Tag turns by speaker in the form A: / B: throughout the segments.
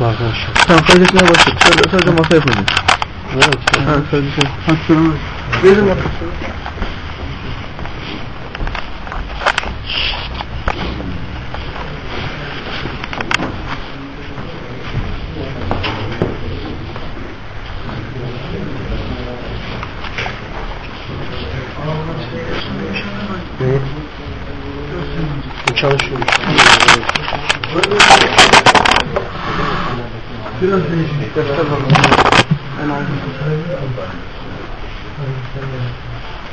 A: Arkadaşlar.
B: Tamam kaydetmeye başladık. Sadece, sadece masa yapacağız.
A: Evet.
B: Ha, sadece. Ha, şunu. Verin yapmışsın.
A: Ne? Bu çalışıyor.
B: Biraz değişik. En altı.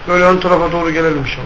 B: Böyle ön tarafa doğru gelelim inşallah.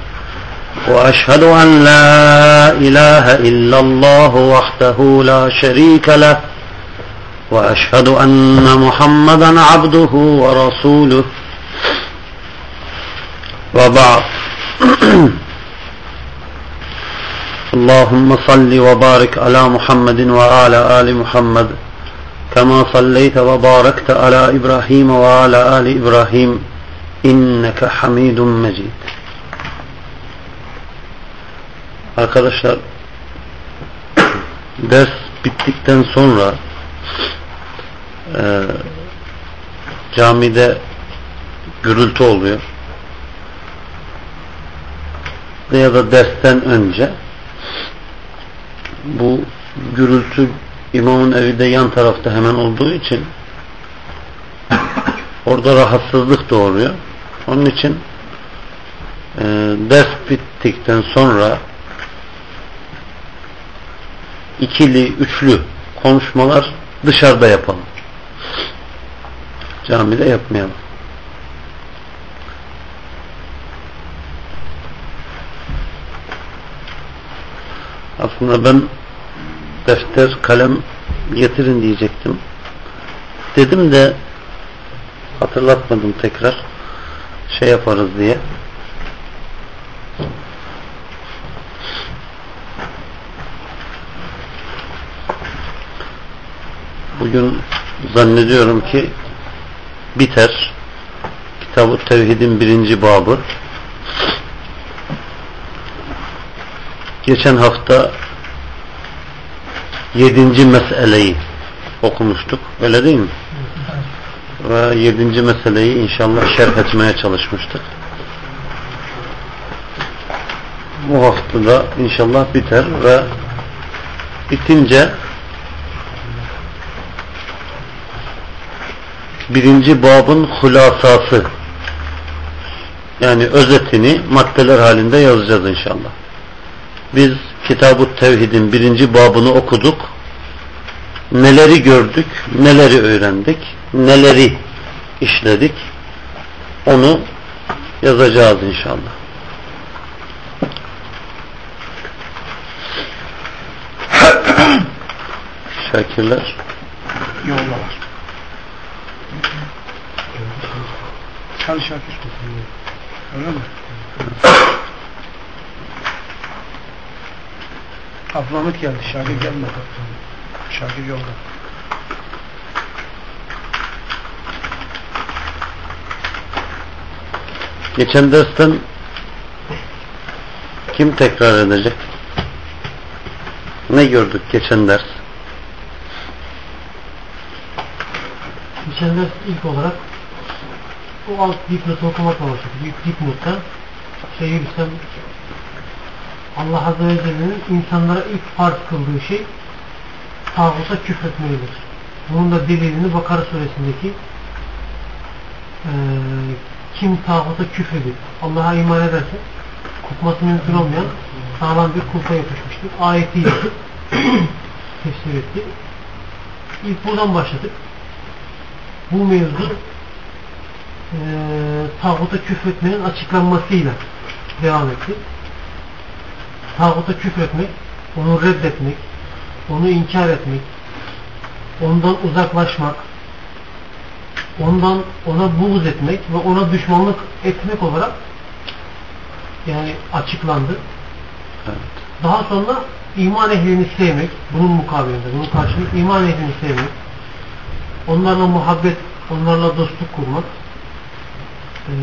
C: وأشهد أن لا إله إلا الله وحده لا شريك له وأشهد أن محمدا عبده ورسوله. وبعد. اللهم صل وبارك على محمد وعلى آل محمد كما صليت وباركت على إبراهيم وعلى آل إبراهيم إنك حميد مجيد. Arkadaşlar ders bittikten sonra e, camide gürültü oluyor. Ya da dersten önce bu gürültü imamın evi de yan tarafta hemen olduğu için orada rahatsızlık doğuruyor. Onun için e, ders bittikten sonra ikili, üçlü konuşmalar dışarıda yapalım. Camide yapmayalım. Aslında ben defter, kalem getirin diyecektim. Dedim de hatırlatmadım tekrar. Şey yaparız diye. Bugün zannediyorum ki biter. Kitab-ı Tevhid'in birinci babı. Geçen hafta yedinci meseleyi okumuştuk. Öyle değil mi? Ve yedinci meseleyi inşallah şerh etmeye çalışmıştık. Bu hafta da inşallah biter ve bitince birinci babın hulasası yani özetini maddeler halinde yazacağız inşallah. Biz Kitab-ı Tevhid'in birinci babını okuduk. Neleri gördük, neleri öğrendik, neleri işledik onu yazacağız inşallah. Şakirler.
B: Yolda Şakir. Öyle mi? Abdülhamit geldi. Şakir gelmedi. Şakir yolda.
C: Geçen dersten kim tekrar edecek? Ne gördük geçen ders?
D: Geçen ders ilk olarak o alt dipnotu başladık. İlk dipnotta şeyi bilsem Allah Azze ve Celle'nin insanlara ilk farz kıldığı şey tağuta küfretmelidir. Bunun da delilini Bakara suresindeki eee kim tağuta küfredip Allah'a iman ederse kopması mümkün olmayan sağlam bir kulpa yapışmıştır. Ayetiyle tefsir etti. İlk buradan başladık. Bu mevzu eee tağuta küfretmenin açıklanmasıyla devam etti. Tağuta küfretmek, onu reddetmek, onu inkar etmek, ondan uzaklaşmak, ondan ona buğz etmek ve ona düşmanlık etmek olarak yani açıklandı.
C: Evet.
D: Daha sonra iman ehlini sevmek, bunun mukabilinde, bunun karşılığı iman ehlini sevmek, onlarla muhabbet, onlarla dostluk kurmak ee,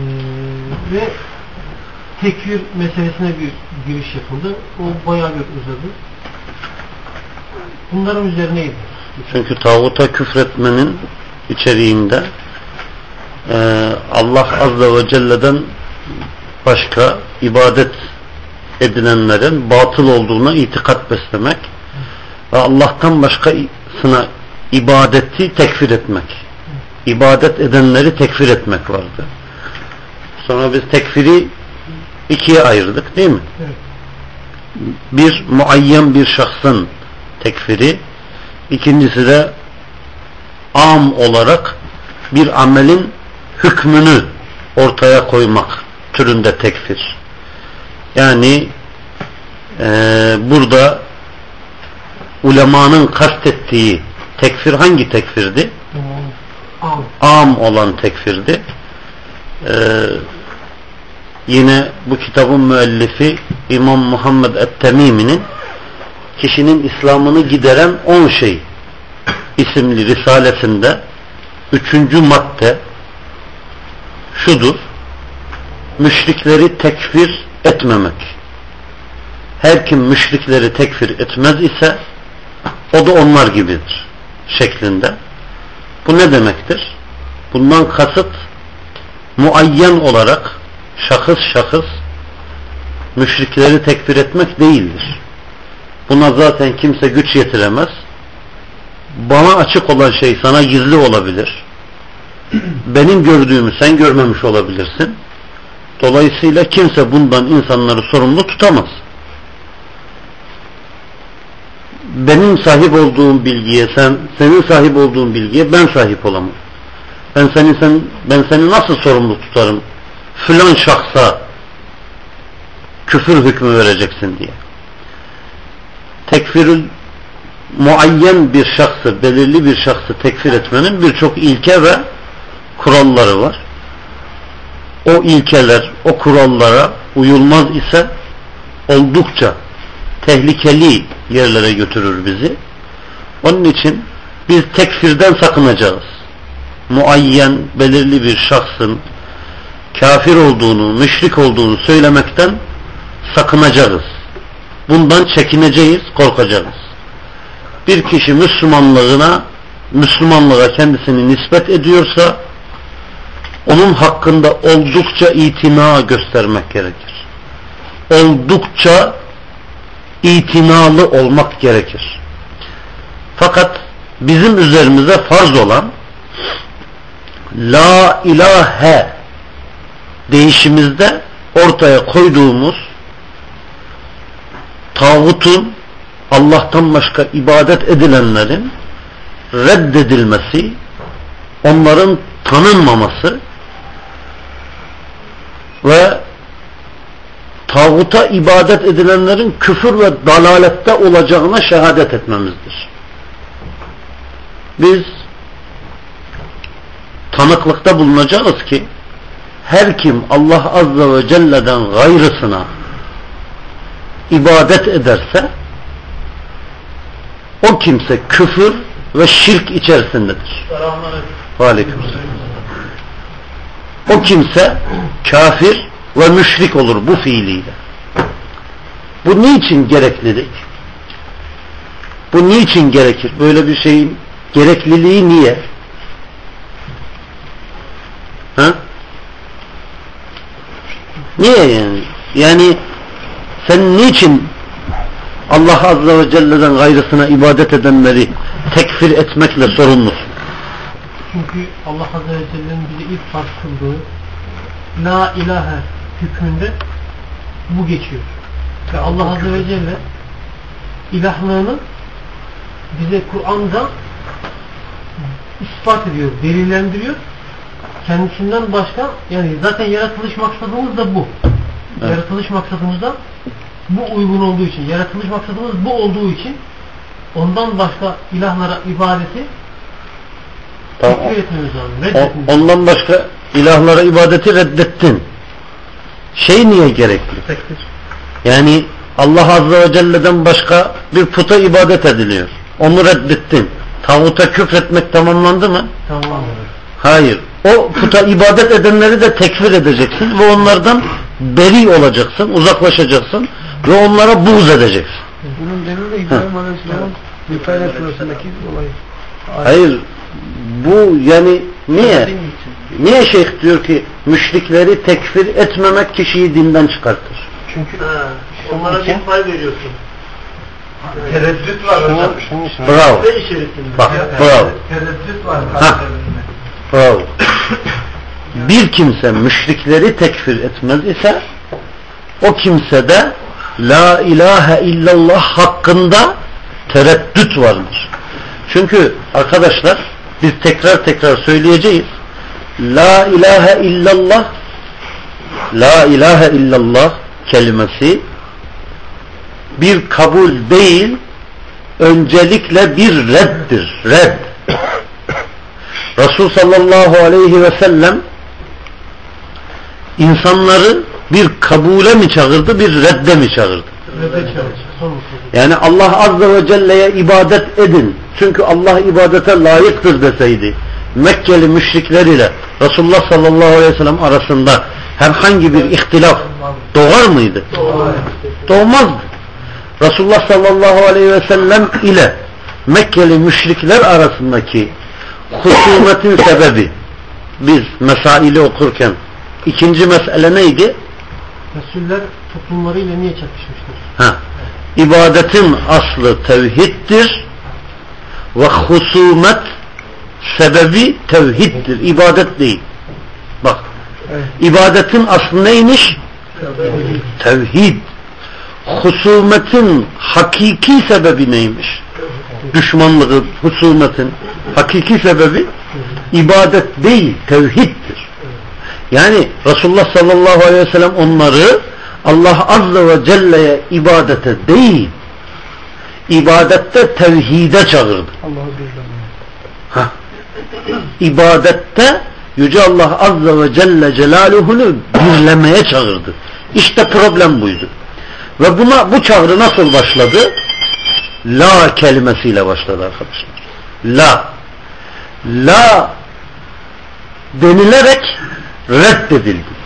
D: ve tekfir meselesine bir giriş yapıldı. O bayağı bir uzadı. Bunların üzerineydi.
C: Çünkü tağuta küfretmenin içeriğinde e, Allah Azze ve Celle'den başka ibadet edilenlerin batıl olduğuna itikat beslemek ve Allah'tan başkasına ibadeti tekfir etmek. İbadet edenleri tekfir etmek vardı. Sonra biz tekfiri ikiye ayırdık değil mi?
D: Evet.
C: Bir muayyen bir şahsın tekfiri, ikincisi de am olarak bir amelin hükmünü ortaya koymak türünde tekfir. Yani eee, burada ulemanın kastettiği tekfir hangi tekfirdi? Am olan tekfirdi. Eee, yine bu kitabın müellifi İmam Muhammed Et-Temimi'nin kişinin İslam'ını gideren 10 şey isimli risalesinde üçüncü madde şudur. Müşrikleri tekfir etmemek. Her kim müşrikleri tekfir etmez ise o da onlar gibidir şeklinde. Bu ne demektir? bundan kasıt muayyen olarak şahıs şahıs müşrikleri tekfir etmek değildir. Buna zaten kimse güç yetiremez. Bana açık olan şey sana gizli olabilir. Benim gördüğümü sen görmemiş olabilirsin. Dolayısıyla kimse bundan insanları sorumlu tutamaz. Benim sahip olduğum bilgiye sen senin sahip olduğun bilgiye ben sahip olamam. Ben seni sen ben seni nasıl sorumlu tutarım filan şahsa küfür hükmü vereceksin diye tekfirül muayyen bir şahsı, belirli bir şahsı tekfir etmenin birçok ilke ve kuralları var. O ilkeler, o kurallara uyulmaz ise oldukça tehlikeli yerlere götürür bizi. Onun için biz tekfirden sakınacağız. Muayyen, belirli bir şahsın kafir olduğunu, müşrik olduğunu söylemekten sakınacağız. Bundan çekineceğiz, korkacağız bir kişi Müslümanlığına Müslümanlığa kendisini nispet ediyorsa onun hakkında oldukça itina göstermek gerekir. Oldukça itinalı olmak gerekir. Fakat bizim üzerimize farz olan La ilahe değişimizde ortaya koyduğumuz tağutun Allah'tan başka ibadet edilenlerin reddedilmesi, onların tanınmaması ve tağuta ibadet edilenlerin küfür ve dalalette olacağına şehadet etmemizdir. Biz tanıklıkta bulunacağız ki her kim Allah Azze ve Celle'den gayrısına ibadet ederse o kimse küfür ve şirk içerisindedir. Aleykümselam. O kimse kafir ve müşrik olur bu fiiliyle. Bu niçin gereklilik? Bu niçin gerekir? Böyle bir şeyin gerekliliği niye? Ha? Niye yani? Yani sen niçin Allah Azze ve Celle'den gayrısına ibadet edenleri tekfir etmekle sorumlusun?
D: Çünkü Allah Azze ve Celle'nin bize ilk farz kıldığı La ilahe hükmünde bu geçiyor. Ve Allah Azze ve Celle ilahlığını bize Kur'an'da ispat ediyor, delillendiriyor. Kendisinden başka yani zaten yaratılış maksadımız da bu.
C: Evet.
D: Yaratılış maksadımız da bu uygun olduğu için, yaratılış maksadımız bu olduğu için ondan başka ilahlara ibadeti
C: Tamam.
D: etmiyoruz abi.
C: O- ondan başka ilahlara ibadeti reddettin. Şey niye gerekli?
A: Tektir.
C: Yani Allah Azze ve Celle'den başka bir puta ibadet ediliyor. Onu reddettin. Tağuta küfretmek tamamlandı mı?
D: Tamam.
C: Hayır. O puta ibadet edenleri de tekfir edeceksin ve onlardan beri olacaksın, uzaklaşacaksın ve onlara buğz edeceksin.
A: Bunun delili de İbrahim Aleyhisselam'ın Müfaylet Suresi'ndeki olayı.
C: Hayır. Bu yani niye? Niye şeyh diyor ki müşrikleri tekfir etmemek kişiyi dinden çıkartır?
A: Çünkü
D: Onlara bir pay veriyorsun.
B: Tereddüt var
A: şunu,
B: hocam.
C: Bravo. Bak bravo.
B: Tereddüt var.
C: Ha. Bravo. Bir kimse müşrikleri tekfir etmez ise o kimse de La ilahe illallah hakkında tereddüt vardır. Çünkü arkadaşlar biz tekrar tekrar söyleyeceğiz. La ilahe illallah La ilahe illallah kelimesi bir kabul değil öncelikle bir reddir. Red. Resul sallallahu aleyhi ve sellem insanları bir kabule mi çağırdı bir redde mi çağırdı? Yani Allah azze ve celle'ye ibadet edin. Çünkü Allah ibadete layıktır deseydi Mekkeli müşrikler ile Resulullah sallallahu aleyhi ve sellem arasında herhangi bir ihtilaf doğar mıydı? Doğmazdı. Resulullah sallallahu aleyhi ve sellem ile Mekkeli müşrikler arasındaki husumetin sebebi biz mesaili okurken ikinci mesele neydi?
D: Resuller toplumlarıyla niye çatışmıştır?
C: Ha. İbadetin aslı tevhiddir ve husumet sebebi tevhiddir. İbadet değil. Bak.
A: Evet.
C: İbadetin aslı neymiş? Tevhid. Husumetin hakiki sebebi neymiş? Düşmanlığın, husumetin hakiki sebebi ibadet değil, tevhiddir. Yani Resulullah sallallahu aleyhi ve sellem onları Allah azze ve celle'ye ibadete değil, ibadette tevhide çağırdı. Ha. İbadette Yüce Allah Azze ve Celle Celaluhu'nu birlemeye çağırdı. İşte problem buydu. Ve buna bu çağrı nasıl başladı? La kelimesiyle başladı arkadaşlar. La. La denilerek reddedildi.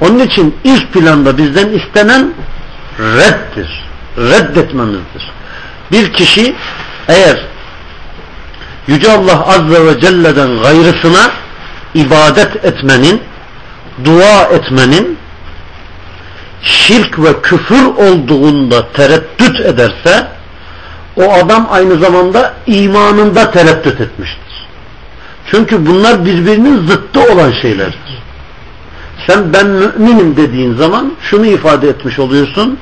C: Onun için ilk planda bizden istenen reddir. Reddetmemizdir. Bir kişi eğer Yüce Allah Azze ve Celle'den gayrısına ibadet etmenin, dua etmenin şirk ve küfür olduğunda tereddüt ederse o adam aynı zamanda imanında tereddüt etmiştir. Çünkü bunlar birbirinin zıttı olan şeylerdir. Sen ben müminim dediğin zaman şunu ifade etmiş oluyorsun.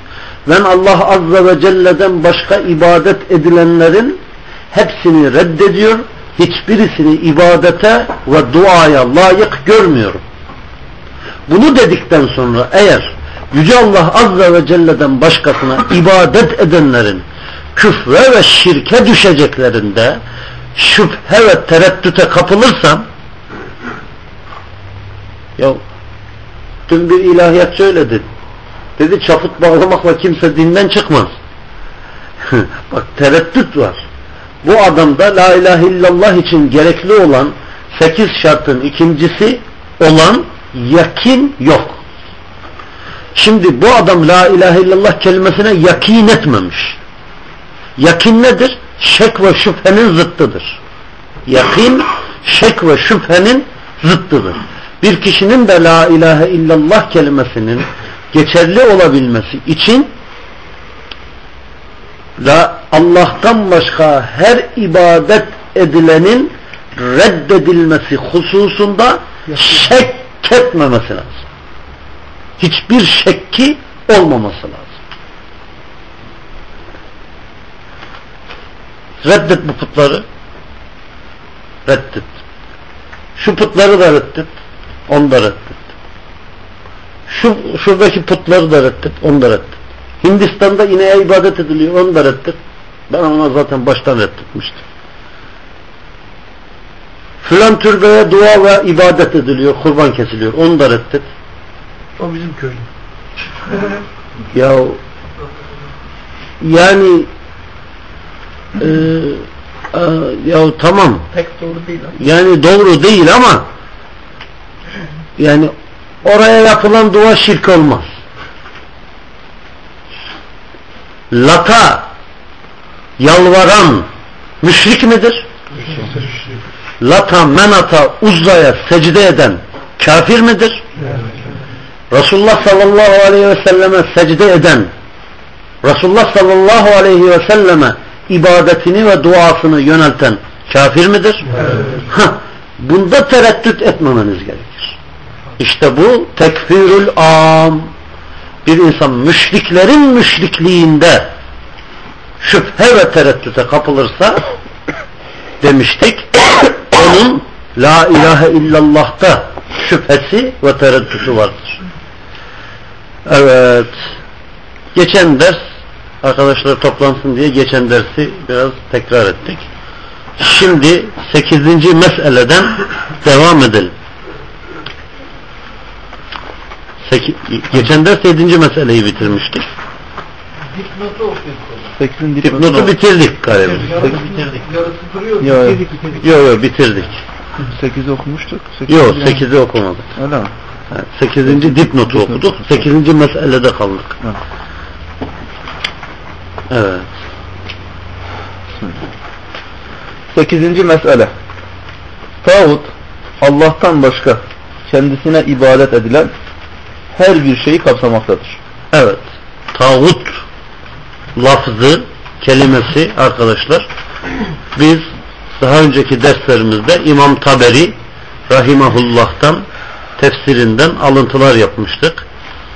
C: Ben Allah Azze ve Celle'den başka ibadet edilenlerin hepsini reddediyor. Hiçbirisini ibadete ve duaya layık görmüyorum. Bunu dedikten sonra eğer Yüce Allah Azze ve Celle'den başkasına ibadet edenlerin küfre ve şirke düşeceklerinde şüphe ve tereddüte kapılırsam ya dün bir ilahiyat söyledi. Dedi çaput bağlamakla kimse dinden çıkmaz. Bak tereddüt var. Bu adamda la ilahe illallah için gerekli olan sekiz şartın ikincisi olan yakin yok. Şimdi bu adam la ilahe illallah kelimesine yakin etmemiş. Yakin nedir? Şek ve şüphenin zıttıdır. Yakin, şek ve şüphenin zıttıdır. Bir kişinin de la ilahe illallah kelimesinin geçerli olabilmesi için la Allah'tan başka her ibadet edilenin reddedilmesi hususunda şek etmemesi lazım. Hiçbir şekki olmaması lazım. Reddet bu putları. Reddet. Şu putları da reddet. Onu da reddet. Şu, şuradaki putları da reddet. Onu da reddet. Hindistan'da ineğe ibadet ediliyor. Onu da reddet. Ben ona zaten baştan reddetmiştim. Filan türbeye dua ve ibadet ediliyor. Kurban kesiliyor. Onu da reddet.
A: O bizim köylü.
C: Ya yani e, e, ya tamam
A: Pek doğru değil ama.
C: yani doğru değil ama yani oraya yapılan dua şirk olmaz. Lata yalvaran müşrik midir? Lata, menata, uzzaya secde eden kafir midir? Resulullah sallallahu aleyhi ve selleme secde eden Resulullah sallallahu aleyhi ve selleme ibadetini ve duasını yönelten kafir midir? Hah, bunda tereddüt etmemeniz gerekir. İşte bu tekfirül am. Bir insan müşriklerin müşrikliğinde şüphe ve tereddüte kapılırsa demiştik onun la ilahe illallah'ta şüphesi ve tereddütü vardır. Evet. Geçen ders arkadaşlar toplansın diye geçen dersi biraz tekrar ettik. Şimdi 8. meseleden devam edelim. Seki, geçen ders 7. meseleyi bitirmiştik.
D: Dipnotu okuyoruz.
E: 8'in
C: Dipnotu bitirdik galiba.
E: Yo,
D: bitirdik.
C: Yok yok bitirdik.
E: 8'i okumuştuk. 8
C: Yok 8'i okumadık.
E: Öyle mi?
C: 8. dipnotu okuduk. 8. meselede kaldık.
E: Evet.
C: Evet.
E: 8. mesele. Tağut Allah'tan başka kendisine ibadet edilen her bir şeyi kapsamaktadır.
C: Evet. Tağut lafzı, kelimesi arkadaşlar biz daha önceki derslerimizde İmam Taberi Rahimahullah'tan tefsirinden alıntılar yapmıştık.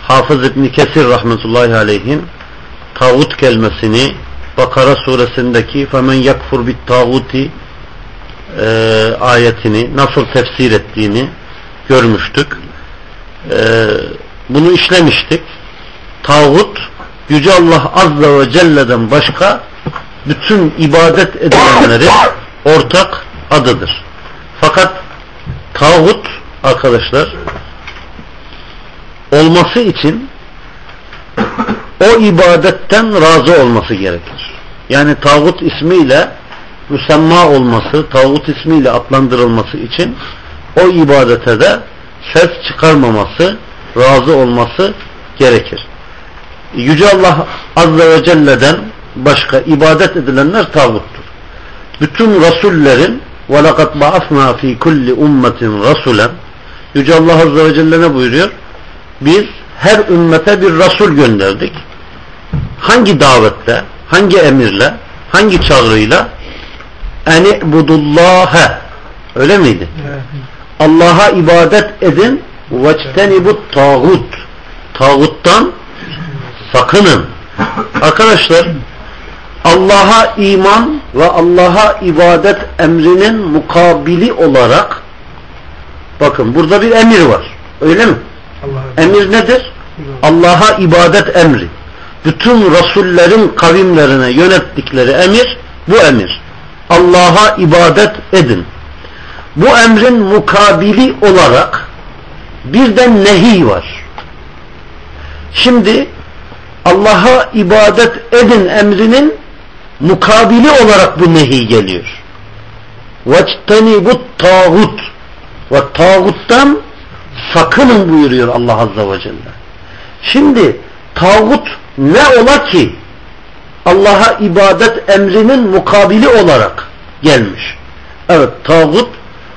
C: Hafız İbni Kesir rahmetullahi aleyhin tağut kelimesini Bakara suresindeki femen yakfur bit tağuti e, ayetini nasıl tefsir ettiğini görmüştük. E, bunu işlemiştik. Tağut Yüce Allah Azze ve Celle'den başka bütün ibadet edilenlerin ortak adıdır. Fakat tağut arkadaşlar olması için o ibadetten razı olması gerekir. Yani tağut ismiyle müsemma olması, tağut ismiyle adlandırılması için o ibadete de ses çıkarmaması, razı olması gerekir. Yüce Allah Azze ve Celle'den başka ibadet edilenler tağuttur. Bütün Resullerin وَلَقَدْ بَعَثْنَا ف۪ي كُلِّ اُمَّةٍ رَسُولًا Yüce Allah Azze ve Celle ne buyuruyor? Biz her ümmete bir Resul gönderdik. Hangi davette, hangi emirle, hangi çağrıyla? Eni budullâhe öyle miydi? Allah'a ibadet edin veçtenibut tağut tağuttan sakının. Arkadaşlar Allah'a iman ve Allah'a ibadet emrinin mukabili olarak bakın burada bir emir var. Öyle mi? Emir nedir? Allah'a ibadet emri Bütün Resullerin kavimlerine yönettikleri emir bu emir. Allah'a ibadet edin. Bu emrin mukabili olarak bir de nehi var. Şimdi Allah'a ibadet edin emrinin mukabili olarak bu nehi geliyor. وَاجْتَنِبُ tağut ve tağuttan sakının buyuruyor Allah Azze ve Celle. Şimdi tağut ne ola ki Allah'a ibadet emrinin mukabili olarak gelmiş. Evet tağut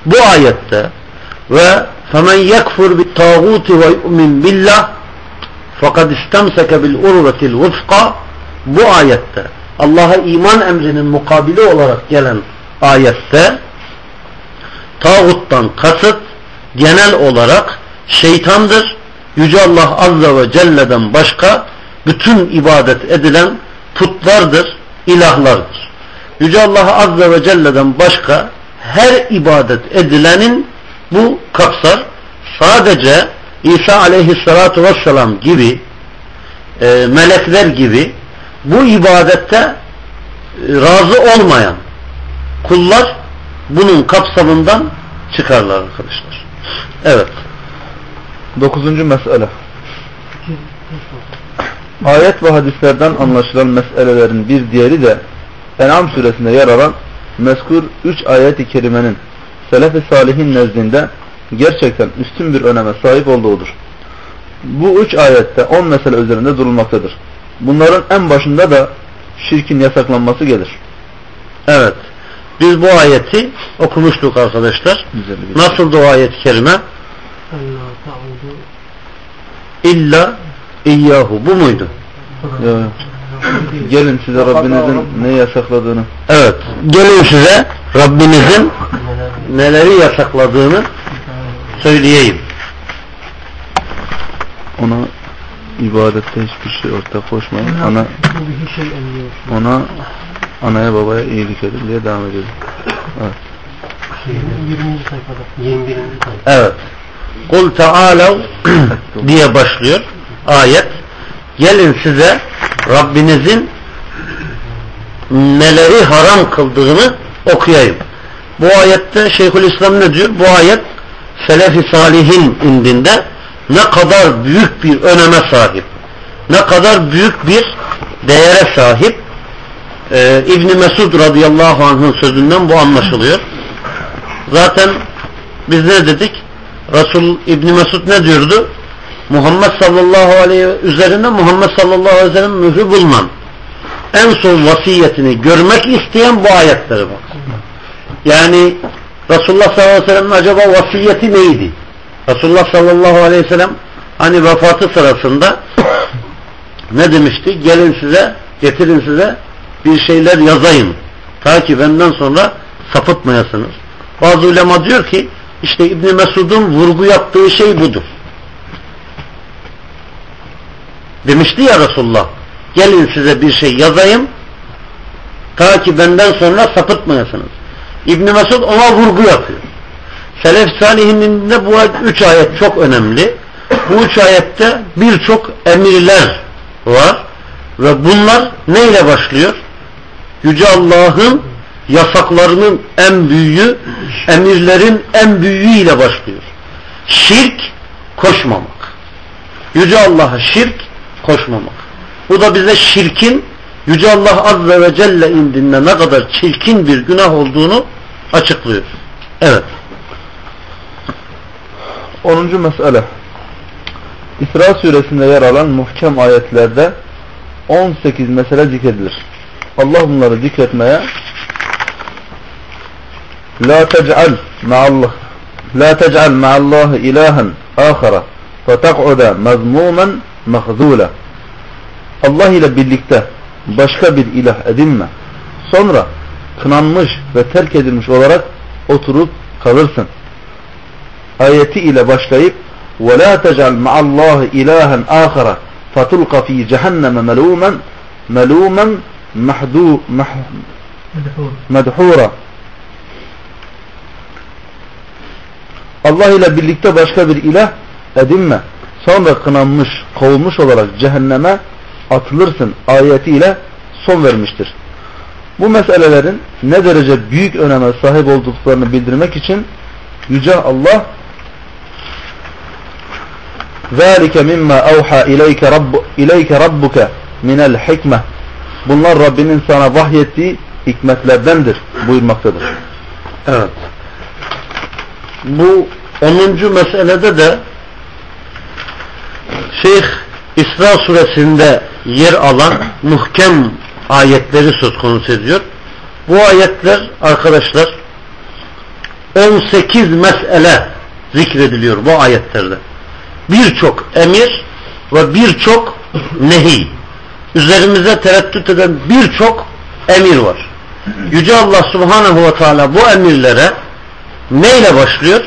C: bu ayette ve فَمَنْ يَكْفُرْ بِالْتَاغُوتِ وَيُؤْمِنْ بِاللّٰهِ fakat istemseke bil urvetil vufka bu ayette Allah'a iman emrinin mukabili olarak gelen ayette tağuttan kasıt genel olarak şeytandır. Yüce Allah Azze ve Celle'den başka bütün ibadet edilen putlardır, ilahlardır. Yüce Allah Azze ve Celle'den başka her ibadet edilenin bu kapsar. Sadece İsa Aleyhisselatü Vesselam gibi e, melekler gibi bu ibadette e, razı olmayan kullar bunun kapsamından çıkarlar arkadaşlar. Evet.
E: Dokuzuncu mesele. Ayet ve hadislerden anlaşılan meselelerin bir diğeri de En'am suresinde yer alan meskur 3 ayet-i kerimenin selef-i salihin nezdinde gerçekten üstün bir öneme sahip olduğudur. Bu üç ayette 10 mesele üzerinde durulmaktadır. Bunların en başında da şirkin yasaklanması gelir.
C: Evet. Biz bu ayeti okumuştuk arkadaşlar.
E: Bir-
C: Nasıldı o ayet-i kerime? İlla iyyahu. Bu muydu?
E: Gelin size Rabbinizin ne yasakladığını
C: Evet. Gelin size Rabbinizin neleri yasakladığını söyleyeyim.
E: ona ibadette hiçbir şey ortak koşmayın.
D: Emniyor.
E: ona anaya babaya iyilik edin diye devam edelim. Evet.
D: 20. sayfada. 21. sayfa.
C: Evet. Kul tealav diye başlıyor ayet. Gelin size Rabbinizin neleri haram kıldığını okuyayım. Bu ayette Şeyhülislam ne diyor? Bu ayet Selefi Salihin indinde ne kadar büyük bir öneme sahip. Ne kadar büyük bir değere sahip. Ee, İbni Mesud radıyallahu anh'ın sözünden bu anlaşılıyor. Zaten biz ne dedik? Resul İbni Mesud ne diyordu? Muhammed sallallahu aleyhi üzerine Muhammed sallallahu aleyhi ve sellem mührü bulman. En son vasiyetini görmek isteyen bu ayetlere bak. Yani Resulullah sallallahu aleyhi ve sellem'in acaba vasiyeti neydi? Resulullah sallallahu aleyhi ve sellem hani vefatı sırasında ne demişti? Gelin size, getirin size bir şeyler yazayım. Ta ki benden sonra sapıtmayasınız. Bazı ulema diyor ki işte İbni Mesud'un vurgu yaptığı şey budur. Demişti ya Resulullah gelin size bir şey yazayım ta ki benden sonra sapıtmayasınız. İbni Mesud ona vurgu yapıyor. Selef Salihinin de bu üç ayet çok önemli. Bu üç ayette birçok emirler var ve bunlar neyle başlıyor? Yüce Allah'ın yasaklarının en büyüğü, emirlerin en büyüğüyle başlıyor. Şirk koşmamak. Yüce Allah'a şirk koşmamak. Bu da bize şirkin Yüce Allah Azze ve Celle indinde ne kadar çirkin bir günah olduğunu açıklıyor. Evet.
E: 10. mesele İsra suresinde yer alan muhkem ayetlerde 18 mesele zikredilir. Allah bunları zikretmeye La tec'al ma'allah La tec'al ma'allahi ilahen ahara fetek'uda mezmumen mahzula Allah ile birlikte başka bir ilah edinme. Sonra kınanmış ve terk edilmiş olarak oturup kalırsın. Ayeti ile başlayıp وَلَا تَجْعَلْ مَعَ اللّٰهِ إِلَٰهًا آخَرَ فَتُلْقَ ف۪ي جَهَنَّمَ مَلُومًا مَلُومًا مَحْدُو مَدْحُورًا Allah ile birlikte başka bir ilah edinme. Sonra kınanmış, kovulmuş olarak cehenneme atılırsın ayetiyle son vermiştir. Bu meselelerin ne derece büyük öneme sahip olduklarını bildirmek için Yüce Allah ذَٰلِكَ مِمَّا أَوْحَى إِلَيْكَ, رب إليك رَبُّكَ مِنَ الْحِكْمَةِ Bunlar Rabbinin sana vahyettiği hikmetlerdendir buyurmaktadır.
C: Evet. Bu 10. meselede de Şeyh İsra suresinde yer alan muhkem ayetleri söz konusu ediyor. Bu ayetler arkadaşlar 18 mesele zikrediliyor bu ayetlerde. Birçok emir ve birçok nehi. Üzerimize tereddüt eden birçok emir var. Yüce Allah Subhanahu ve Teala bu emirlere neyle başlıyor?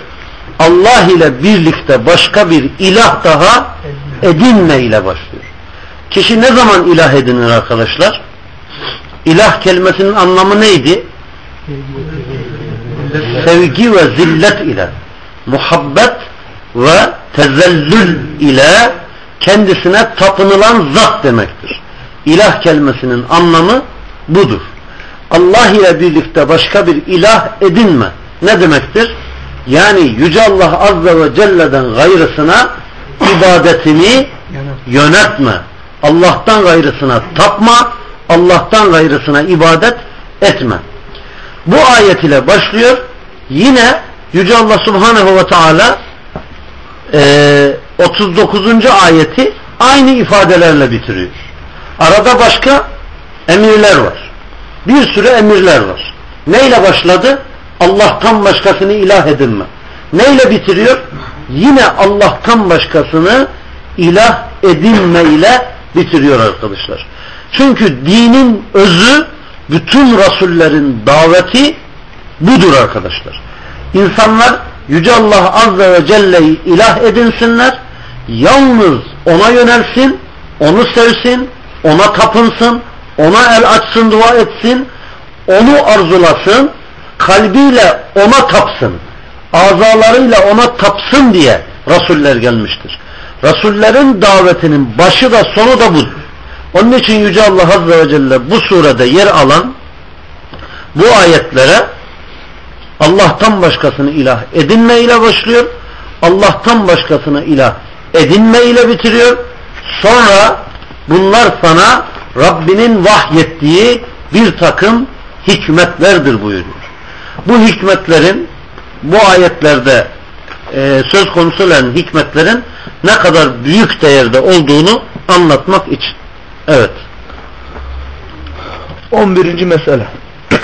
C: Allah ile birlikte başka bir ilah daha edinme ile başlıyor. Kişi ne zaman ilah edinir arkadaşlar? İlah kelimesinin anlamı neydi? Sevgi ve zillet ile muhabbet ve tezellül ile kendisine tapınılan zat demektir. İlah kelimesinin anlamı budur. Allah ile birlikte başka bir ilah edinme. Ne demektir? Yani Yüce Allah Azze ve Celle'den gayrısına ibadetini yönetme. Allah'tan gayrısına tapma. Allah'tan gayrısına ibadet etme. Bu ayet ile başlıyor. Yine Yüce Allah Subhanahu ve Teala e, 39. ayeti aynı ifadelerle bitiriyor. Arada başka emirler var. Bir sürü emirler var. Neyle başladı? Allah'tan başkasını ilah edinme. Neyle bitiriyor? Yine Allah'tan başkasını ilah edinme ile bitiriyor arkadaşlar. Çünkü dinin özü bütün rasullerin daveti budur arkadaşlar. İnsanlar Yüce Allah Azze ve Celle'yi ilah edinsinler. Yalnız ona yönelsin, onu sevsin, ona tapınsın, ona el açsın, dua etsin, onu arzulasın, kalbiyle ona tapsın, azalarıyla ona tapsın diye Rasuller gelmiştir. Rasullerin davetinin başı da sonu da budur. Onun için Yüce Allah Azze ve Celle bu surede yer alan bu ayetlere Allah'tan başkasını ilah edinme ile başlıyor. Allah'tan başkasını ilah edinme ile bitiriyor. Sonra bunlar sana Rabbinin vahyettiği bir takım hikmetlerdir buyuruyor. Bu hikmetlerin bu ayetlerde e, söz konusu olan hikmetlerin ne kadar büyük değerde olduğunu anlatmak için. Evet.
E: 11. mesele.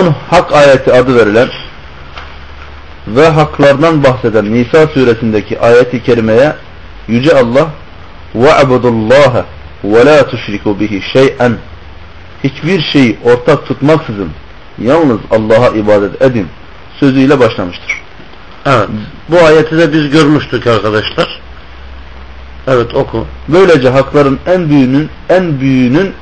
E: 10 hak ayeti adı verilen ve haklardan bahseden Nisa suresindeki ayeti kerimeye Yüce Allah وَعْبُدُ اللّٰهَ وَلَا تُشْرِكُوا بِهِ شَيْئًا Hiçbir şeyi ortak tutmaksızın yalnız Allah'a ibadet edin sözüyle başlamıştır.
C: Evet. Bu ayeti de biz görmüştük arkadaşlar. Evet oku.
E: Böylece hakların en büyüğünün en büyüğünün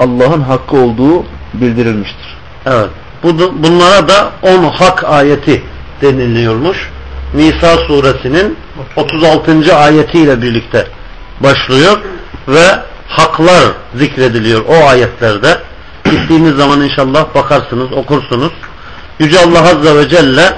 E: Allah'ın hakkı olduğu bildirilmiştir.
C: Evet. Bu, bunlara da 10 hak ayeti deniliyormuş. Nisa suresinin 36. ayetiyle birlikte başlıyor ve haklar zikrediliyor o ayetlerde Gittiğiniz zaman inşallah bakarsınız, okursunuz. Yüce Allah Azze ve Celle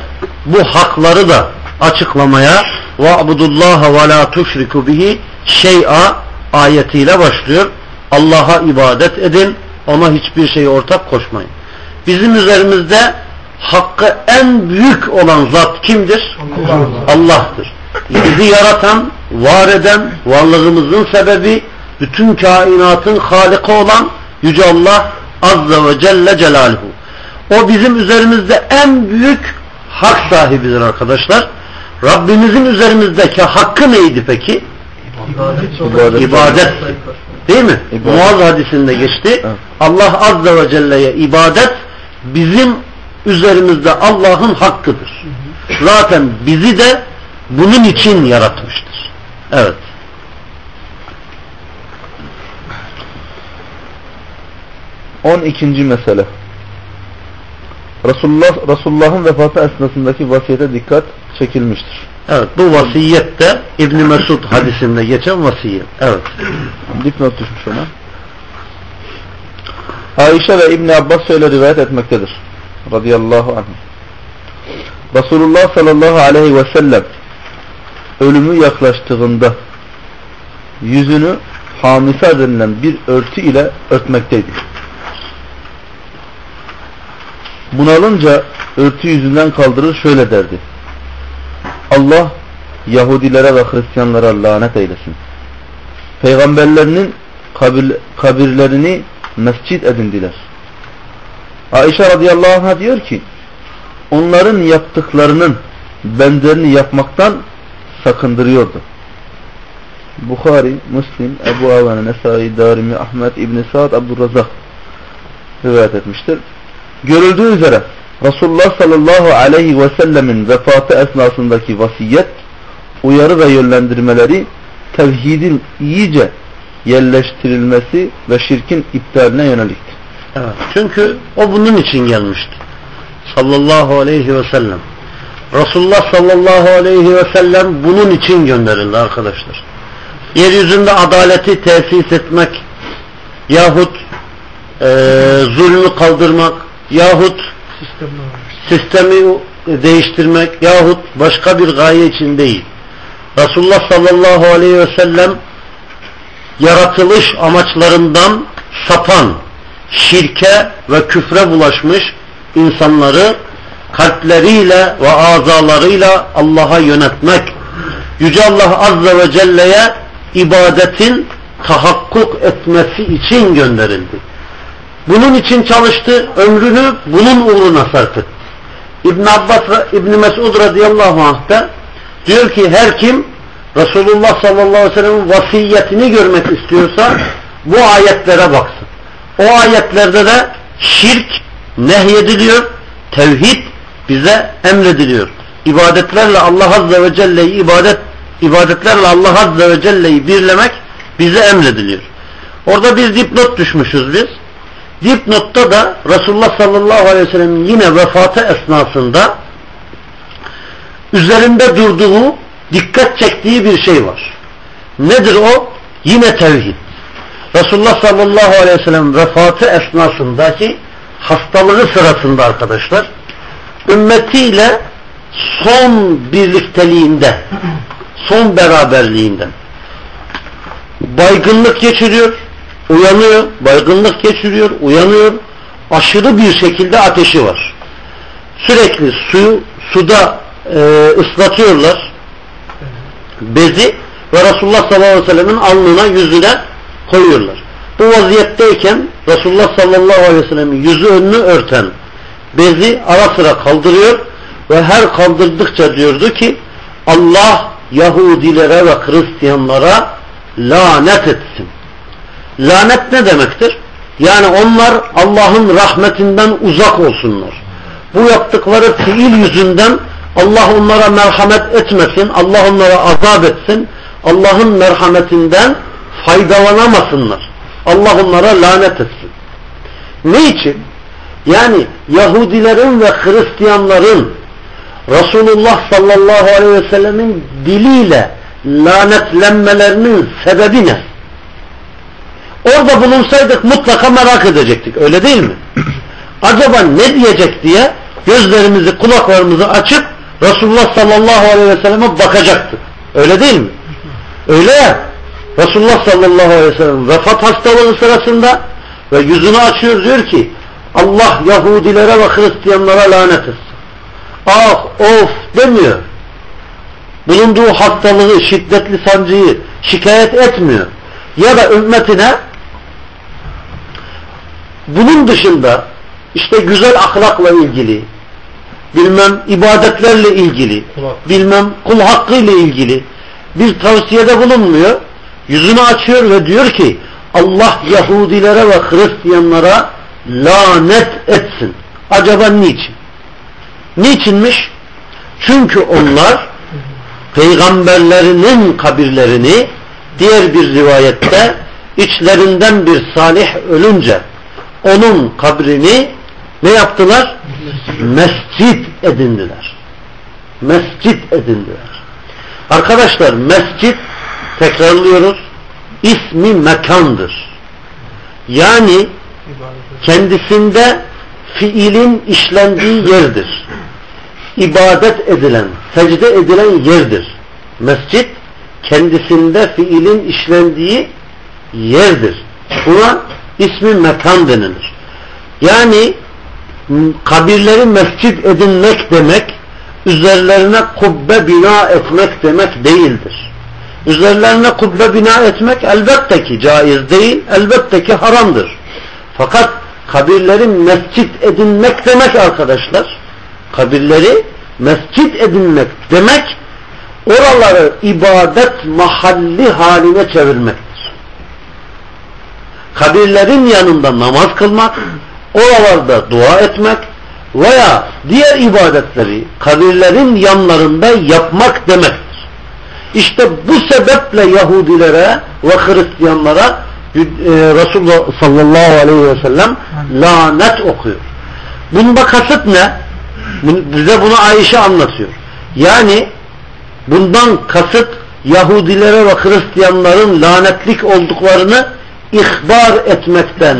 C: bu hakları da açıklamaya وَعْبُدُ اللّٰهَ وَلَا تُشْرِكُ bihi şey'a ayetiyle başlıyor. Allah'a ibadet edin, ona hiçbir şeyi ortak koşmayın. Bizim üzerimizde hakkı en büyük olan zat kimdir? Allah'tır. Bizi yaratan, var eden, varlığımızın sebebi, bütün kainatın halika olan Yüce Allah Azze ve Celle Celaluhu. O bizim üzerimizde en büyük hak sahibidir arkadaşlar. Rabbimizin üzerimizdeki hakkı neydi peki?
E: İbadet.
C: İbadet. Değil mi?
E: İbadet.
C: Muaz hadisinde geçti.
E: Evet.
C: Allah Azze ve Celle'ye ibadet bizim üzerimizde Allah'ın hakkıdır. Zaten bizi de bunun için yaratmıştır. Evet.
E: On ikinci mesele. Resulullah Resulullah'ın vefatı esnasındaki vasiyete dikkat çekilmiştir.
C: Evet bu vasiyet de İbn Mesud hadisinde geçen vasiyet. Evet.
E: Dipnot düşmüş ona. Ayşe ve İbn Abbas şöyle rivayet etmektedir. Radıyallahu anh. Resulullah sallallahu aleyhi ve sellem ölümü yaklaştığında yüzünü hamisa denilen bir örtü ile örtmekteydi. Bunalınca örtü yüzünden kaldırır şöyle derdi. Allah Yahudilere ve Hristiyanlara lanet eylesin. Peygamberlerinin kabir, kabirlerini mescit edindiler. Ayşe radıyallahu anh'a diyor ki onların yaptıklarının benzerini yapmaktan sakındırıyordu. Bukhari, Müslim, Ebu Avane, Nesai, Darimi, Ahmet, İbn Sa'd, Abdurrazak rivayet etmiştir. Görüldüğü üzere Resulullah sallallahu aleyhi ve sellemin vefatı esnasındaki vasiyet, uyarı ve yönlendirmeleri tevhidin iyice yerleştirilmesi ve şirkin iptaline yöneliktir.
C: Evet. Çünkü o bunun için gelmişti. Sallallahu aleyhi ve sellem. Resulullah sallallahu aleyhi ve sellem bunun için gönderildi arkadaşlar. Yeryüzünde adaleti tesis etmek yahut e, zulmü kaldırmak yahut sistemi değiştirmek yahut başka bir gaye için değil. Resulullah sallallahu aleyhi ve sellem yaratılış amaçlarından sapan, şirke ve küfre bulaşmış insanları kalpleriyle ve azalarıyla Allah'a yönetmek, Yüce Allah Azze ve Celle'ye ibadetin tahakkuk etmesi için gönderildi. Bunun için çalıştı, ömrünü bunun uğruna sarf etti. İbn Abbas İbn Mesud radıyallahu anh da diyor ki her kim Resulullah sallallahu aleyhi ve sellem'in vasiyetini görmek istiyorsa bu ayetlere baksın. O ayetlerde de şirk nehyediliyor, tevhid bize emrediliyor. İbadetlerle Allah azze ve celle'yi ibadet ibadetlerle Allah azze ve celle'yi birlemek bize emrediliyor. Orada bir dipnot düşmüşüz biz. Dipnotta da Resulullah sallallahu aleyhi ve sellem'in yine vefatı esnasında üzerinde durduğu, dikkat çektiği bir şey var. Nedir o? Yine tevhid. Resulullah sallallahu aleyhi ve sellem vefatı esnasındaki hastalığı sırasında arkadaşlar ümmetiyle son birlikteliğinde son beraberliğinden baygınlık geçiriyor uyanıyor, baygınlık geçiriyor, uyanıyor. Aşırı bir şekilde ateşi var. Sürekli suyu suda e, ıslatıyorlar. Bezi ve Resulullah sallallahu aleyhi ve sellemin alnına yüzüne koyuyorlar. Bu vaziyetteyken Resulullah sallallahu aleyhi ve sellemin yüzü önünü örten bezi ara sıra kaldırıyor ve her kaldırdıkça diyordu ki Allah Yahudilere ve Hristiyanlara lanet etsin. Lanet ne demektir? Yani onlar Allah'ın rahmetinden uzak olsunlar. Bu yaptıkları fiil yüzünden Allah onlara merhamet etmesin, Allah onlara azap etsin, Allah'ın merhametinden faydalanamasınlar. Allah onlara lanet etsin. Ne için? Yani Yahudilerin ve Hristiyanların Resulullah sallallahu aleyhi ve sellemin diliyle lanetlenmelerinin sebebi ne? Orada bulunsaydık mutlaka merak edecektik. Öyle değil mi? Acaba ne diyecek diye gözlerimizi, kulaklarımızı açıp Resulullah sallallahu aleyhi ve selleme bakacaktık. Öyle değil mi? Öyle ya. Resulullah sallallahu aleyhi ve sellem vefat hastalığı sırasında ve yüzünü açıyor diyor ki Allah Yahudilere ve Hristiyanlara lanet etsin. Ah of demiyor. Bulunduğu hastalığı, şiddetli sancıyı şikayet etmiyor. Ya da ümmetine bunun dışında işte güzel ahlakla ilgili, bilmem ibadetlerle ilgili, bilmem kul hakkı ile ilgili bir tavsiyede bulunmuyor. Yüzünü açıyor ve diyor ki Allah Yahudilere ve Hristiyanlara lanet etsin. Acaba niçin? Niçinmiş? Çünkü onlar peygamberlerinin kabirlerini diğer bir rivayette içlerinden bir salih ölünce onun kabrini ne yaptılar? Mescit edindiler. Mescit edindiler. Arkadaşlar mescit tekrarlıyoruz ismi mekandır. Yani kendisinde fiilin işlendiği yerdir. İbadet edilen, secde edilen yerdir. Mescit kendisinde fiilin işlendiği yerdir. Buna ismi mekan denilir. Yani kabirleri mescit edinmek demek üzerlerine kubbe bina etmek demek değildir. Üzerlerine kubbe bina etmek elbette ki caiz değil, elbette ki haramdır. Fakat kabirleri mescit edinmek demek arkadaşlar, kabirleri mescit edinmek demek oraları ibadet mahalli haline çevirmek kabirlerin yanında namaz kılmak, oralarda dua etmek veya diğer ibadetleri kabirlerin yanlarında yapmak demektir. İşte bu sebeple Yahudilere ve Hristiyanlara e, Resulullah sallallahu aleyhi ve sellem lanet okuyor. Bunda kasıt ne? Bize bunu Ayşe anlatıyor. Yani bundan kasıt Yahudilere ve Hristiyanların lanetlik olduklarını ihbar etmekten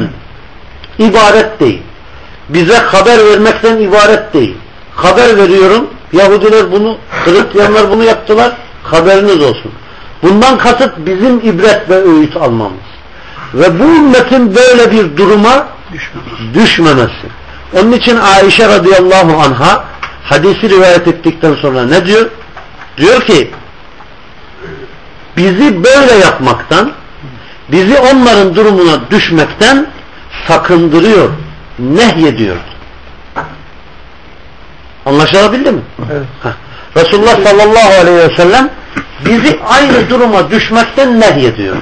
C: ibaret değil. Bize haber vermekten ibaret değil. Haber veriyorum. Yahudiler bunu, Hristiyanlar bunu yaptılar. Haberiniz olsun. Bundan kasıt bizim ibret ve öğüt almamız. Ve bu ümmetin böyle bir duruma düşmemesi. Onun için Ayşe radıyallahu anha hadisi rivayet ettikten sonra ne diyor? Diyor ki bizi böyle yapmaktan bizi onların durumuna düşmekten sakındırıyor, nehyediyor. Anlaşılabildi mi?
A: Evet.
C: Heh. Resulullah sallallahu aleyhi ve sellem bizi aynı duruma düşmekten nehyediyor.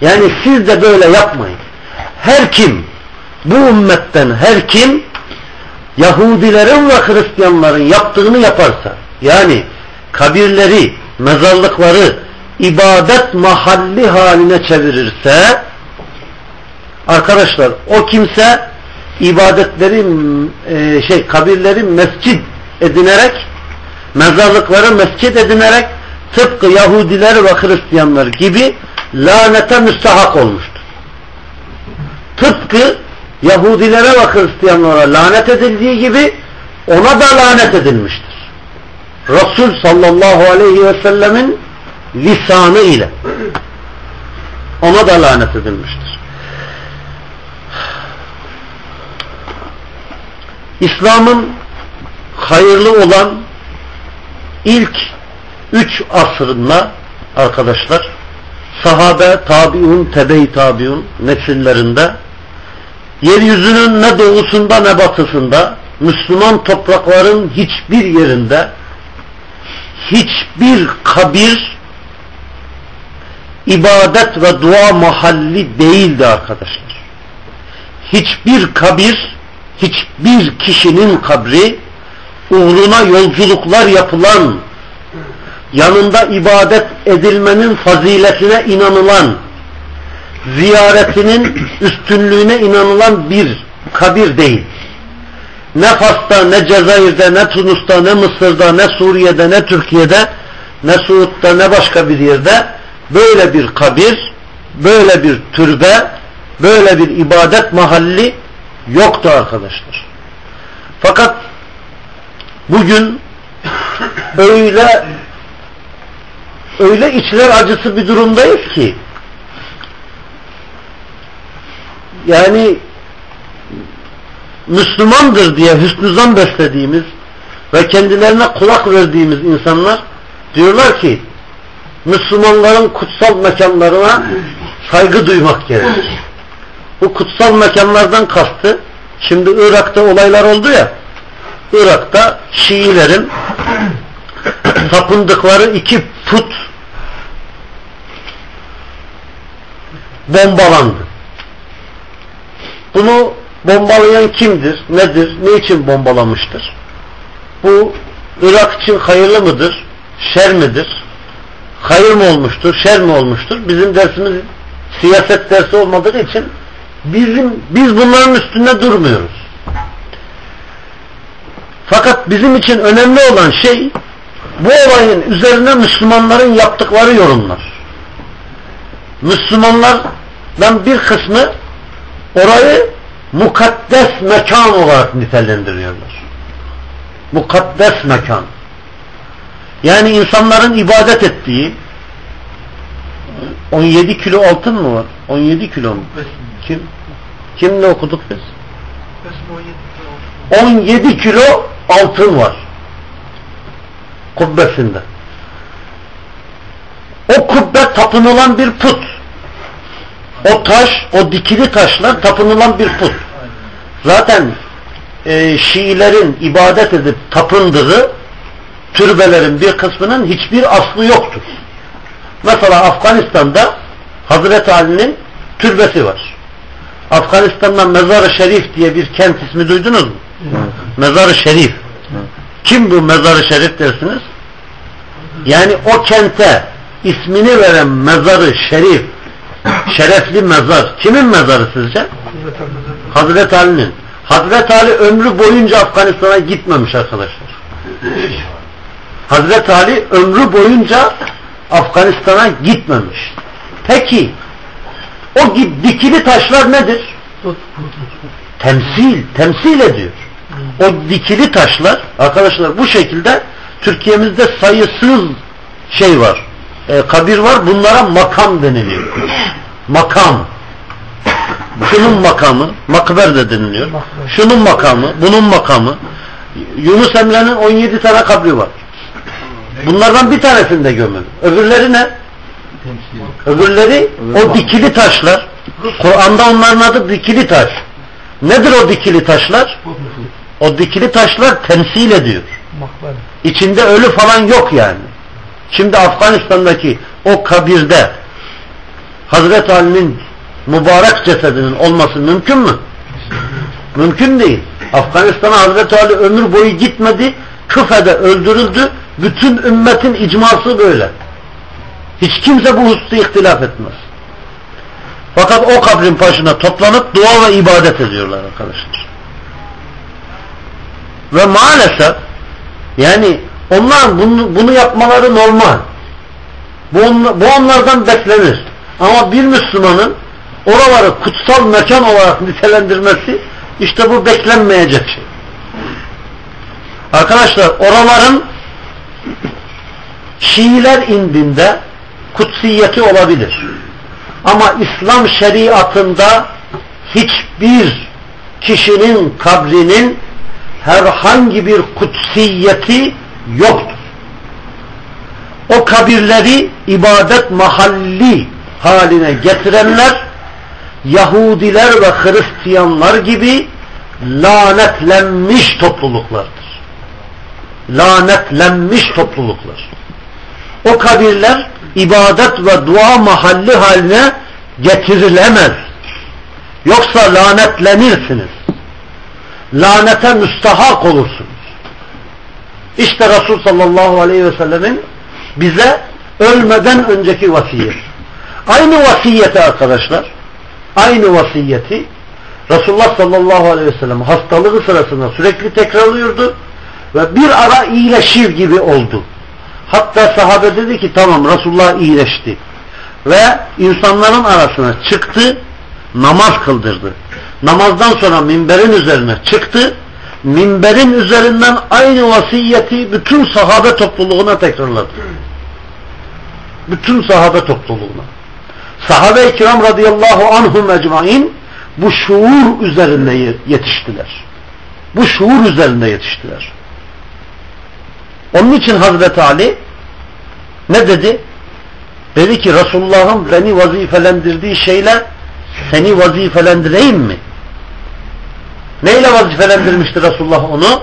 C: Yani siz de böyle yapmayın. Her kim bu ümmetten her kim Yahudilerin ve Hristiyanların yaptığını yaparsa yani kabirleri, mezarlıkları ibadet mahalli haline çevirirse arkadaşlar o kimse ibadetleri e, şey kabirleri mescit edinerek mezarlıkları mescit edinerek tıpkı Yahudiler ve Hristiyanlar gibi lanete müstahak olmuştur. Tıpkı Yahudilere ve Hristiyanlara lanet edildiği gibi ona da lanet edilmiştir. Resul sallallahu aleyhi ve sellemin lisanı ile ona da lanet edilmiştir. İslam'ın hayırlı olan ilk üç asrında arkadaşlar sahabe, tabiun, tebe-i tabiun nesillerinde yeryüzünün ne doğusunda ne batısında Müslüman toprakların hiçbir yerinde hiçbir kabir ibadet ve dua mahalli değildi arkadaşlar. Hiçbir kabir, hiçbir kişinin kabri uğruna yolculuklar yapılan, yanında ibadet edilmenin faziletine inanılan, ziyaretinin üstünlüğüne inanılan bir kabir değil. Ne Fas'ta, ne Cezayir'de, ne Tunus'ta, ne Mısır'da, ne Suriye'de, ne Türkiye'de, ne Suud'da, ne başka bir yerde böyle bir kabir, böyle bir türbe, böyle bir ibadet mahalli yoktu arkadaşlar. Fakat bugün öyle öyle içler acısı bir durumdayız ki yani Müslümandır diye hüsnü beslediğimiz ve kendilerine kulak verdiğimiz insanlar diyorlar ki Müslümanların kutsal mekanlarına saygı duymak gerekir. Bu kutsal mekanlardan kastı şimdi Irak'ta olaylar oldu ya Irak'ta Şiilerin tapındıkları iki put bombalandı. Bunu bombalayan kimdir? Nedir? Ne için bombalamıştır? Bu Irak için hayırlı mıdır? Şer midir? Hayır mı olmuştur? Şer mi olmuştur? Bizim dersimiz siyaset dersi olmadığı için bizim biz bunların üstünde durmuyoruz. Fakat bizim için önemli olan şey bu olayın üzerine Müslümanların yaptıkları yorumlar. Müslümanlardan bir kısmı orayı mukaddes mekan olarak nitelendiriyorlar. Mukaddes mekan. Yani insanların ibadet ettiği 17 kilo altın mı var? 17 kilo mu? Kim? Kimle okuduk biz? 17 kilo altın var. Kubbesinde. O kubbe tapınılan bir put. O taş, o dikili taşlar tapınılan bir put. Zaten e, Şiilerin ibadet edip tapındığı türbelerin bir kısmının hiçbir aslı yoktur. Mesela Afganistan'da Hazreti Ali'nin türbesi var. Afganistan'da Mezar-ı Şerif diye bir kent ismi duydunuz mu? Mezar-ı Şerif. Kim bu Mezar-ı Şerif dersiniz? Yani o kente ismini veren mezarı şerif, şerefli mezar kimin mezarı sizce? Hazreti Ali'nin. Hazreti Ali ömrü boyunca Afganistan'a gitmemiş arkadaşlar. Hazreti Ali ömrü boyunca Afganistan'a gitmemiş. Peki o dikili taşlar nedir? Temsil, temsil ediyor. O dikili taşlar arkadaşlar bu şekilde Türkiye'mizde sayısız şey var. E, kabir var. Bunlara makam deniliyor. Makam. Şunun makamı, makber de deniliyor. Şunun makamı, bunun makamı. Yunus Emre'nin 17 tane kabri var. Bunlardan bir tanesinde gömülü. Öbürleri ne? Öbürleri o dikili taşlar. Kur'an'da onların adı dikili taş. Nedir o dikili taşlar? O dikili taşlar temsil ediyor. İçinde ölü falan yok yani. Şimdi Afganistan'daki o kabirde Hazreti Ali'nin mübarek cesedinin olması mümkün mü? Mümkün değil. Afganistan'a Hazreti Ali ömür boyu gitmedi. Küfe'de öldürüldü. Bütün ümmetin icması böyle. Hiç kimse bu hususta ihtilaf etmez. Fakat o kabrin başına toplanıp dua ve ibadet ediyorlar arkadaşlar. Ve maalesef yani onlar bunu, bunu yapmaları normal. Bu, on- bu onlardan beklenir. Ama bir Müslümanın oraları kutsal mekan olarak nitelendirmesi işte bu beklenmeyecek şey. Arkadaşlar oraların Şiiler indinde kutsiyeti olabilir. Ama İslam şeriatında hiçbir kişinin kabrinin herhangi bir kutsiyeti yoktur. O kabirleri ibadet mahalli haline getirenler Yahudiler ve Hristiyanlar gibi lanetlenmiş topluluklardır. Lanetlenmiş topluluklar. O kabirler ibadet ve dua mahalli haline getirilemez. Yoksa lanetlenirsiniz. Lanete müstahak olursunuz. İşte Resul sallallahu aleyhi ve sellemin bize ölmeden önceki vasiyet. Aynı vasiyeti arkadaşlar, aynı vasiyeti Resulullah sallallahu aleyhi ve sellem hastalığı sırasında sürekli tekrarlıyordu ve bir ara iyileşir gibi oldu. Hatta sahabe dedi ki tamam Resulullah iyileşti. Ve insanların arasına çıktı, namaz kıldırdı. Namazdan sonra minberin üzerine çıktı. Minberin üzerinden aynı vasiyeti bütün sahabe topluluğuna tekrarladı. Bütün sahabe topluluğuna. Sahabe-i kiram radıyallahu anhum ecmain bu şuur üzerinde yetiştiler. Bu şuur üzerinde yetiştiler. Onun için Hazreti Ali ne dedi? Dedi ki Resulullah'ın beni vazifelendirdiği şeyle seni vazifelendireyim mi? Neyle vazifelendirmişti Resulullah onu?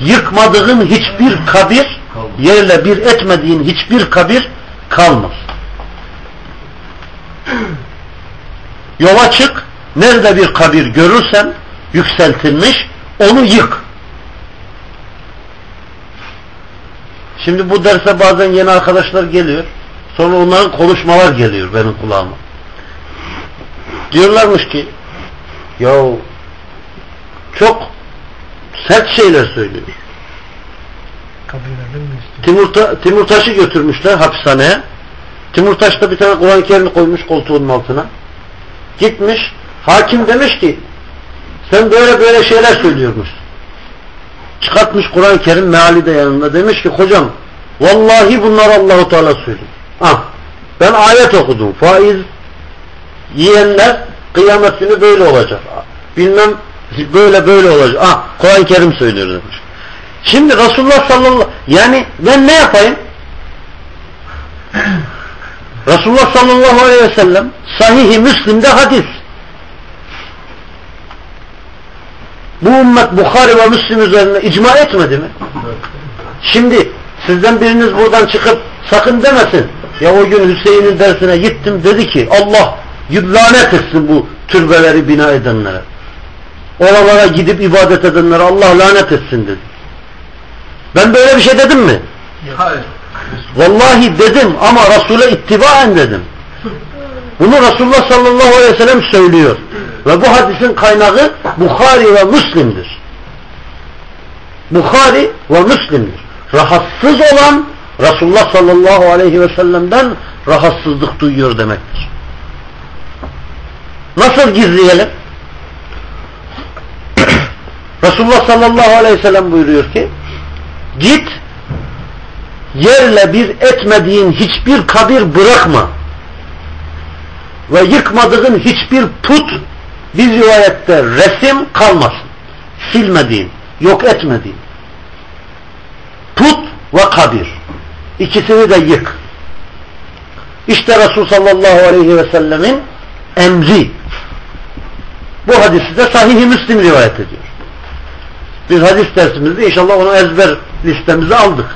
C: Yıkmadığın hiçbir kabir, yerle bir etmediğin hiçbir kabir kalmaz. Yola çık, nerede bir kabir görürsen yükseltilmiş, onu yık. Şimdi bu derse bazen yeni arkadaşlar geliyor. Sonra onların konuşmalar geliyor benim kulağıma. Diyorlarmış ki ya çok sert şeyler söylüyor. Timurta, Timurtaş'ı götürmüşler hapishaneye. Timurtaş da bir tane Kur'an-ı Kerim koymuş koltuğunun altına. Gitmiş. Hakim demiş ki sen böyle böyle şeyler söylüyormuş. Çıkartmış Kur'an-ı Kerim meali de yanında. Demiş ki hocam vallahi bunlar Allahu Teala söylüyor. Ah, ben ayet okudum. Faiz yiyenler kıyamet günü böyle olacak. Bilmem böyle böyle olacak. Ah, Kur'an-ı Kerim söylüyor demiş. Şimdi Resulullah sallallahu yani ben ne yapayım? Resulullah sallallahu aleyhi ve sellem sahih-i Müslim'de hadis. Bu ümmet Bukhari ve Müslim üzerine icma etmedi mi? Şimdi sizden biriniz buradan çıkıp sakın demesin. Ya o gün Hüseyin'in dersine gittim dedi ki Allah lanet etsin bu türbeleri bina edenlere. Oralara gidip ibadet edenlere Allah lanet etsin dedi. Ben böyle bir şey dedim mi?
E: Hayır.
C: Vallahi dedim ama Resul'e ittibaen dedim. Bunu Resulullah sallallahu aleyhi ve sellem söylüyor. Ve bu hadisin kaynağı Bukhari ve Müslim'dir. Bukhari ve Müslim'dir. Rahatsız olan Resulullah sallallahu aleyhi ve sellem'den rahatsızlık duyuyor demektir. Nasıl gizleyelim? Resulullah sallallahu aleyhi ve sellem buyuruyor ki git yerle bir etmediğin hiçbir kabir bırakma ve yıkmadığın hiçbir put bir rivayette resim kalmasın. Silmediğin, yok etmediğin. Put ve kabir. İkisini de yık. İşte Resul sallallahu aleyhi ve sellemin emri. Bu hadisi de sahih Müslim rivayet ediyor. Biz hadis dersimizde inşallah onu ezber listemize aldık.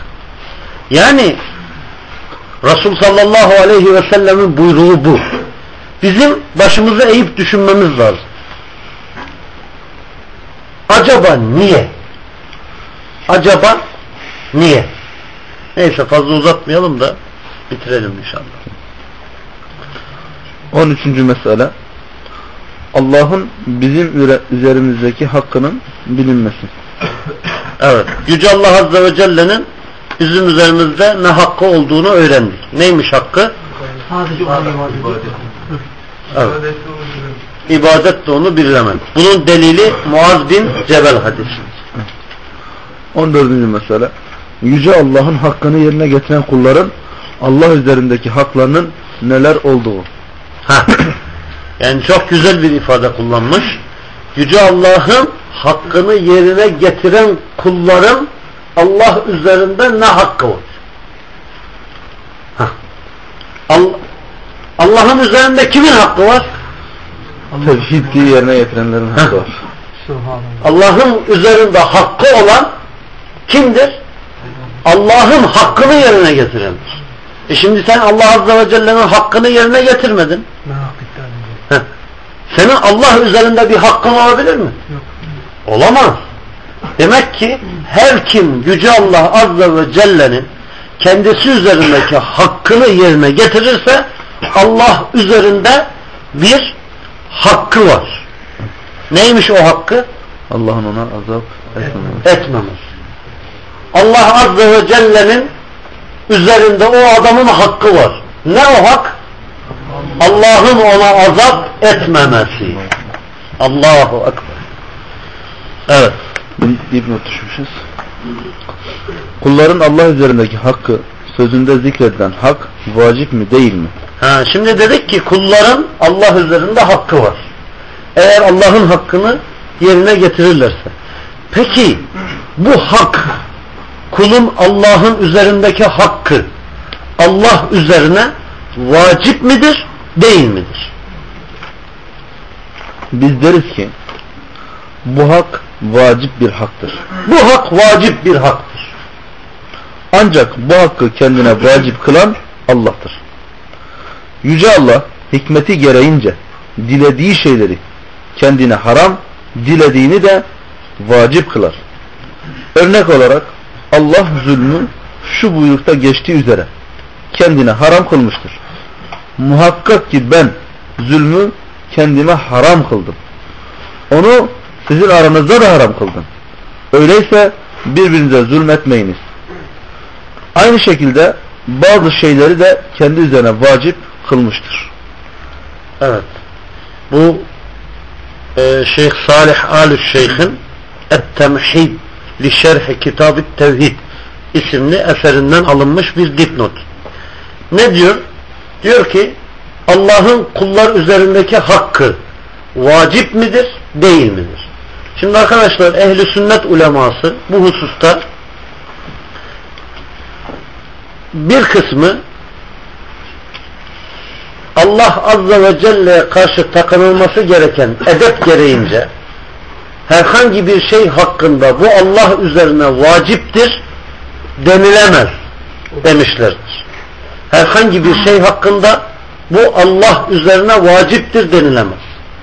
C: Yani Resul sallallahu aleyhi ve sellemin buyruğu bu. Bizim başımızı eğip düşünmemiz lazım. Acaba niye? Acaba niye? Neyse fazla uzatmayalım da bitirelim inşallah.
E: 13. mesele Allah'ın bizim üzerimizdeki hakkının bilinmesi.
C: Evet. Yüce Allah Azze ve Celle'nin bizim üzerimizde ne hakkı olduğunu öğrendik. Neymiş hakkı?
D: Sadece
C: Evet. İbadet de onu birlemek. Bunun delili Muaz bin Cebel hadisi.
E: 14. mesele Yüce Allah'ın hakkını yerine getiren kulların Allah üzerindeki haklarının neler olduğu.
C: Ha. Yani çok güzel bir ifade kullanmış. Yüce Allah'ın hakkını yerine getiren kulların Allah üzerinde ne hakkı var? Allah'ın üzerinde kimin hakkı var?
E: Tevhidi yerine getirenlerin hakkı var.
C: Allah'ın üzerinde hakkı olan kimdir? Allah'ın hakkını yerine getirendir. E şimdi sen Allah Azze ve Celle'nin hakkını yerine getirmedin. Heh. Senin Allah üzerinde bir hakkın olabilir mi?
D: Yok.
C: Olamaz. Demek ki her kim Yüce Allah Azze ve Celle'nin kendisi üzerindeki hakkını yerine getirirse Allah üzerinde bir hakkı var. Neymiş o hakkı?
E: Allah'ın ona azap etmemesi.
C: Etmemez. Allah Azze ve Celle'nin üzerinde o adamın hakkı var. Ne o hak? Allah'ın ona azap etmemesi. Allahu Ekber. Evet.
E: Dipnot düşmüşüz. Kulların Allah üzerindeki hakkı sözünde zikredilen hak vacip mi değil mi?
C: Ha, şimdi dedik ki kulların Allah üzerinde hakkı var. Eğer Allah'ın hakkını yerine getirirlerse. Peki bu hak kulun Allah'ın üzerindeki hakkı Allah üzerine vacip midir değil midir?
E: Biz deriz ki bu hak vacip bir haktır.
C: Bu hak vacip bir haktır.
E: Ancak bu hakkı kendine vacip kılan Allah'tır. Yüce Allah hikmeti gereğince dilediği şeyleri kendine haram, dilediğini de vacip kılar. Örnek olarak Allah zulmü şu buyrukta geçtiği üzere kendine haram kılmıştır. Muhakkak ki ben zulmü kendime haram kıldım. Onu sizin aranızda da haram kıldım. Öyleyse birbirinize zulmetmeyiniz. Aynı şekilde bazı şeyleri de kendi üzerine vacip kılmıştır.
C: Evet. Bu e, Şeyh Salih Alü Şeyh'in Et-Temhid li Şerhi Kitab-ı Tevhid isimli eserinden alınmış bir dipnot. Ne diyor? Diyor ki Allah'ın kullar üzerindeki hakkı vacip midir, değil midir? Şimdi arkadaşlar ehli sünnet uleması bu hususta bir kısmı Allah Azze ve Celle'ye karşı takınılması gereken edep gereğince herhangi bir şey hakkında bu Allah üzerine vaciptir denilemez demişlerdir. Herhangi bir şey hakkında bu Allah üzerine vaciptir denilemez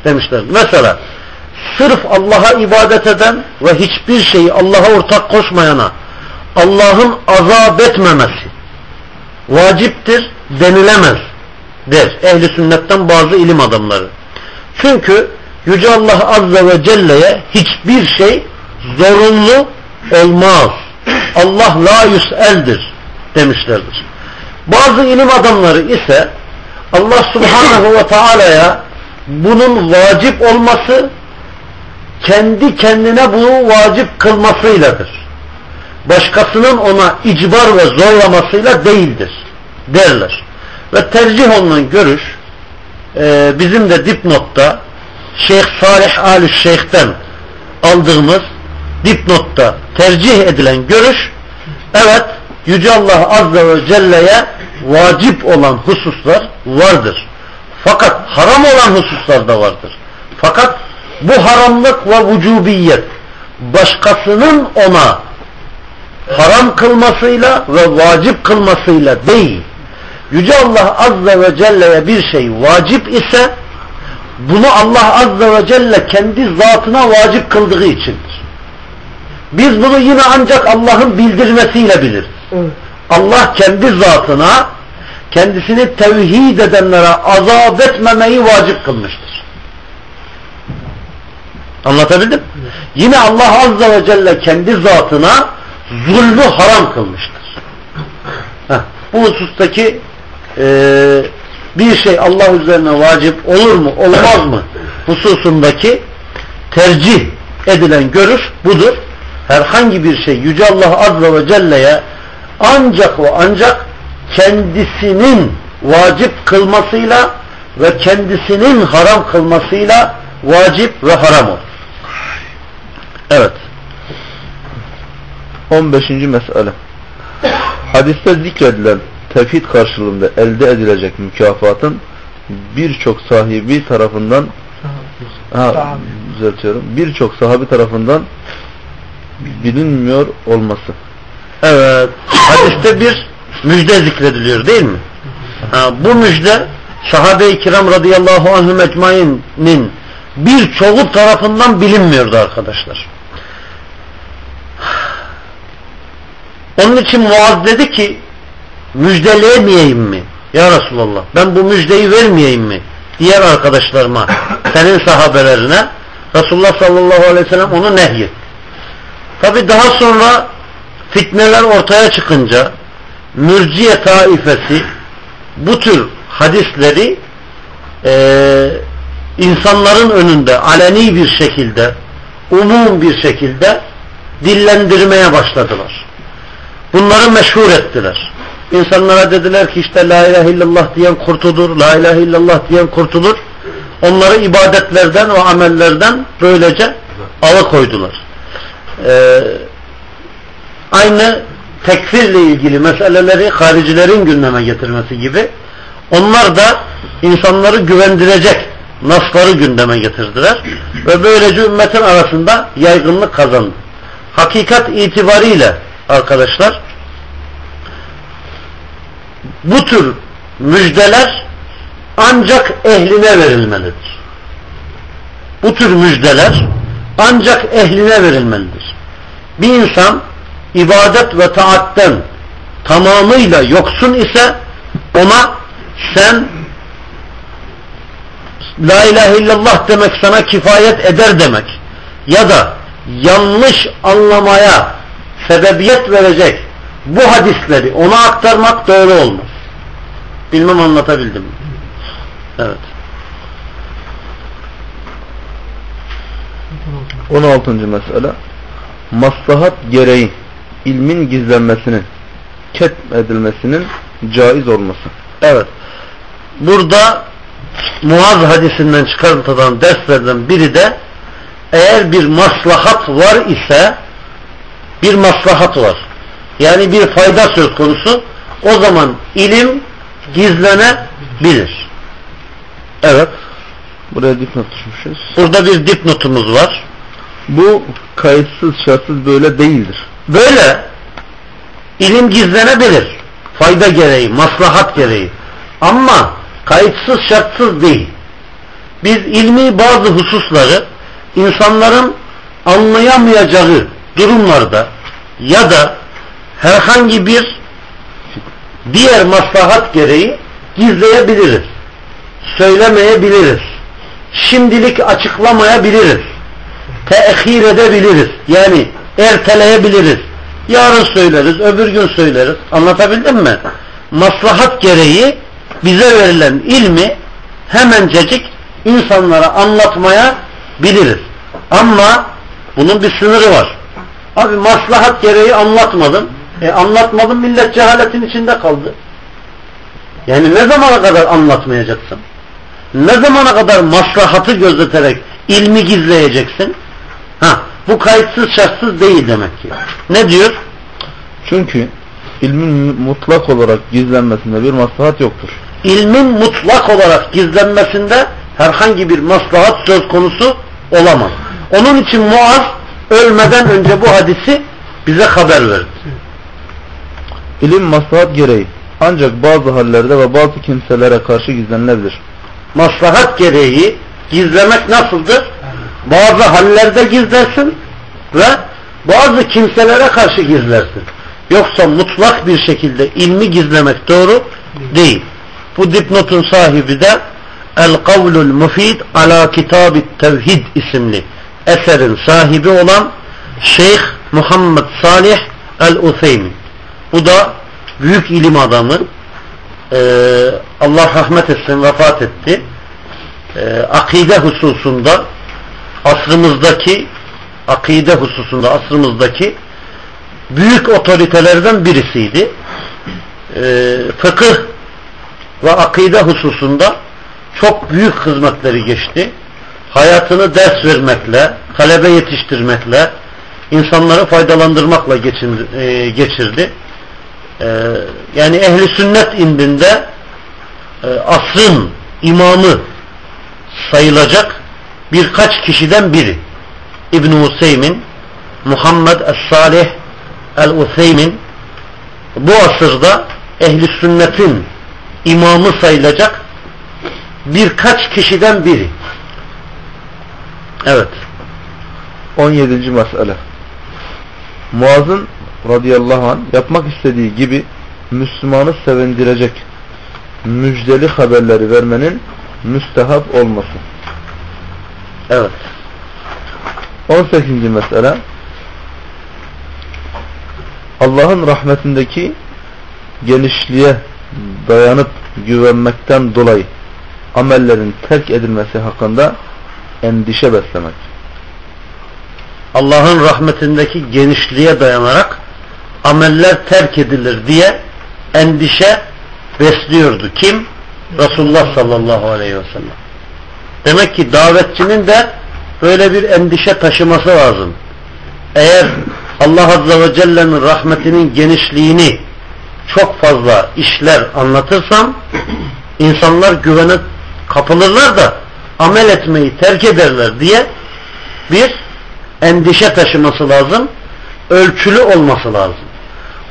C: demişler. Mesela sırf Allah'a ibadet eden ve hiçbir şeyi Allah'a ortak koşmayana Allah'ın azap etmemesi vaciptir denilemez der. Ehli sünnetten bazı ilim adamları. Çünkü Yüce Allah Azze ve Celle'ye hiçbir şey zorunlu olmaz. Allah la yüseldir demişlerdir. Bazı ilim adamları ise Allah Subhanahu ve Taala'ya bunun vacip olması kendi kendine bunu vacip kılmasıyladır. Başkasının ona icbar ve zorlamasıyla değildir derler. Ve tercih olunan görüş e, bizim de dipnotta Şeyh Salih Ali Şeyh'ten aldığımız dipnotta tercih edilen görüş evet Yüce Allah Azze ve Celle'ye vacip olan hususlar vardır. Fakat haram olan hususlar da vardır. Fakat bu haramlık ve vücubiyet başkasının ona haram kılmasıyla ve vacip kılmasıyla değil. Yüce Allah Azze ve Celle'ye bir şey vacip ise bunu Allah Azze ve Celle kendi zatına vacip kıldığı içindir. Biz bunu yine ancak Allah'ın bildirmesiyle biliriz.
A: Evet.
C: Allah kendi zatına kendisini tevhid edenlere azap etmemeyi vacip kılmıştır. Anlatabildim? Yine Allah Azze ve Celle kendi zatına zulmü haram kılmıştır. Heh, bu husustaki e, bir şey Allah üzerine vacip olur mu olmaz mı hususundaki tercih edilen görüş budur. Herhangi bir şey Yüce Allah Azze ve Celle'ye ancak ve ancak kendisinin vacip kılmasıyla ve kendisinin haram kılmasıyla vacip ve haram olur. Evet.
E: 15. mesele. Hadiste zikredilen tevhid karşılığında elde edilecek mükafatın birçok sahibi tarafından ha, düzeltiyorum. Birçok sahabi tarafından bilinmiyor olması.
C: Evet. Hadiste bir müjde zikrediliyor değil mi? Ha, bu müjde sahabe-i kiram radıyallahu anhüm ecmainin birçoğu tarafından bilinmiyordu arkadaşlar. Onun için Muaz dedi ki müjdeleyemeyeyim mi? Ya Resulallah ben bu müjdeyi vermeyeyim mi? Diğer arkadaşlarıma senin sahabelerine Resulullah sallallahu aleyhi ve sellem onu nehyetti. Tabi daha sonra fitneler ortaya çıkınca mürciye taifesi bu tür hadisleri e, insanların önünde aleni bir şekilde umum bir şekilde dillendirmeye başladılar. Bunları meşhur ettiler. İnsanlara dediler ki işte la ilahe illallah diyen kurtulur, la ilahe illallah diyen kurtulur. Onları ibadetlerden o amellerden böylece alıkoydular. Ee, aynı tekfirle ilgili meseleleri haricilerin gündeme getirmesi gibi onlar da insanları güvendirecek nasları gündeme getirdiler ve böylece ümmetin arasında yaygınlık kazandı. Hakikat itibariyle arkadaşlar bu tür müjdeler ancak ehline verilmelidir. Bu tür müjdeler ancak ehline verilmelidir. Bir insan ibadet ve taatten tamamıyla yoksun ise ona sen La ilahe illallah demek sana kifayet eder demek ya da yanlış anlamaya sebebiyet verecek bu hadisleri ona aktarmak doğru olmaz. Bilmem anlatabildim mi? Evet.
E: 16. mesele maslahat gereği ilmin gizlenmesinin ketmedilmesinin caiz olması.
C: Evet. Burada Muaz hadisinden çıkartılan derslerden biri de eğer bir maslahat var ise bir maslahat var. Yani bir fayda söz konusu o zaman ilim gizlenebilir. Evet.
E: Buraya dipnot düşmüşüz.
C: Burada bir dipnotumuz var.
E: Bu kayıtsız şartsız böyle değildir.
C: Böyle ilim gizlenebilir. Fayda gereği, maslahat gereği. Ama kayıtsız şartsız değil. Biz ilmi bazı hususları insanların anlayamayacağı durumlarda ya da herhangi bir diğer maslahat gereği gizleyebiliriz. Söylemeyebiliriz. Şimdilik açıklamayabiliriz. Tehir edebiliriz. Yani erteleyebiliriz. Yarın söyleriz, öbür gün söyleriz. Anlatabildim mi? Maslahat gereği bize verilen ilmi hemencecik insanlara anlatmaya biliriz. Ama bunun bir sınırı var. Abi maslahat gereği anlatmadım. E anlatmadım millet cehaletin içinde kaldı. Yani ne zamana kadar anlatmayacaksın? Ne zamana kadar maslahatı gözeterek ilmi gizleyeceksin? Ha, bu kayıtsız şartsız değil demek ki. Ne diyor?
E: Çünkü ilmin mutlak olarak gizlenmesinde bir maslahat yoktur.
C: İlmin mutlak olarak gizlenmesinde herhangi bir maslahat söz konusu olamaz. Onun için Muaz ölmeden önce bu hadisi bize haber verdi.
E: İlim maslahat gereği ancak bazı hallerde ve bazı kimselere karşı gizlenilebilir.
C: Maslahat gereği gizlemek nasıldır? Bazı hallerde gizlersin ve bazı kimselere karşı gizlersin. Yoksa mutlak bir şekilde ilmi gizlemek doğru değil. Bu dipnotun sahibi de El Kavlul Mufid ala Kitab Tevhid isimli eserin sahibi olan Şeyh Muhammed Salih El-Utheymin. Bu da büyük ilim adamı. Ee, Allah rahmet etsin vefat etti. Ee, akide hususunda asrımızdaki akide hususunda asrımızdaki büyük otoritelerden birisiydi. Ee, fıkıh ve akide hususunda çok büyük hizmetleri geçti. Hayatını ders vermekle, talebe yetiştirmekle, insanları faydalandırmakla e, geçirdi. Ee, yani ehli sünnet indinde e, asrın imamı sayılacak birkaç kişiden biri. İbn-i Hüseymin, Muhammed Es-Salih El-Useymin bu asırda ehli sünnetin imamı sayılacak birkaç kişiden biri. Evet.
E: 17. mesele. Muaz'ın radıyallahu anh yapmak istediği gibi Müslümanı sevindirecek müjdeli haberleri vermenin müstehap olması.
C: Evet.
E: 18. mesele Allah'ın rahmetindeki genişliğe dayanıp güvenmekten dolayı amellerin terk edilmesi hakkında endişe beslemek.
C: Allah'ın rahmetindeki genişliğe dayanarak ameller terk edilir diye endişe besliyordu. Kim? Resulullah sallallahu aleyhi ve sellem. Demek ki davetçinin de böyle bir endişe taşıması lazım. Eğer Allah Azze ve Celle'nin rahmetinin genişliğini çok fazla işler anlatırsam insanlar güvene kapılırlar da amel etmeyi terk ederler diye bir endişe taşıması lazım. Ölçülü olması lazım.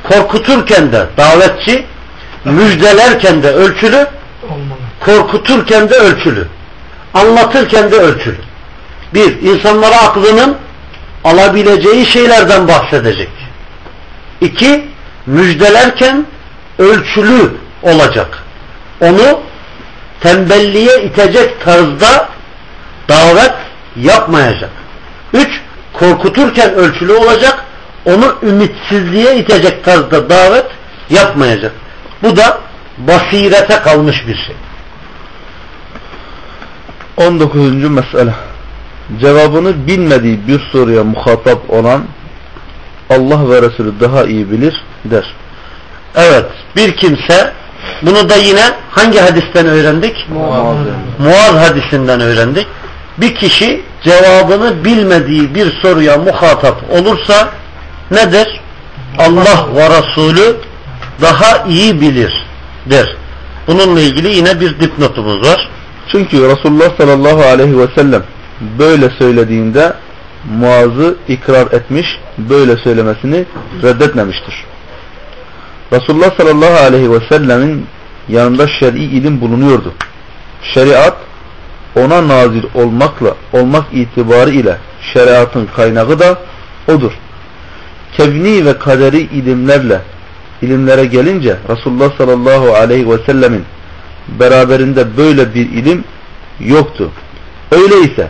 C: Korkuturken de davetçi müjdelerken de ölçülü korkuturken de ölçülü anlatırken de ölçülü. Bir, insanlara aklının alabileceği şeylerden bahsedecek. İki, müjdelerken ölçülü olacak. Onu tembelliğe itecek tarzda davet yapmayacak. Üç, korkuturken ölçülü olacak. Onu ümitsizliğe itecek tarzda davet yapmayacak. Bu da basirete kalmış bir şey.
E: 19. mesele Cevabını bilmediği bir soruya muhatap olan Allah ve Resulü daha iyi bilir der.
C: Evet bir kimse bunu da yine hangi hadisten öğrendik?
E: Muaz.
C: Muaz hadisinden öğrendik. Bir kişi cevabını bilmediği bir soruya muhatap olursa nedir? Allah ve Resulü daha iyi bilir der. Bununla ilgili yine bir dipnotumuz var.
E: Çünkü Resulullah sallallahu aleyhi ve sellem böyle söylediğinde Muaz'ı ikrar etmiş, böyle söylemesini reddetmemiştir. Resulullah sallallahu aleyhi ve sellemin yanında şer'i ilim bulunuyordu. Şeriat ona nazil olmakla, olmak itibarı ile şeriatın kaynağı da odur. Kevni ve kaderi ilimlerle ilimlere gelince Resulullah sallallahu aleyhi ve sellemin beraberinde böyle bir ilim yoktu. Öyleyse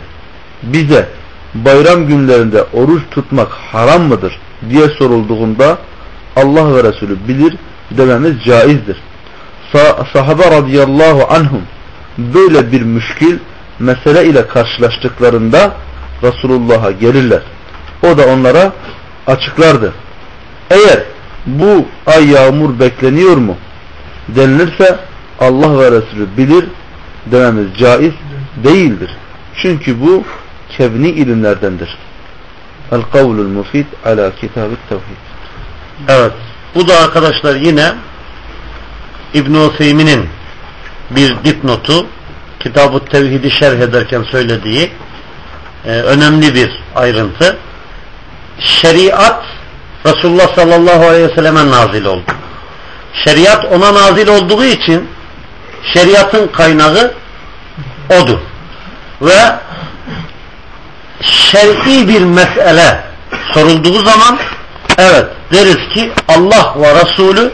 E: bize bayram günlerinde oruç tutmak haram mıdır diye sorulduğunda Allah ve Resulü bilir dememiz caizdir. Sa sahabe radıyallahu anhum böyle bir müşkil mesele ile karşılaştıklarında Resulullah'a gelirler. O da onlara açıklardı. Eğer bu ay yağmur bekleniyor mu denilirse Allah ve Resulü bilir dememiz caiz değildir. Çünkü bu kevni ilimlerdendir. El kavlul mufid ala kitabı tevhid.
C: Evet. Bu da arkadaşlar yine İbn-i Useymin'in bir dipnotu Kitab-ı Tevhid'i şerh ederken söylediği e, önemli bir ayrıntı. Şeriat Resulullah sallallahu aleyhi ve selleme nazil oldu. Şeriat ona nazil olduğu için şeriatın kaynağı odur. Ve şer'i bir mesele sorulduğu zaman evet deriz ki Allah ve Resulü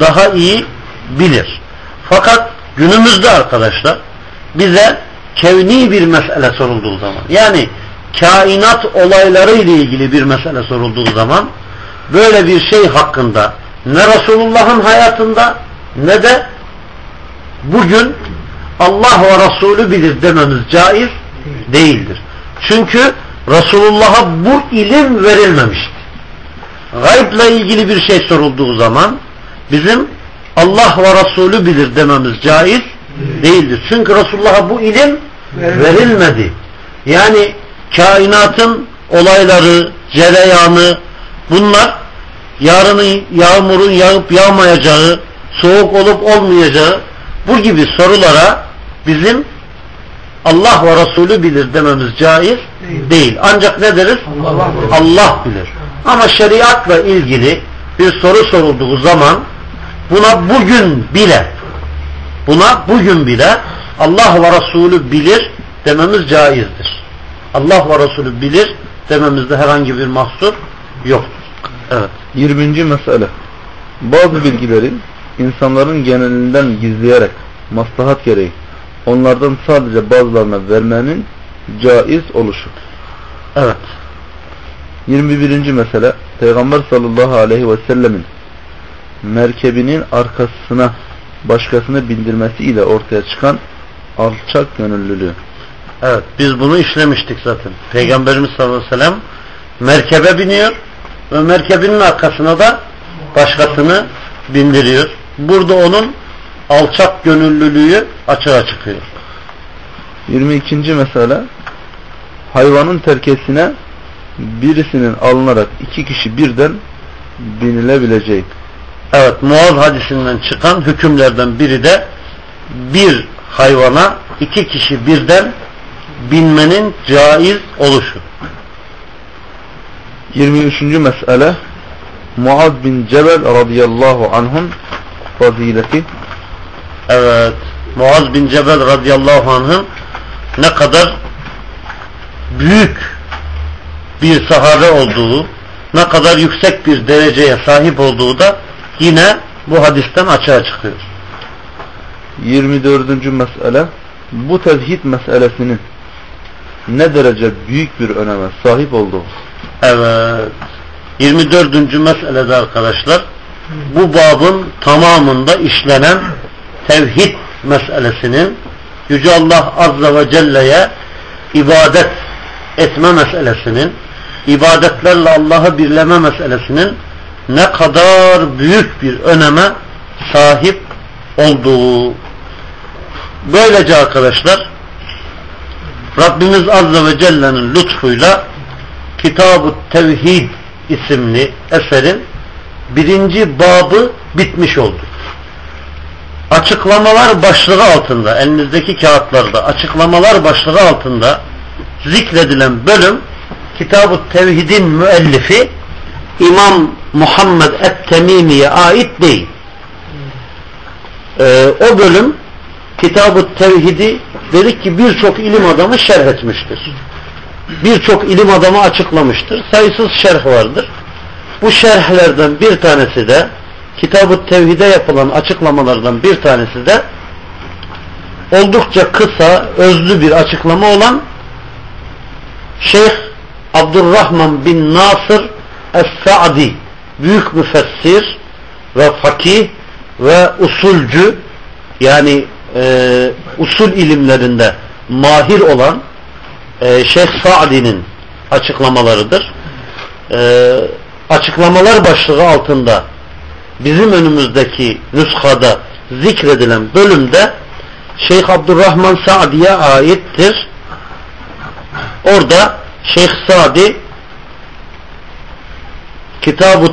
C: daha iyi bilir. Fakat günümüzde arkadaşlar bize kevni bir mesele sorulduğu zaman yani kainat olayları ile ilgili bir mesele sorulduğu zaman böyle bir şey hakkında ne Resulullah'ın hayatında ne de bugün Allah ve Resulü bilir dememiz caiz değildir. Çünkü Resulullah'a bu ilim verilmemişti. Gaybla ilgili bir şey sorulduğu zaman bizim Allah ve Resulü bilir dememiz caiz değildir. Çünkü Resulullah'a bu ilim verilmedi. Yani kainatın olayları, cereyanı bunlar yarının yağmurun yağıp yağmayacağı, soğuk olup olmayacağı bu gibi sorulara bizim Allah ve Resulü bilir dememiz caiz değil. Ancak ne deriz?
A: Allah,
C: Allah bilir. Ama şeriatla ilgili bir soru sorulduğu zaman buna bugün bile buna bugün bile Allah ve Resulü bilir dememiz caizdir. Allah ve Resulü bilir dememizde herhangi bir mahsur yoktur. Evet.
E: 20. mesele Bazı bilgileri insanların genelinden gizleyerek maslahat gereği onlardan sadece bazılarına vermenin caiz oluşu.
C: Evet.
E: 21. mesele Peygamber sallallahu aleyhi ve sellemin merkebinin arkasına başkasını bindirmesi ile ortaya çıkan alçak gönüllülüğü.
C: Evet. Biz bunu işlemiştik zaten. Peygamberimiz sallallahu aleyhi ve sellem merkebe biniyor ve merkebinin arkasına da başkasını bindiriyor. Burada onun alçak gönüllülüğü açığa çıkıyor.
E: 22. mesele hayvanın terkesine birisinin alınarak iki kişi birden binilebileceği.
C: Evet Muaz hadisinden çıkan hükümlerden biri de bir hayvana iki kişi birden binmenin caiz oluşu.
E: 23. mesele Muaz bin Cebel radıyallahu anh'ın fazileti
C: Evet Muaz bin Cebel radıyallahu anh'ın ne kadar büyük bir sahabe olduğu ne kadar yüksek bir dereceye sahip olduğu da yine bu hadisten açığa çıkıyor.
E: 24. mesele bu tevhid meselesinin ne derece büyük bir öneme sahip olduğu.
C: Evet. 24. meselede arkadaşlar bu babın tamamında işlenen tevhid meselesinin Yüce Allah Azze ve Celle'ye ibadet etme meselesinin ibadetlerle Allah'ı birleme meselesinin ne kadar büyük bir öneme sahip olduğu. Böylece arkadaşlar Rabbimiz Azze ve Celle'nin lütfuyla Kitab-ı Tevhid isimli eserin birinci babı bitmiş oldu. Açıklamalar başlığı altında elinizdeki kağıtlarda açıklamalar başlığı altında zikredilen bölüm Kitab-ı Tevhid'in müellifi İmam Muhammed Et-Temimi'ye ait değil. Ee, o bölüm Kitab-ı Tevhid'i dedik ki birçok ilim adamı şerh etmiştir. Birçok ilim adamı açıklamıştır. Sayısız şerh vardır. Bu şerhlerden bir tanesi de Kitab-ı Tevhid'e yapılan açıklamalardan bir tanesi de oldukça kısa, özlü bir açıklama olan Şeyh Abdurrahman bin Nasır Es-Sa'di büyük müfessir ve fakih ve usulcü yani e, usul ilimlerinde mahir olan e, Şeyh Sa'di'nin açıklamalarıdır. E, açıklamalar başlığı altında bizim önümüzdeki nüshada zikredilen bölümde Şeyh Abdurrahman Sa'di'ye aittir. Orada Şeyh Sa'di Kitab-ı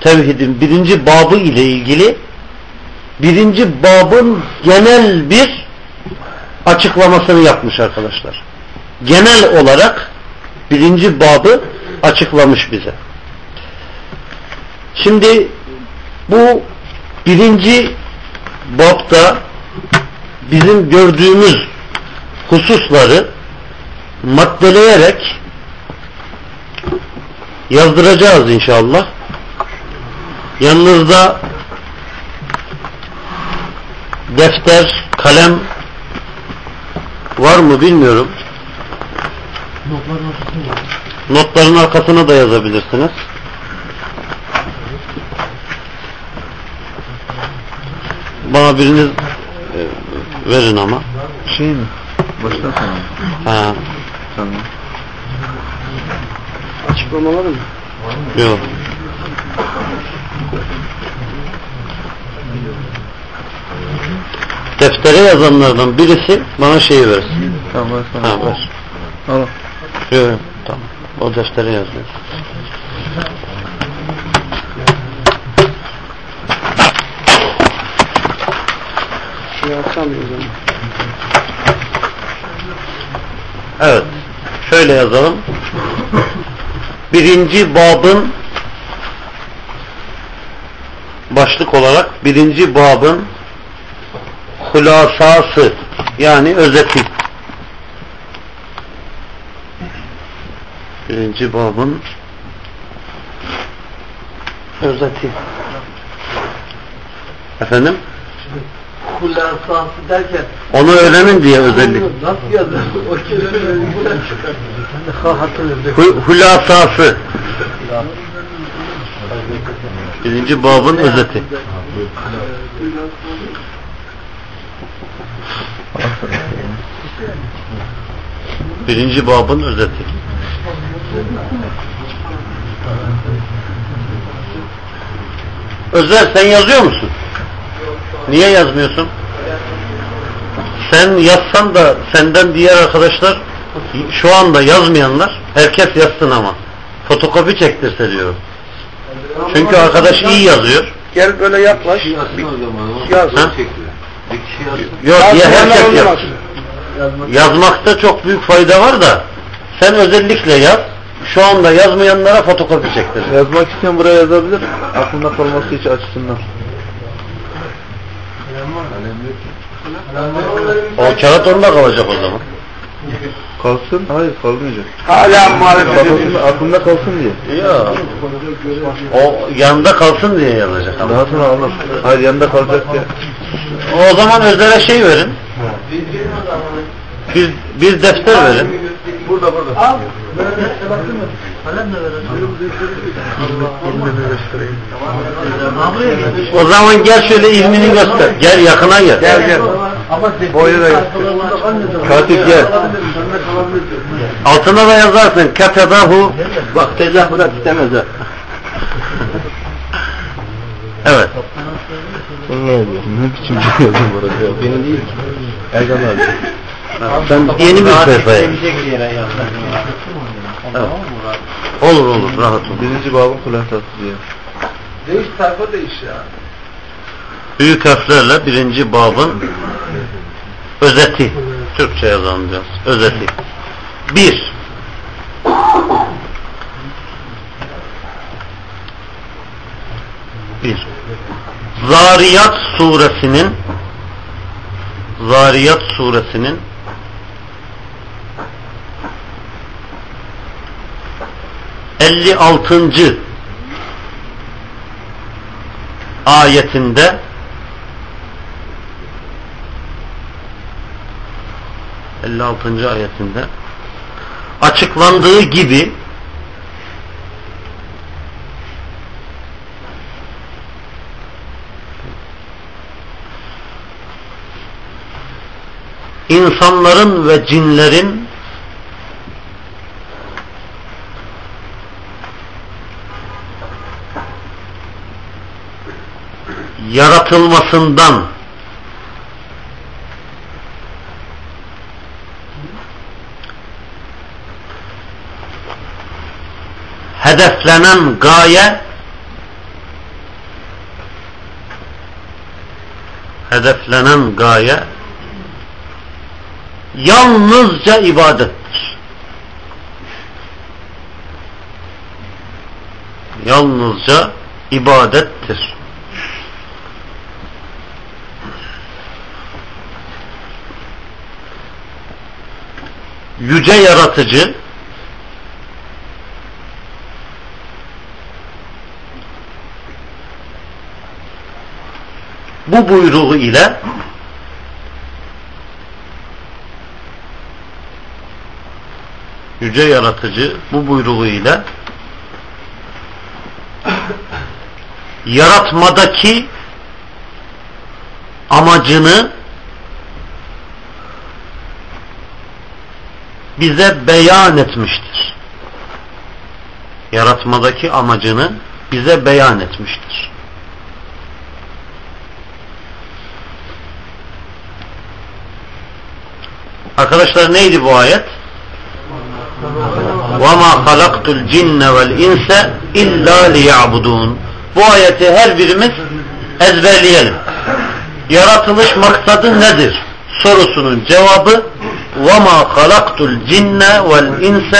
C: Tevhid'in birinci babı ile ilgili birinci babın genel bir açıklamasını yapmış arkadaşlar. Genel olarak birinci babı açıklamış bize. Şimdi bu birinci babda bizim gördüğümüz hususları maddeleyerek yazdıracağız inşallah. Yanınızda defter, kalem var mı bilmiyorum.
D: Notların
C: arkasına da yazabilirsiniz. Bana biriniz e, verin ama.
E: Şey mi? Baştan sona.
C: Ha,
E: Tamam.
B: Açıklamaları mı?
C: yok. Deftere yazanlardan birisi bana şeyi versin.
E: Tamam sana.
C: Ha, ver.
E: Al.
C: Yok, tamam. O deftere yazıyor.
B: Şey atamıyoruz ama.
C: Evet. Şöyle yazalım. Birinci babın başlık olarak birinci babın hulasası yani özeti. Birinci babın özeti. Efendim?
A: Derken
C: Onu öğrenin diye özellik.
A: nasıl yazılır? O kelimeleri güzel çıkar.
C: Hulasası. Birinci babın özeti. Birinci babın özeti. Özer sen yazıyor musun? Niye yazmıyorsun? Sen yazsan da senden diğer arkadaşlar şu anda yazmayanlar herkes yazsın ama. Fotokopi çektirse diyorum. Çünkü arkadaş iyi yazıyor.
B: Gel böyle yaklaş. Yaz.
C: Ha? Yok ya herkes yaz. Yazmakta çok büyük fayda var da sen özellikle yaz. Şu anda yazmayanlara fotokopi çektir.
E: Yazmak isteyen buraya yazabilir. Aklında kalması için açısından.
C: O kağıt onda kalacak o zaman.
E: Kalsın. Hayır kalmayacak.
B: Hala muhalefet
E: aklında kalsın diye.
C: Ya. O yanında kalsın diye yazacak ama.
E: Daha sonra alır. Hayır yanında kalacak diye.
C: O zaman Özer'e şey verin. Bir, bir defter verin.
B: Burada burada.
A: Kalem de verelim.
C: O zaman gel şöyle ilmini göster. Gel yakına gel.
B: Gel gel.
A: Ama
B: Boyu da gel.
C: Katip gel. Altına da yazarsın. Katedahu.
B: Bak tezahürat istemez ha.
C: Evet.
E: Sen ne? Ne biçim şey yazıyorsun burada ya? Benim değil ki. Ergan abi.
C: Sen yeni bir sayfaya. Evet. Olur olur rahat ol.
E: Birinci babın kulasası diye.
A: Değiş sayfa değiş ya.
C: Büyük harflerle birinci babın özeti. Türkçe yazalım biraz. Özeti. Bir. Bir. Zariyat suresinin Zariyat suresinin elli altıncı ayetinde elli altıncı ayetinde açıklandığı gibi insanların ve cinlerin yaratılmasından hedeflenen gaye hedeflenen gaye yalnızca ibadettir. Yalnızca ibadettir. Yüce yaratıcı bu buyruğu ile yüce yaratıcı bu buyruğu ile yaratmadaki amacını bize beyan etmiştir. Yaratmadaki amacını bize beyan etmiştir. Arkadaşlar neydi bu ayet? وَمَا خَلَقْتُ الْجِنَّ وَالْاِنْسَ اِلَّا لِيَعْبُدُونَ Bu ayeti her birimiz ezberleyelim. Yaratılış maksadı nedir? Sorusunun cevabı وَمَا خَلَقْتُ الْجِنَّ وَالْاِنْسَ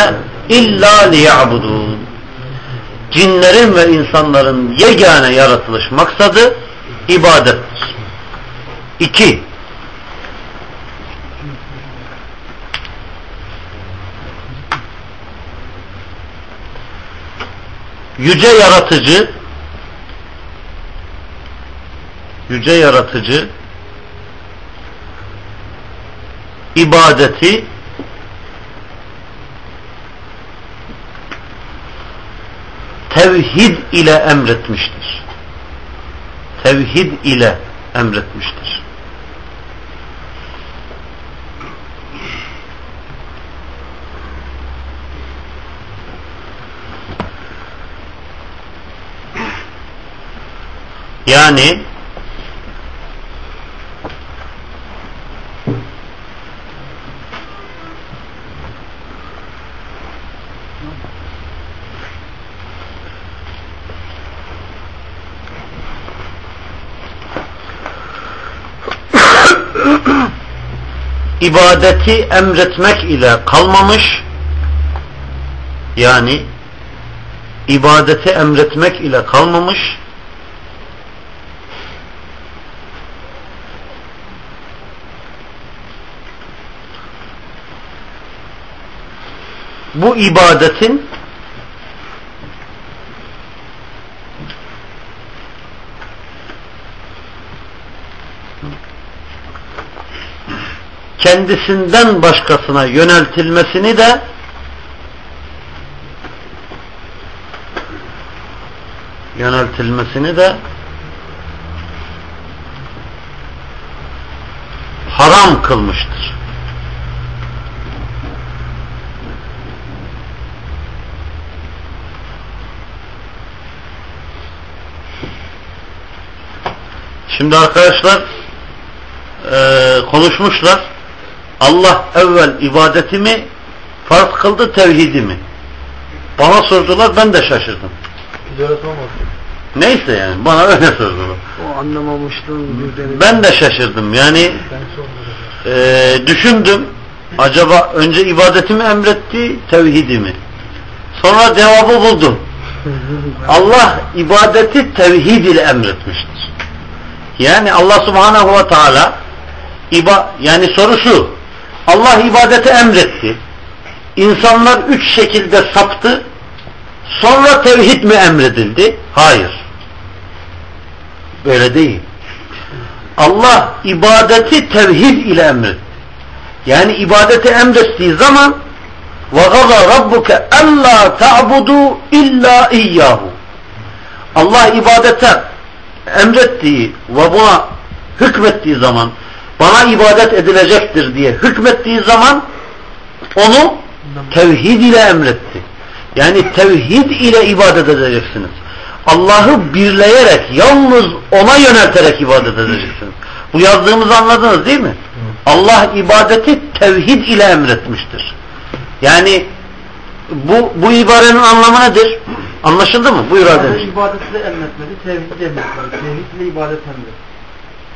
C: اِلَّا لِيَعْبُدُونَ Cinlerin ve insanların yegane yaratılış maksadı ibadettir. İki, yüce yaratıcı yüce yaratıcı ibadeti tevhid ile emretmiştir. Tevhid ile emretmiştir. Yani ibadeti emretmek ile kalmamış yani ibadeti emretmek ile kalmamış bu ibadetin kendisinden başkasına yöneltilmesini de yöneltilmesini de haram kılmıştır. Şimdi arkadaşlar e, konuşmuşlar. Allah evvel ibadetimi farz kıldı tevhidi mi? Bana sordular ben de şaşırdım.
A: Ticaret olmaz.
C: Neyse yani bana öyle sordular.
A: O anlamamışlığın bir.
C: Ben de şaşırdım. Yani e, düşündüm. Acaba önce ibadetimi emretti tevhidi mi? Sonra cevabı buldum. Allah ibadeti tevhid ile emretmiştir. Yani Allah subhanahu ve teala iba, yani soru şu Allah ibadeti emretti. İnsanlar üç şekilde saptı. Sonra tevhid mi emredildi? Hayır. Böyle değil. Allah ibadeti tevhid ile emretti. Yani ibadeti emrettiği zaman وَغَضَى رَبُّكَ أَلَّا تَعْبُدُوا اِلَّا اِيَّهُ Allah ibadete emrettiği ve buna hükmettiği zaman bana ibadet edilecektir diye hükmettiği zaman onu tevhid ile emretti. Yani tevhid ile ibadet edeceksiniz. Allah'ı birleyerek, yalnız ona yönelterek ibadet edeceksiniz. Bu yazdığımızı anladınız değil mi? Allah ibadeti tevhid ile emretmiştir. Yani bu, bu ibarenin anlamı nedir? Anlaşıldı mı? Buyur Adem.
B: İbadeti de emretmedi, tevhidi de emretmedi. Tevhid ile ibadet emretti.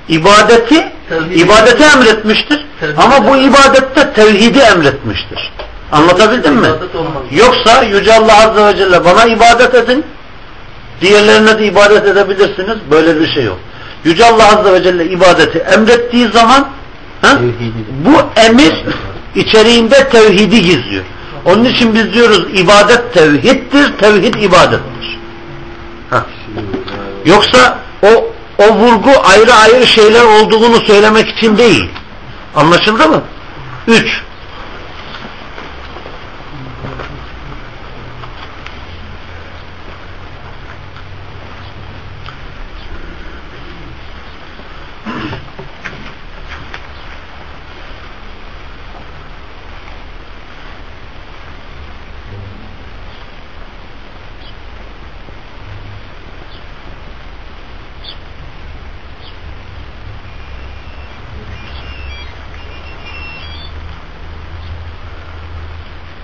C: İbadeti,
B: Tevhid-
C: ibadeti emretmiştir.
B: Tevhid-
C: Ama bu ibadette tevhidi emretmiştir. Anlatabildim mi? Yoksa Yüce Allah Azze ve Celle bana ibadet edin, diğerlerine de ibadet edebilirsiniz. Böyle bir şey yok. Yüce Allah Azze ve Celle ibadeti emrettiği zaman ha, bu emir içeriğinde tevhidi gizliyor. Onun için biz diyoruz ibadet tevhiddir, tevhid ibadettir. Ha. Yoksa o o vurgu ayrı ayrı şeyler olduğunu söylemek için değil. Anlaşıldı mı? Üç.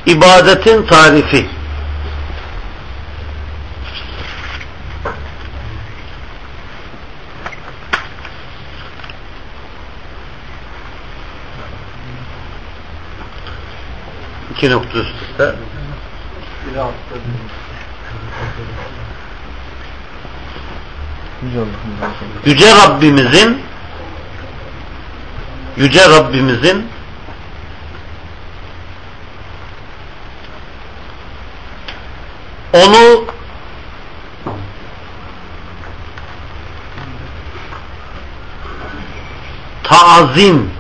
C: İbadetin tarifi. İki nokta üst üste.
B: Biri altta, biri
E: Yüce Allah'ım.
C: Yüce Rabbimizin Yüce Rabbimizin onu taazim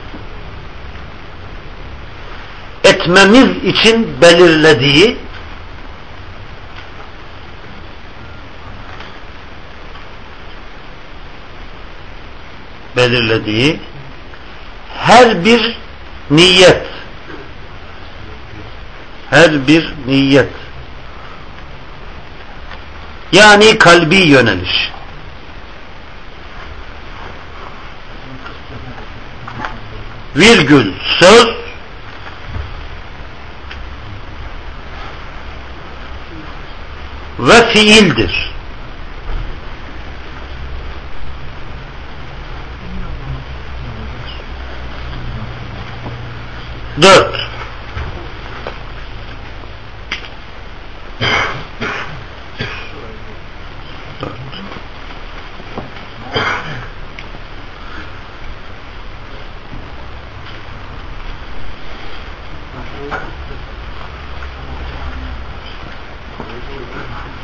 C: etmemiz için belirlediği belirlediği her bir niyet her bir niyet yani kalbi yöneliş virgül söz ve fiildir. Dört.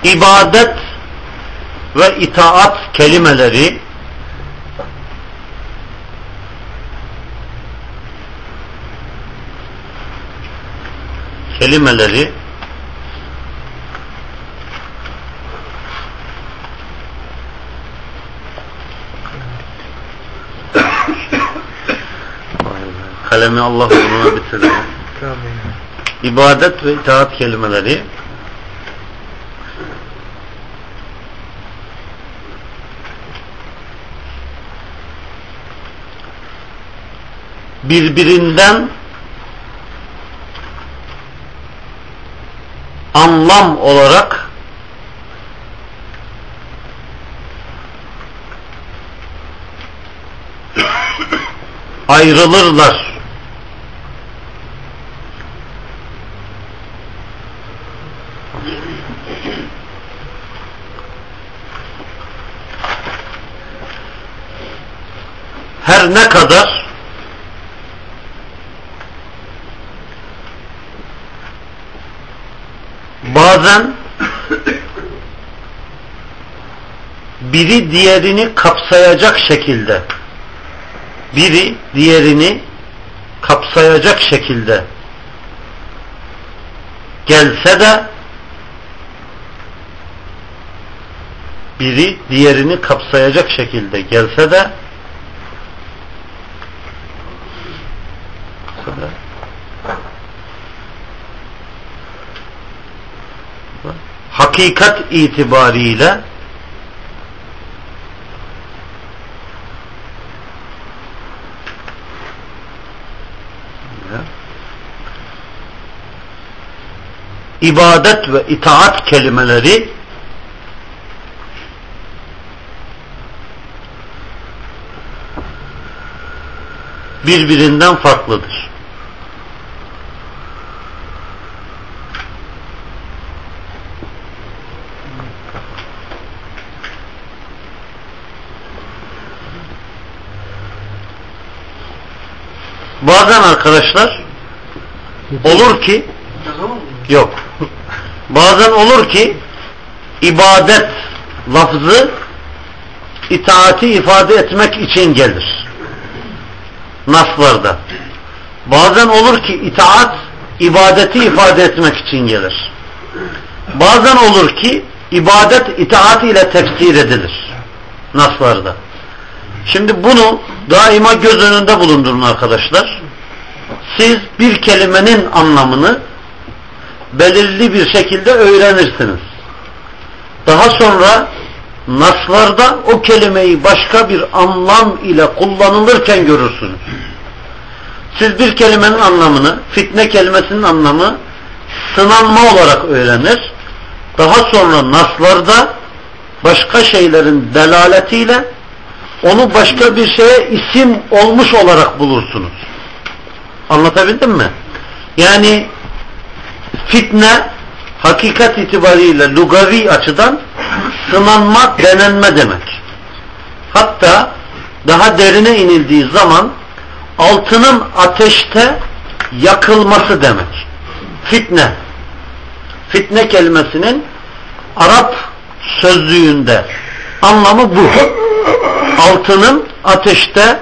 C: İbadet ve itaat kelimeleri kelimeleri kalemi Allah uğruna bitirelim. İbadet ve itaat kelimeleri birbirinden anlam olarak ayrılırlar. Her ne kadar bazen biri diğerini kapsayacak şekilde biri diğerini kapsayacak şekilde gelse de biri diğerini kapsayacak şekilde gelse de hakikat itibariyle ibadet ve itaat kelimeleri birbirinden farklıdır. Bazen arkadaşlar olur ki yok. Bazen olur ki ibadet lafzı itaati ifade etmek için gelir. Naslarda. Bazen olur ki itaat ibadeti ifade etmek için gelir. Bazen olur ki ibadet itaat ile tefsir edilir. Naslarda. Şimdi bunu daima göz önünde bulundurun arkadaşlar. Siz bir kelimenin anlamını belirli bir şekilde öğrenirsiniz. Daha sonra naslarda o kelimeyi başka bir anlam ile kullanılırken görürsünüz. Siz bir kelimenin anlamını, fitne kelimesinin anlamı sınanma olarak öğrenir. Daha sonra naslarda başka şeylerin delaletiyle onu başka bir şeye isim olmuş olarak bulursunuz. Anlatabildim mi? Yani fitne hakikat itibariyle lugavi açıdan sınanmak, denenme demek. Hatta daha derine inildiği zaman altının ateşte yakılması demek. Fitne. Fitne kelimesinin Arap sözlüğünde anlamı bu. Altının ateşte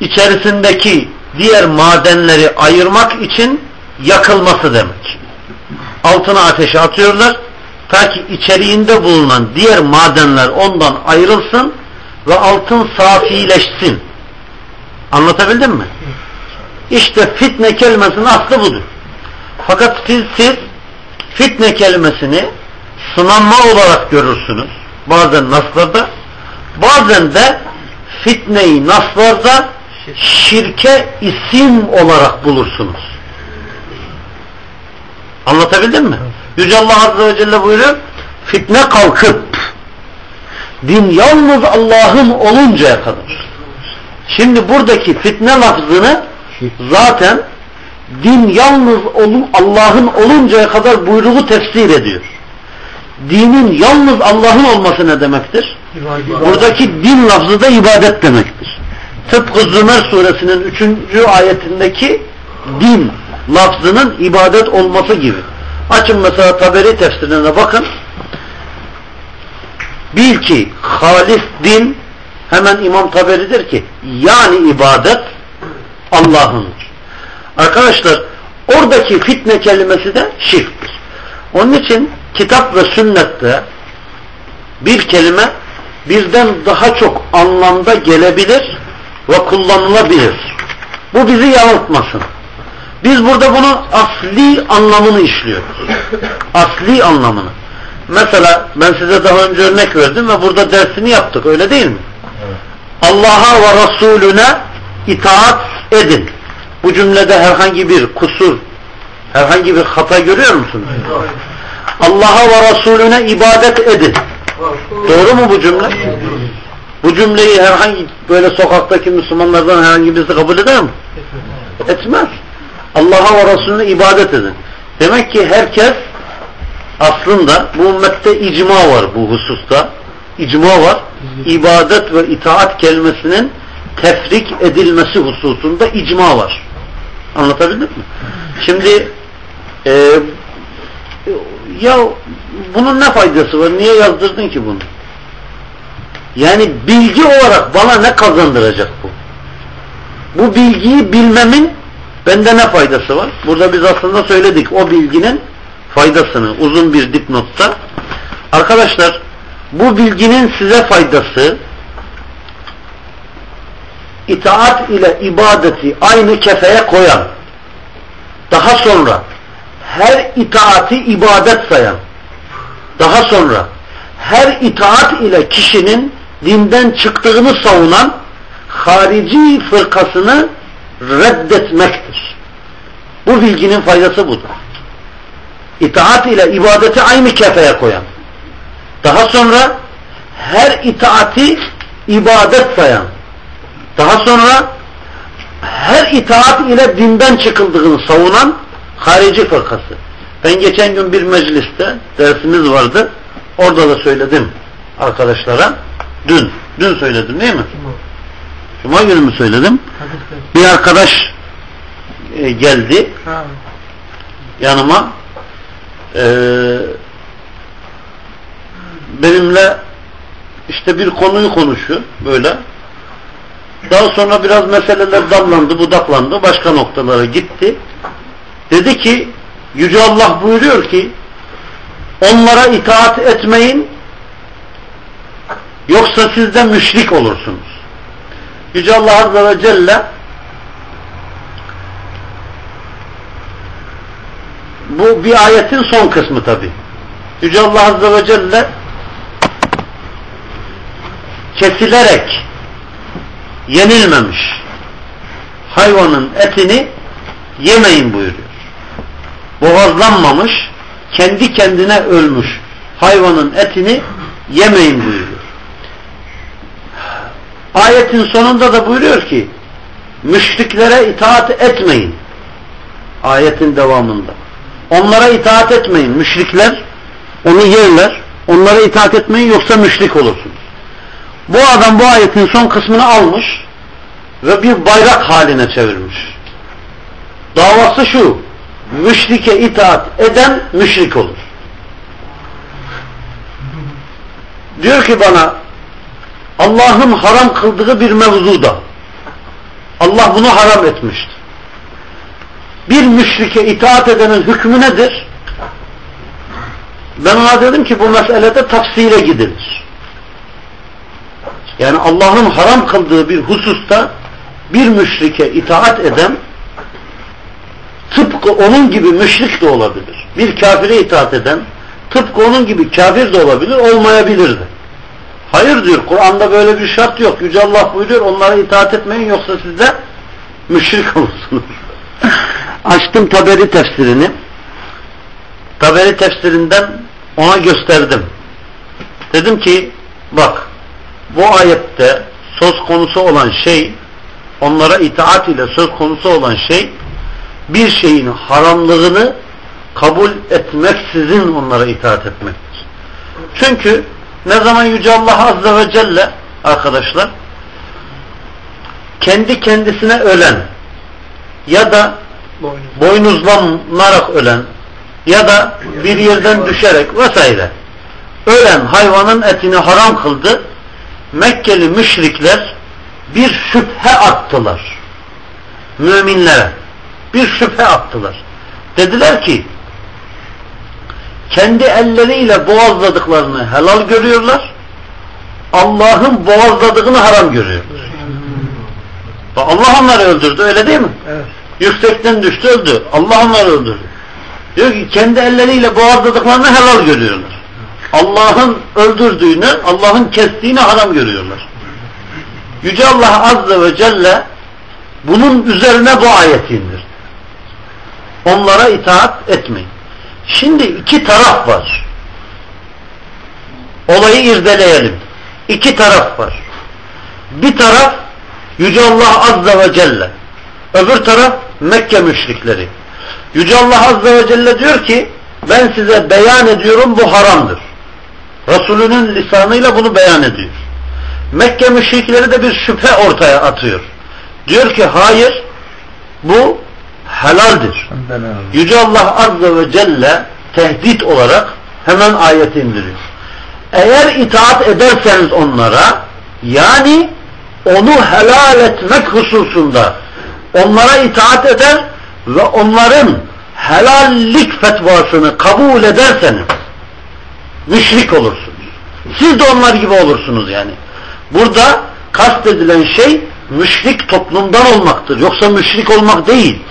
C: içerisindeki diğer madenleri ayırmak için yakılması demek. Altına ateşe atıyorlar ta ki içeriğinde bulunan diğer madenler ondan ayrılsın ve altın safileşsin. Anlatabildim mi? İşte fitne kelimesinin aslı budur. Fakat siz, siz fitne kelimesini sınanma olarak görürsünüz. Bazen naslarda bazen de fitneyi naslarda şirke isim olarak bulursunuz. Anlatabildim mi? Yüce Allah Azze ve Celle buyuruyor fitne kalkıp din yalnız Allah'ın oluncaya kadar. Şimdi buradaki fitne lafzını zaten din yalnız Allah'ın oluncaya kadar buyruğu tefsir ediyor. Dinin yalnız Allah'ın olması ne demektir? Buradaki din lafzı da ibadet demektir. Tıpkı Zümer suresinin 3. ayetindeki din lafzının ibadet olması gibi. Açın mesela Taberi tefsirine bakın. Bil ki halis din hemen İmam Taberi'dir ki yani ibadet Allah'ındır. Arkadaşlar oradaki fitne kelimesi de şirktir. Onun için kitap ve sünnette bir kelime birden daha çok anlamda gelebilir ve kullanılabilir. Bu bizi yanıltmasın. Biz burada bunu asli anlamını işliyoruz. Asli anlamını. Mesela ben size daha önce örnek verdim ve burada dersini yaptık öyle değil mi? Evet. Allah'a ve Resulüne itaat edin. Bu cümlede herhangi bir kusur, herhangi bir hata görüyor musunuz? Evet. Allah'a ve Resulüne ibadet edin. Doğru mu bu cümle? Bu cümleyi herhangi böyle sokaktaki Müslümanlardan herhangi birisi kabul eder mi? Etmez. Allah'a ve Resulüne ibadet edin. Demek ki herkes aslında bu ümmette icma var bu hususta. İcma var. İbadet ve itaat kelimesinin tefrik edilmesi hususunda icma var. Anlatabildim mi? Şimdi e, ya bunun ne faydası var? Niye yazdırdın ki bunu? Yani bilgi olarak bana ne kazandıracak bu? Bu bilgiyi bilmemin bende ne faydası var? Burada biz aslında söyledik o bilginin faydasını uzun bir dipnotta. Arkadaşlar bu bilginin size faydası itaat ile ibadeti aynı kefeye koyan daha sonra her itaati ibadet sayan daha sonra her itaat ile kişinin dinden çıktığını savunan harici fırkasını reddetmektir. Bu bilginin faydası budur. İtaat ile ibadeti aynı kefeye koyan. Daha sonra her itaati ibadet sayan. Daha sonra her itaat ile dinden çıkıldığını savunan harici fırkası. Ben geçen gün bir mecliste dersimiz vardı. Orada da söyledim arkadaşlara. Dün. Dün söyledim değil mi? Cuma günü mü söyledim? Bir arkadaş e, geldi
A: Ha.
C: yanıma e, benimle işte bir konuyu konuşuyor böyle. Daha sonra biraz meseleler dallandı, budaklandı, başka noktalara gitti. Dedi ki Yüce Allah buyuruyor ki onlara itaat etmeyin yoksa siz de müşrik olursunuz. Yüce Allah Azze ve Celle bu bir ayetin son kısmı tabi. Yüce Allah Azze ve Celle kesilerek yenilmemiş hayvanın etini yemeyin buyuruyor. Boğazlanmamış, kendi kendine ölmüş hayvanın etini yemeyin buyuruyor. Ayetin sonunda da buyuruyor ki müşriklere itaat etmeyin. Ayetin devamında. Onlara itaat etmeyin. Müşrikler onu yerler. Onlara itaat etmeyin yoksa müşrik olursunuz. Bu adam bu ayetin son kısmını almış ve bir bayrak haline çevirmiş. Davası şu. Müşrike itaat eden müşrik olur. Diyor ki bana Allah'ın haram kıldığı bir mevzuda Allah bunu haram etmiştir. Bir müşrike itaat edenin hükmü nedir? Ben ona dedim ki bu meselede tafsile gidilir. Yani Allah'ın haram kıldığı bir hususta bir müşrike itaat eden tıpkı onun gibi müşrik de olabilir. Bir kafire itaat eden tıpkı onun gibi kafir de olabilir, olmayabilir de. Hayır diyor. Kur'an'da böyle bir şart yok. Yüce Allah buyuruyor onlara itaat etmeyin yoksa siz de müşrik olursunuz. Açtım Taberi tefsirini. Taberi tefsirinden ona gösterdim. Dedim ki bak bu ayette söz konusu olan şey onlara itaat ile söz konusu olan şey bir şeyin haramlığını kabul etmeksizin onlara itaat etmektir. Çünkü ne zaman Yüce Allah Azze ve Celle arkadaşlar kendi kendisine ölen ya da boynuzlanarak ölen ya da bir yerden düşerek vesaire ölen hayvanın etini haram kıldı. Mekkeli müşrikler bir şüphe attılar. Müminlere bir şüphe attılar. Dediler ki kendi elleriyle boğazladıklarını helal görüyorlar. Allah'ın boğazladığını haram görüyorlar. Allah onları öldürdü öyle değil mi?
A: Evet.
C: Yüksekten düştü öldü. Allah onları öldürdü. Diyor ki kendi elleriyle boğazladıklarını helal görüyorlar. Allah'ın öldürdüğünü, Allah'ın kestiğini haram görüyorlar. Yüce Allah Azze ve Celle bunun üzerine bu ayeti indirdi. Onlara itaat etmeyin. Şimdi iki taraf var. Olayı irdeleyelim. İki taraf var. Bir taraf Yüce Allah Azze ve Celle. Öbür taraf Mekke müşrikleri. Yüce Allah Azze ve Celle diyor ki ben size beyan ediyorum bu haramdır. Resulünün lisanıyla bunu beyan ediyor. Mekke müşrikleri de bir şüphe ortaya atıyor. Diyor ki hayır bu helaldir. Yüce Allah Azze ve Celle tehdit olarak hemen ayeti indiriyor. Eğer itaat ederseniz onlara yani onu helal etmek hususunda onlara itaat eder ve onların helallik fetvasını kabul ederseniz müşrik olursunuz. Siz de onlar gibi olursunuz yani. Burada kastedilen şey müşrik toplumdan olmaktır. Yoksa müşrik olmak değil.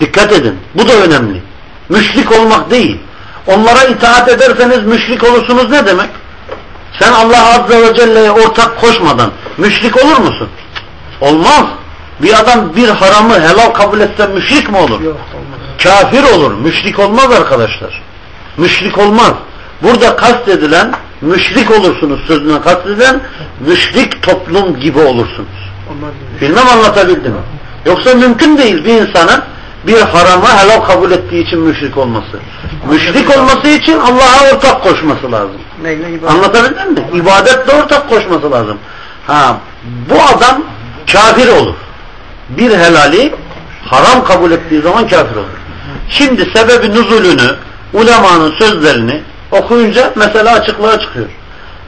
C: Dikkat edin. Bu da önemli. Müşrik olmak değil. Onlara itaat ederseniz müşrik olursunuz ne demek? Sen Allah Azze ve Celle'ye ortak koşmadan müşrik olur musun? Olmaz. Bir adam bir haramı helal kabul etse müşrik mi olur?
A: Yok olmaz.
C: Kafir olur. Müşrik olmaz arkadaşlar. Müşrik olmaz. Burada kastedilen müşrik olursunuz sözüne kastedilen müşrik toplum gibi olursunuz. Bilmem anlatabildim mi? Yoksa mümkün değil bir insanın bir harama helal kabul ettiği için müşrik olması. Müşrik olması için Allah'a ortak koşması lazım. Anlatabildim mi? İbadetle ortak koşması lazım. Ha, bu adam kafir olur. Bir helali haram kabul ettiği zaman kafir olur. Şimdi sebebi nuzulünü, ulemanın sözlerini okuyunca mesela açıklığa çıkıyor.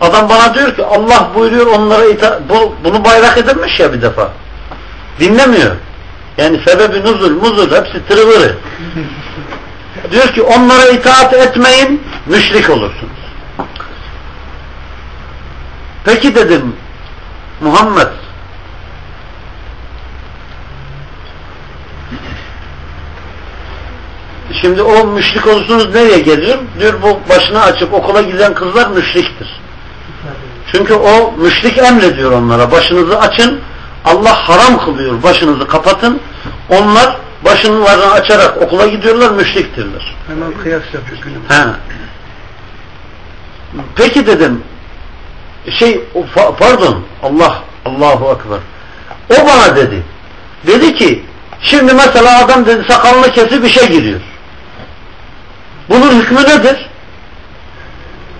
C: Adam bana diyor ki Allah buyuruyor onlara ita bu, bunu bayrak edilmiş ya bir defa. Dinlemiyor. Yani sebebi nuzul, muzul hepsi tırıvırı. diyor ki onlara itaat etmeyin, müşrik olursunuz. Peki dedim Muhammed Şimdi o müşrik olursunuz nereye geliyor? Diyor bu başını açıp okula giden kızlar müşriktir. Çünkü o müşrik emrediyor onlara. Başınızı açın. Allah haram kılıyor. Başınızı kapatın. Onlar başınlarını açarak okula gidiyorlar müşriktirler.
A: Hemen kıyas yapıyor günüm.
C: He. Peki dedim şey pardon Allah Allahu Ekber. O bana dedi. Dedi ki şimdi mesela adam dedi sakalını kesip işe giriyor. Bunun hükmü nedir?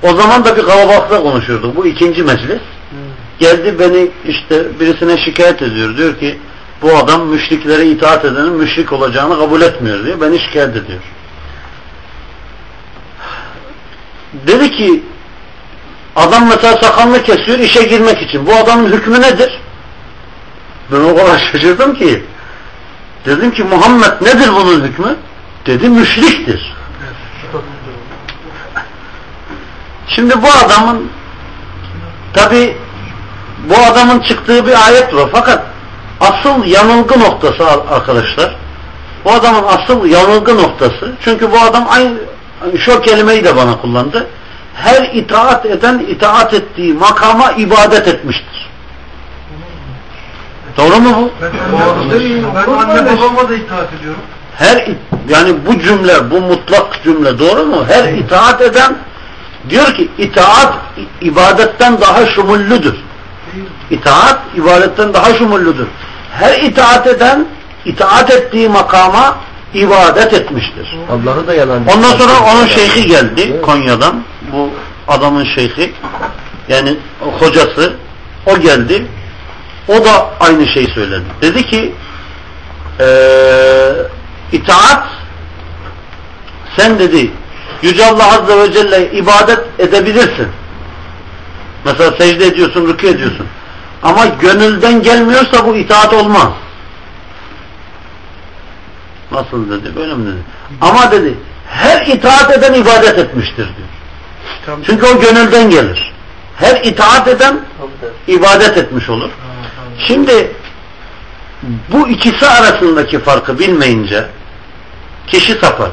C: O zaman da bir kalabalıkta konuşuyorduk. Bu ikinci meclis. Geldi beni işte birisine şikayet ediyor. Diyor ki bu adam müşriklere itaat edenin müşrik olacağını kabul etmiyor diyor. Beni şikayet ediyor. Dedi ki adam mesela sakalını kesiyor işe girmek için. Bu adamın hükmü nedir? Ben o kadar şaşırdım ki. Dedim ki Muhammed nedir bunun hükmü? Dedi müşriktir. Şimdi bu adamın tabi bu adamın çıktığı bir ayet var fakat asıl yanılgı noktası arkadaşlar bu adamın asıl yanılgı noktası çünkü bu adam aynı şu kelimeyi de bana kullandı her itaat eden itaat ettiği makama ibadet etmiştir. Doğru mu bu?
B: Ben anne babama da itaat ediyorum.
C: Her yani bu cümle, bu mutlak cümle doğru mu? Her itaat eden diyor ki itaat ibadetten daha şumullüdür. İtaat ibadetten daha şumullüdür. Her itaat eden itaat ettiği makama ibadet etmiştir.
E: Allah'ı da yalan.
C: Ondan sonra onun şeyhi geldi Konya'dan. Bu adamın şeyhi yani hocası o geldi. O da aynı şeyi söyledi. Dedi ki ee, itaat sen dedi Yüce Allah Azze ve Celle ibadet edebilirsin. Mesela secde ediyorsun, rükû ediyorsun. Ama gönülden gelmiyorsa bu itaat olmaz. Nasıl dedi? Böyle mi dedi? Ama dedi her itaat eden ibadet etmiştir diyor.
A: Tam
C: Çünkü o gönülden gelir. Her itaat eden ibadet etmiş olur. Şimdi bu ikisi arasındaki farkı bilmeyince kişi sapar.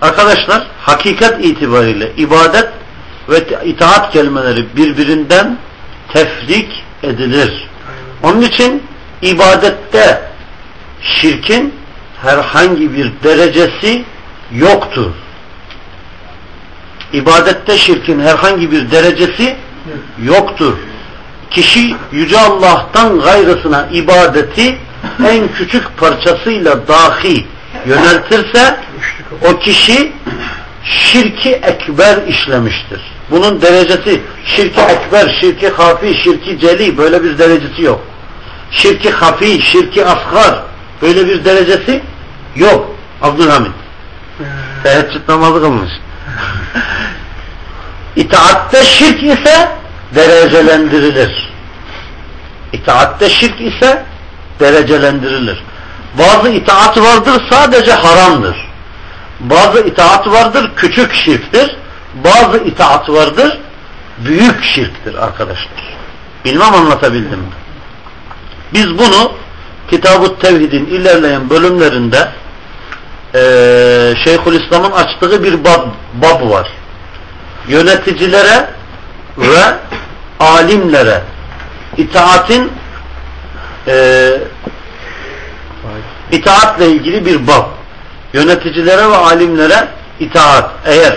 C: Arkadaşlar hakikat itibariyle ibadet ve itaat kelimeleri birbirinden tefrik edilir. Onun için ibadette şirkin herhangi bir derecesi yoktur. İbadette şirkin herhangi bir derecesi yoktur. Kişi Yüce Allah'tan gayrısına ibadeti en küçük parçasıyla dahi yöneltirse o kişi şirki ekber işlemiştir. Bunun derecesi şirki ekber, şirki hafi, şirki celi böyle bir derecesi yok. Şirki hafi, şirki asgar böyle bir derecesi yok. Abdülhamid. Teheccüd namazı kılmış. İtaatte şirk ise derecelendirilir. İtaatte şirk ise derecelendirilir. Bazı itaat vardır sadece haramdır. Bazı itaat vardır küçük şirktir. Bazı itaat vardır büyük şirktir arkadaşlar. Bilmem anlatabildim mi? Biz bunu Kitab-ı Tevhid'in ilerleyen bölümlerinde e, Şeyhülislam'ın açtığı bir bab, bab var. Yöneticilere ve alimlere itaatin e, itaatle ilgili bir bab. Yöneticilere ve alimlere itaat. Eğer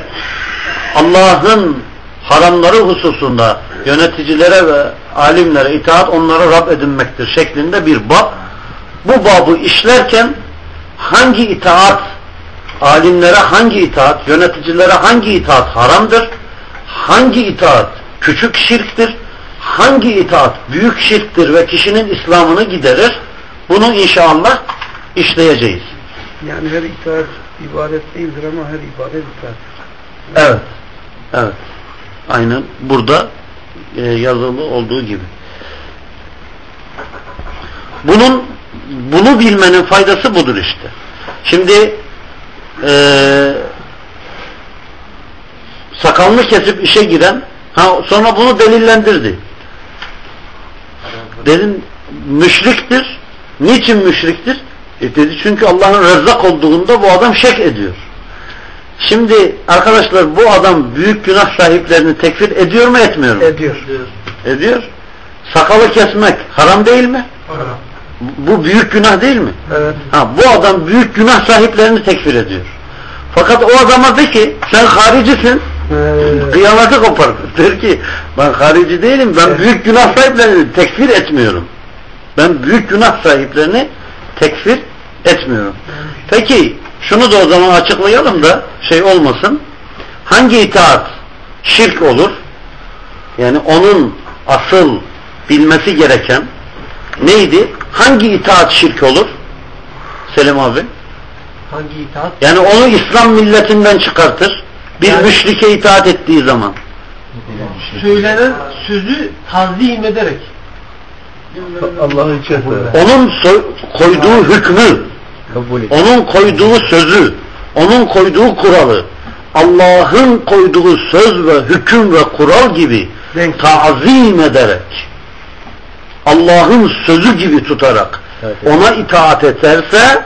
C: Allah'ın haramları hususunda yöneticilere ve alimlere itaat onlara Rab edinmektir şeklinde bir bab. Bu babı işlerken hangi itaat alimlere hangi itaat, yöneticilere hangi itaat haramdır? Hangi itaat küçük şirktir? Hangi itaat büyük şirktir ve kişinin İslam'ını giderir? Bunu inşallah işleyeceğiz.
A: Yani her itaat ibadet değildir ama her ibadet itaat.
C: Evet. Evet. Aynen burada e, yazılı olduğu gibi. Bunun bunu bilmenin faydası budur işte. Şimdi e, sakalını kesip işe giren ha, sonra bunu delillendirdi. Dedim müşriktir. Niçin müşriktir? E dedi çünkü Allah'ın rezzak olduğunda bu adam şek ediyor. Şimdi arkadaşlar bu adam büyük günah sahiplerini tekfir ediyor mu etmiyor mu?
A: Ediyor.
C: Ediyor. Sakalı kesmek haram değil mi? Bu büyük günah değil mi?
A: Evet.
C: Ha, bu adam büyük günah sahiplerini tekfir ediyor. Fakat o adama de ki sen haricisin
A: Ee,
C: kıyameti kopar. Der ki ben harici değilim ben
A: Evet.
C: büyük günah sahiplerini tekfir etmiyorum. Ben büyük günah sahiplerini tekfir etmiyorum. Peki şunu da o zaman açıklayalım da şey olmasın. Hangi itaat şirk olur? Yani onun asıl bilmesi gereken neydi? Hangi itaat şirk olur? Selim abi.
D: Hangi itaat?
C: Yani onu İslam milletinden çıkartır. Bir
D: Yani-
C: müşrike itaat ettiği zaman.
D: Söylenen sözü tazim ederek.
E: Allah'ın içerisinde
C: Onun koyduğu hükmü. Onun koyduğu sözü, onun koyduğu kuralı, Allah'ın koyduğu söz ve hüküm ve kural gibi
A: Denk.
C: tazim ederek, Allah'ın sözü gibi tutarak ona itaat ederse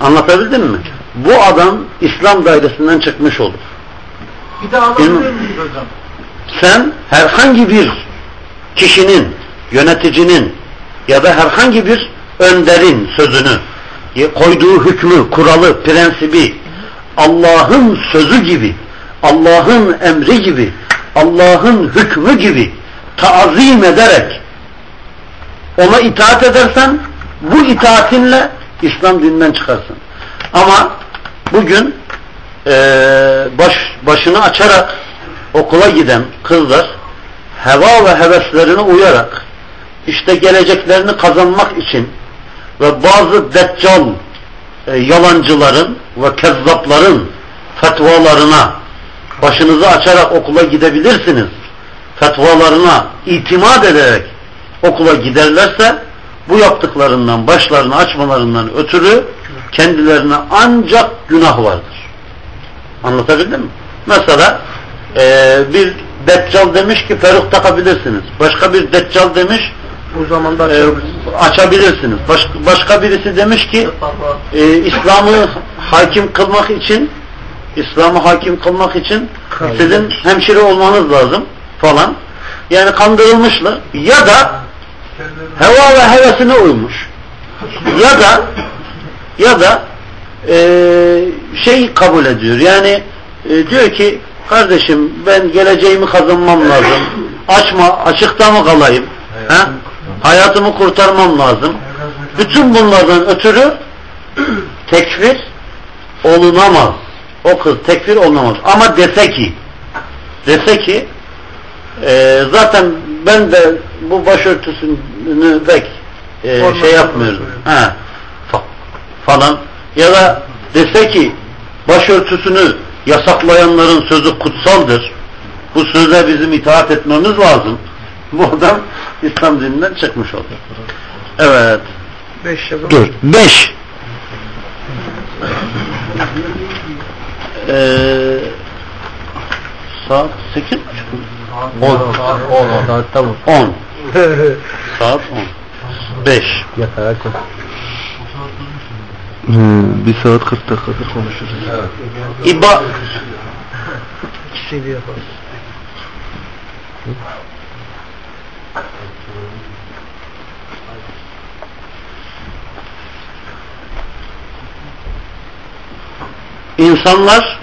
C: anlatabildim mi? Bu adam İslam dairesinden çıkmış olur.
B: Bir daha alabilir miyiz hocam?
C: sen herhangi bir kişinin, yöneticinin ya da herhangi bir önderin sözünü, koyduğu hükmü, kuralı, prensibi Allah'ın sözü gibi, Allah'ın emri gibi, Allah'ın hükmü gibi taazim ederek ona itaat edersen bu itaatinle İslam dininden çıkarsın. Ama bugün eee, baş, başını açarak okula giden kızlar heva ve heveslerine uyarak işte geleceklerini kazanmak için ve bazı deccal e, yalancıların ve kezzapların fetvalarına başınızı açarak okula gidebilirsiniz fetvalarına itimat ederek okula giderlerse bu yaptıklarından başlarını açmalarından ötürü kendilerine ancak günah vardır. Anlatabildim mi? Mesela e, bir deccal demiş ki peruk takabilirsiniz. Başka bir deccal demiş
A: o zaman da
C: e, açabilirsiniz. Baş, başka birisi demiş ki e, İslam'ı hakim kılmak için İslam'ı hakim kılmak için sizin hemşire olmanız lazım falan. Yani kandırılmışlar. Ya da heva ve hevesine uymuş. Ya da ya da e, şey kabul ediyor. Yani e, diyor ki kardeşim ben geleceğimi kazanmam lazım. Açma, açıkta mı kalayım? Ha? Hayatımı kurtarmam lazım. Bütün bunlardan ötürü tekfir olunamaz. O kız tekfir olunamaz. Ama dese ki dese ki e, zaten ben de bu başörtüsünü pek e, şey yapmıyorum. Ha, fa- falan ya da dese ki başörtüsünü yasaklayanların sözü kutsaldır. Bu söze bizim itaat etmemiz lazım. Bu adam İslam dininden çıkmış oldu. Evet.
B: Beş.
C: Dur. Beş. Ee, saat sekiz buçuk mu?
E: On. On. Saat tamam.
C: On. Saat on. Beş.
E: Yatağa koy. Hmm, bir saat 40 dakikada konuşuruz.
C: İba
B: İkisini yapalım.
C: İnsanlar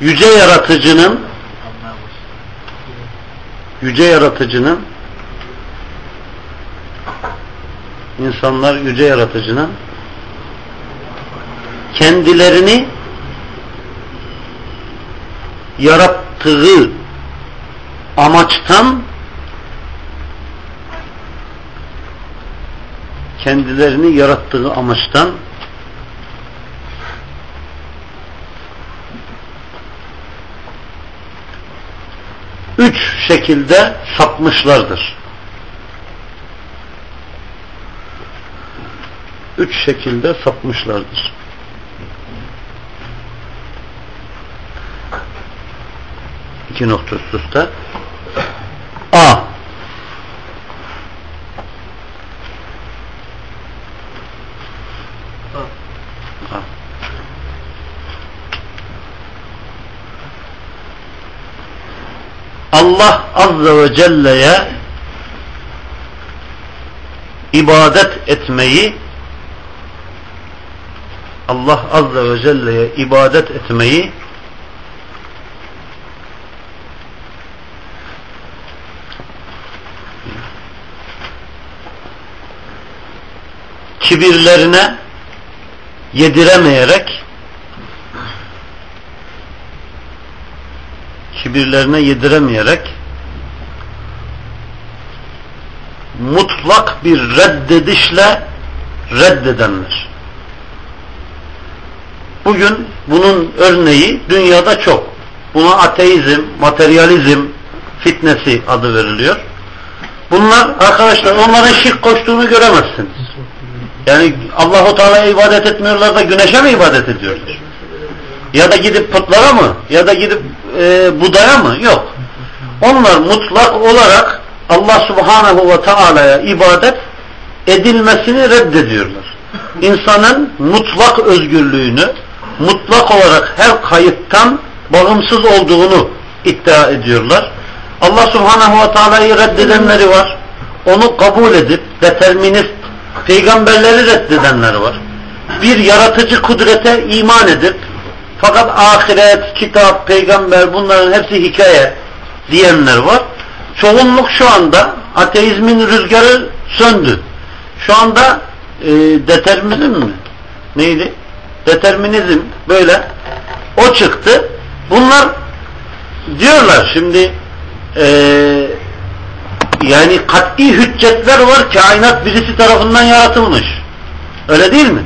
C: yüce yaratıcının yüce yaratıcının insanlar yüce yaratıcının kendilerini yarattığı amaçtan kendilerini yarattığı amaçtan üç şekilde sapmışlardır. Üç şekilde sapmışlardır. İki nokta üst. A. Allah Azze ve Celle'ye ibadet etmeyi Allah Azze ve Celle'ye ibadet etmeyi kibirlerine yediremeyerek kibirlerine yediremeyerek mutlak bir reddedişle reddedenler. Bugün bunun örneği dünyada çok. Buna ateizm, materyalizm fitnesi adı veriliyor. Bunlar arkadaşlar onların şirk koştuğunu göremezsiniz. Yani Allahu Teala'ya ibadet etmiyorlar da güneşe mi ibadet ediyorlar? Ya da gidip putlara mı? Ya da gidip e, budaya mı? Yok. Onlar mutlak olarak Allah Subhanahu ve Teala'ya ibadet edilmesini reddediyorlar. İnsanın mutlak özgürlüğünü, mutlak olarak her kayıttan bağımsız olduğunu iddia ediyorlar. Allah Subhanahu ve Teala'yı reddedenleri var. Onu kabul edip determinist peygamberleri reddedenler var. Bir yaratıcı kudrete iman edip fakat ahiret, kitap, peygamber bunların hepsi hikaye diyenler var. Çoğunluk şu anda ateizmin rüzgarı söndü. Şu anda e, determinizm mi? Neydi? Determinizm böyle o çıktı. Bunlar diyorlar şimdi e, yani kat'i hüccetler var kainat birisi tarafından yaratılmış. Öyle değil mi?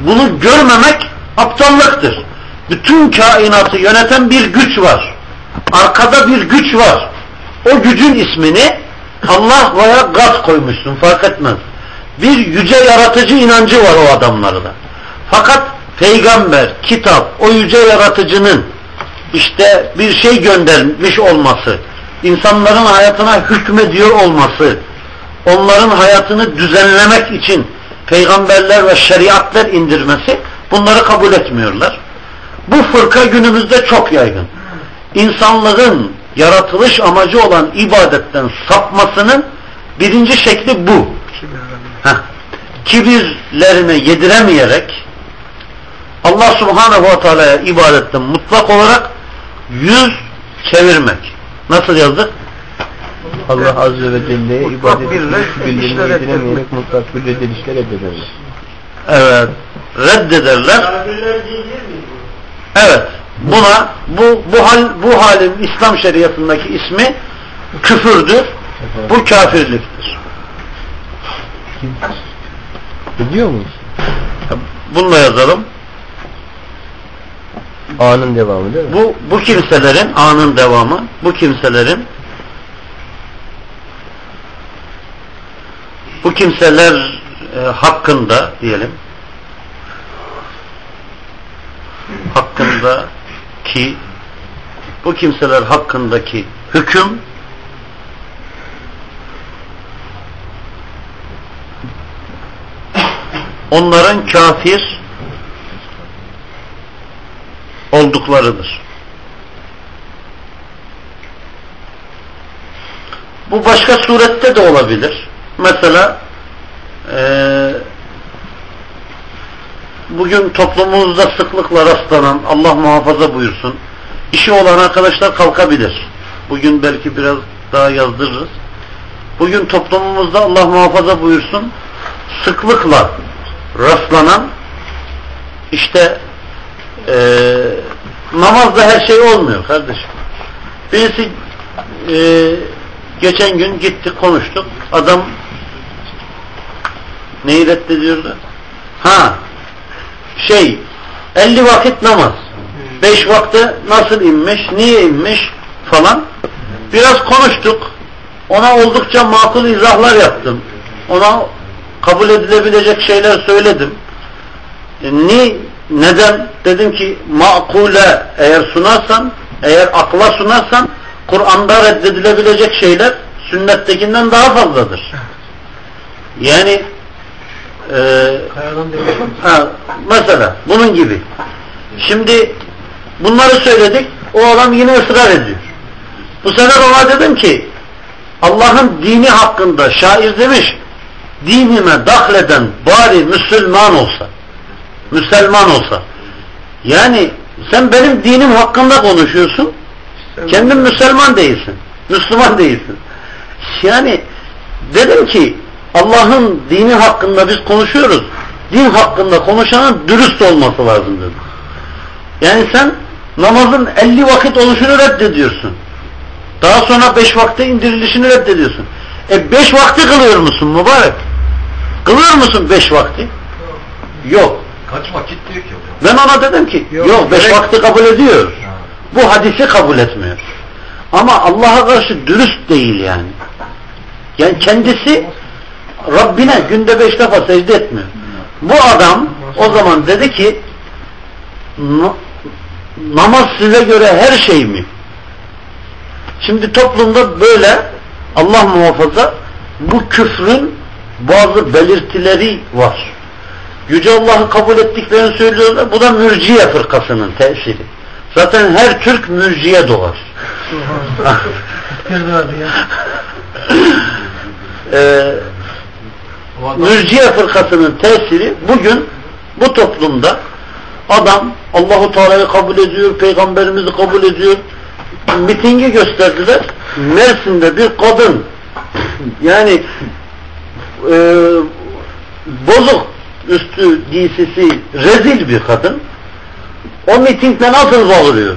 C: Bunu görmemek aptallıktır. Bütün kainatı yöneten bir güç var. Arkada bir güç var. O gücün ismini Allah veya gaz koymuşsun fark etmez. Bir yüce yaratıcı inancı var o adamlarda. Fakat peygamber, kitap, o yüce yaratıcının işte bir şey göndermiş olması, insanların hayatına hükmediyor olması, onların hayatını düzenlemek için peygamberler ve şeriatlar indirmesi bunları kabul etmiyorlar. Bu fırka günümüzde çok yaygın. İnsanlığın yaratılış amacı olan ibadetten sapmasının birinci şekli bu. Heh. Kibirlerine yediremeyerek Allah Subhanahu ve Teala'ya ibadetten mutlak olarak yüz çevirmek. Nasıl yazdık?
E: Allah Azze ve Celle'ye
B: Mutlak
E: ibadet etmek, yediremeyerek mutlak bir reddedişler ederler.
C: Evet. Reddederler. Evet. Buna bu bu hal bu halin İslam şeriatındaki ismi küfürdür. Bu kafirliktir.
E: Biliyor muyuz?
C: Bununla yazalım.
E: Anın devamı değil mi?
C: Bu, bu kimselerin anın devamı, bu kimselerin bu kimseler e, hakkında diyelim hakkında ki bu kimseler hakkındaki hüküm onların kafir olduklarıdır. Bu başka surette de olabilir. Mesela eee bugün toplumumuzda sıklıkla rastlanan Allah muhafaza buyursun işi olan arkadaşlar kalkabilir. Bugün belki biraz daha yazdırırız. Bugün toplumumuzda Allah muhafaza buyursun sıklıkla rastlanan işte e, namazda her şey olmuyor kardeşim. Birisi e, geçen gün gittik konuştuk. Adam neyi reddediyordu? Ha şey 50 vakit namaz. 5 vakti nasıl inmiş? Niye inmiş? Falan. Biraz konuştuk. Ona oldukça makul izahlar yaptım. Ona kabul edilebilecek şeyler söyledim. E, ni, neden? Dedim ki makule eğer sunarsan, eğer akla sunarsan Kur'an'da reddedilebilecek şeyler sünnettekinden daha fazladır. Yani e, ha, mesela bunun gibi. Şimdi bunları söyledik. O adam yine ısrar ediyor. Bu sefer ona dedim ki Allah'ın dini hakkında şair demiş dinime dahleden bari Müslüman olsa Müslüman olsa yani sen benim dinim hakkında konuşuyorsun kendin Müslüman değilsin Müslüman değilsin yani dedim ki Allah'ın dini hakkında biz konuşuyoruz. Din hakkında konuşanın dürüst olması lazım dedim yani sen namazın 50 vakit oluşunu reddediyorsun. Daha sonra 5 vakte indirilişini reddediyorsun. E 5 vakti kılıyor musun mübarek? Kılıyor musun 5 vakti? Yok.
B: Kaç vakit diyor ki hocam?
C: ben ona dedim ki
A: Yok,
C: yok 5
A: direkt-
C: vakti kabul ediyor. Bu hadisi kabul etmiyor. Ama Allah'a karşı dürüst değil yani. Yani kendisi Rabbine günde beş defa secde etmiyor bu adam o zaman dedi ki "Na- namaz size göre her şey mi şimdi toplumda böyle Allah muhafaza bu küfrün bazı belirtileri var Yüce Allah'ı kabul ettiklerini söylüyorlar. Bu da mürciye fırkasının tesiri. Zaten her Türk mürciye doğar. Ee, mürciye fırkasının tesiri bugün bu toplumda adam Allahu Teala'yı kabul ediyor, peygamberimizi kabul ediyor. Mitingi gösterdiler. Mersin'de bir kadın yani e, bozuk üstü giysisi rezil bir kadın o mitingde nasıl bağırıyor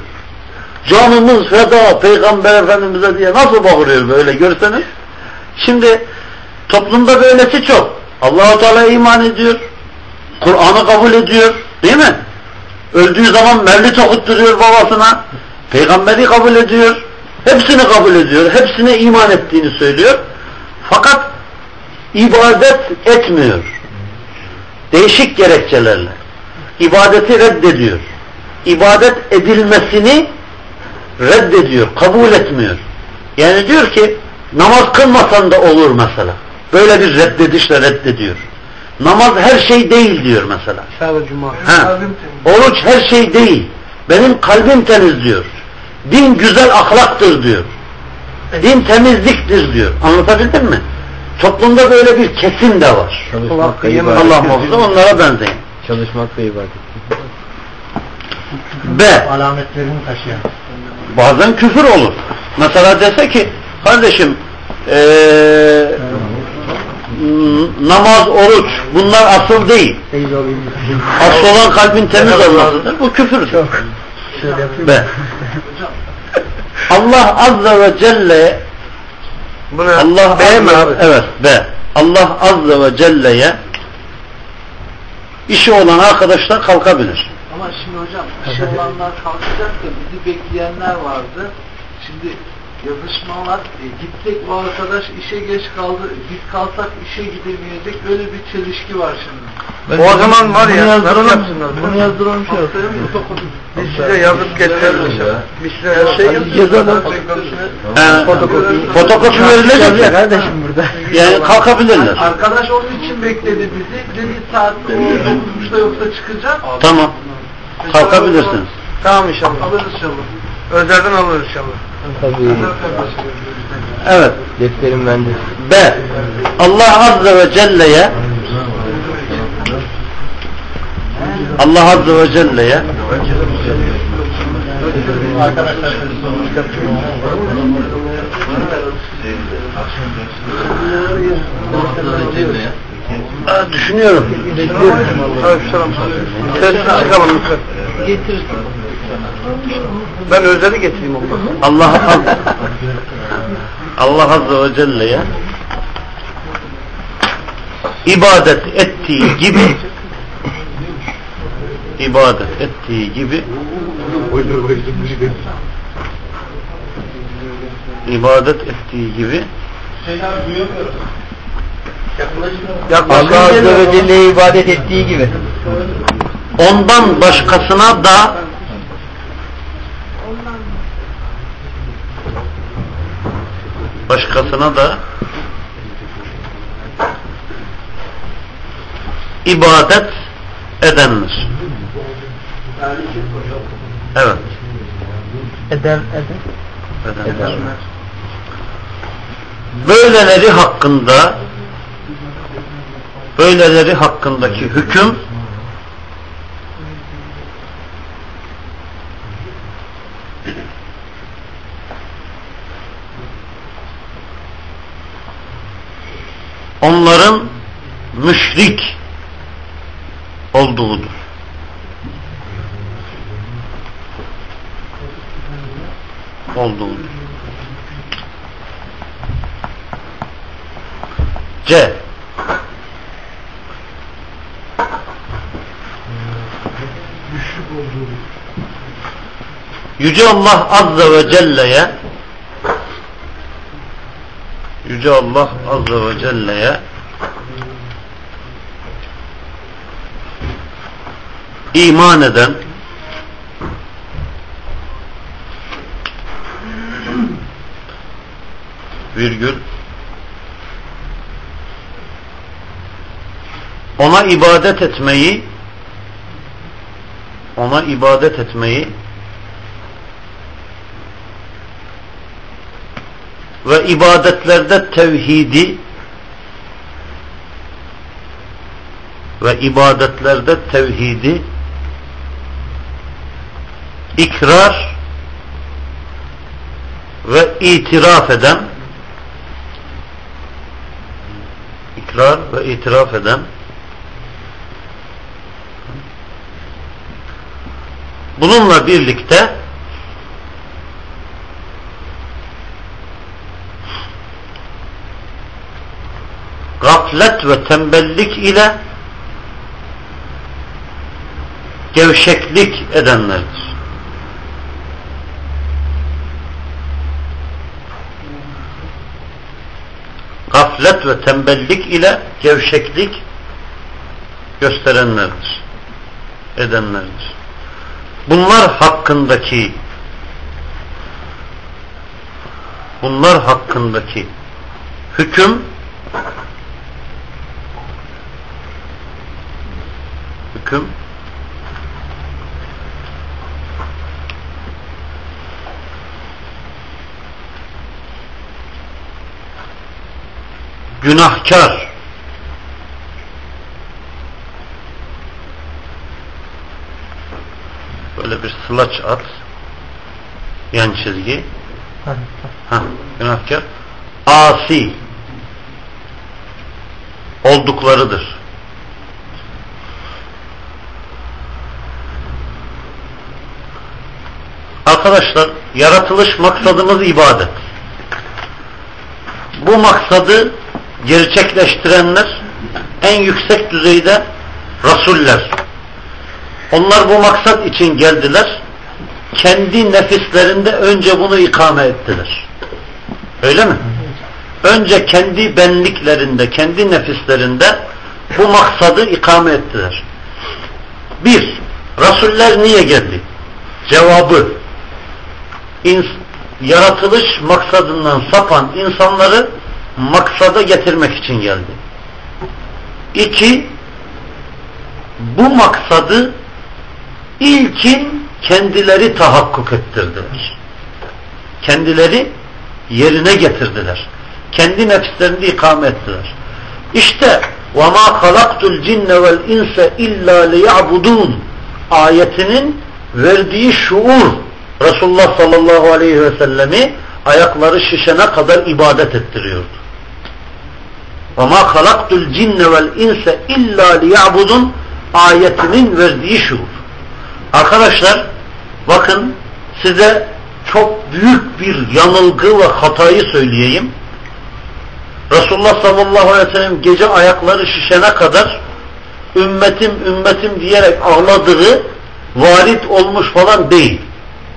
C: canımız feda peygamber efendimize diye nasıl bağırıyor böyle görseniz şimdi toplumda böylesi çok Allah-u Teala iman ediyor. Kur'an'ı kabul ediyor. Değil mi? Öldüğü zaman mevlid okutturuyor babasına. Peygamberi kabul ediyor. Hepsini kabul ediyor. Hepsine iman ettiğini söylüyor. Fakat ibadet etmiyor. Değişik gerekçelerle. İbadeti reddediyor. İbadet edilmesini reddediyor, kabul etmiyor. Yani diyor ki namaz kılmasan da olur mesela. Böyle bir reddedişle reddediyor. Namaz her şey değil diyor mesela. Ha. Oruç her şey değil. Benim kalbim temiz diyor. Din güzel ahlaktır diyor. Din temizliktir diyor. Anlatabildim mi? Toplumda böyle bir kesim de var. Allah
E: ibadet.
C: muhafaza onlara benzeyin.
E: Çalışmakla ibadet.
C: B.
D: Alametlerini taşıyan.
C: Bazen küfür olur. Mesela dese ki kardeşim ee, namaz, oruç bunlar asıl değil. Asıl olan kalbin temiz olmasıdır. Bu küfürdür.
D: Şöyle yapayım.
C: B. Allah Azze ve Celle
A: Buna
C: Allah
A: B mi abi?
C: Evet B. Allah Azze ve Celle'ye işi olan arkadaşlar kalkabilir.
F: Ama şimdi hocam işe olanlar kalkacak da bizi bekleyenler vardı. Şimdi yazışmalar e, gittik o arkadaş işe geç kaldı. Biz kalsak işe gidemeyecek. Böyle bir çelişki var şimdi.
A: O zaman var ya, yapsınlar?
D: Bunu yazdıralım şey
F: fotokopi?
A: Biz size yazıp getiririz. Biz size şey
D: Yazalım.
C: Ee, fotokopi verilecek ya.
D: Kardeşim burada.
C: Yani kalkabilirler.
F: Arkadaş onun için bekledi bizi. Dedi saatte o 9.30'da yoksa çıkacak.
C: Tamam. Kalkabilirsiniz.
A: Tamam inşallah.
F: Alırız inşallah.
A: Özerden alırız inşallah.
D: Tabii.
C: Evet.
D: Defterim bende.
C: B. Allah Azze ve Celle'ye Allah Azze ve Celle'ye Aa, düşünüyorum.
A: Aleykümselam. Sessiz çıkalım lütfen. Ben Özer'i getireyim olmaz.
C: Allah Az- Allah Azze ve Celle'ye ibadet ettiği gibi ibadet ettiği gibi ibadet ettiği gibi
D: Allah Azze ve Celle'ye ibadet ettiği gibi.
C: ondan başkasına da başkasına da ibadet edenler. Evet.
D: Eden, eden.
C: Edenler. Böyleleri hakkında böyleleri hakkındaki hüküm onların müşrik olduğudur. Olduğudur. C. Yüce Allah Azze ve Celle'ye Yüce Allah Azze ve Celle'ye iman eden virgül ona ibadet etmeyi ona ibadet etmeyi ve ibadetlerde tevhidi ve ibadetlerde tevhidi ikrar ve itiraf eden ikrar ve itiraf eden bununla birlikte gaflet ve tembellik ile gevşeklik edenlerdir. Gaflet ve tembellik ile gevşeklik gösterenlerdir. Edenlerdir. Bunlar hakkındaki bunlar hakkındaki hüküm hüküm günahkar. Böyle bir sılaç at yan çizgi. Ha, günahkar. Asi olduklarıdır. Arkadaşlar yaratılış maksadımız ibadet. Bu maksadı gerçekleştirenler en yüksek düzeyde rasuller. Onlar bu maksat için geldiler. Kendi nefislerinde önce bunu ikame ettiler. Öyle mi? Önce kendi benliklerinde, kendi nefislerinde bu maksadı ikame ettiler. Bir, Rasuller niye geldi? Cevabı, yaratılış maksadından sapan insanları maksada getirmek için geldi. İki, bu maksadı ilkin kendileri tahakkuk ettirdiler. Kendileri yerine getirdiler. Kendi nefislerinde ikame ettiler. İşte وَمَا خَلَقْتُ الْجِنَّ وَالْاِنْسَ اِلَّا لِيَعْبُدُونَ ayetinin verdiği şuur Resulullah sallallahu aleyhi ve sellemi ayakları şişene kadar ibadet ettiriyordu. وَمَا خَلَقْتُ الْجِنَّ وَالْاِنْسَ اِلَّا لِيَعْبُدُونَ ayetinin verdiği şuur. Arkadaşlar bakın size çok büyük bir yanılgı ve hatayı söyleyeyim. Resulullah sallallahu aleyhi ve sellem gece ayakları şişene kadar ümmetim ümmetim diyerek ağladığı varit olmuş falan değil.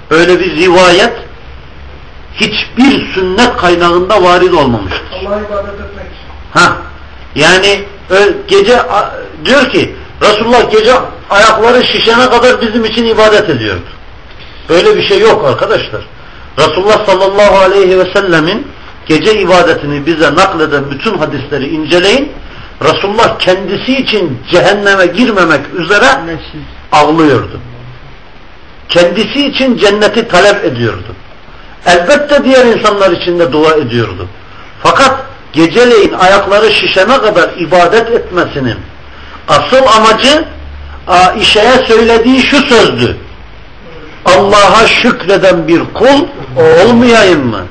C: Öyle bir rivayet hiçbir sünnet kaynağında varid olmamıştır.
A: Allah'a ibadet etmek için.
C: Ha, yani gece diyor ki Resulullah gece ayakları şişene kadar bizim için ibadet ediyordu. Böyle bir şey yok arkadaşlar. Resulullah sallallahu aleyhi ve sellemin gece ibadetini bize nakleden bütün hadisleri inceleyin. Resulullah kendisi için cehenneme girmemek üzere ağlıyordu. Kendisi için cenneti talep ediyordu. Elbette diğer insanlar için de dua ediyordu. Fakat geceleyin ayakları şişene kadar ibadet etmesinin asıl amacı Aişe'ye söylediği şu sözdü. Allah'a şükreden bir kul olmayayım mı?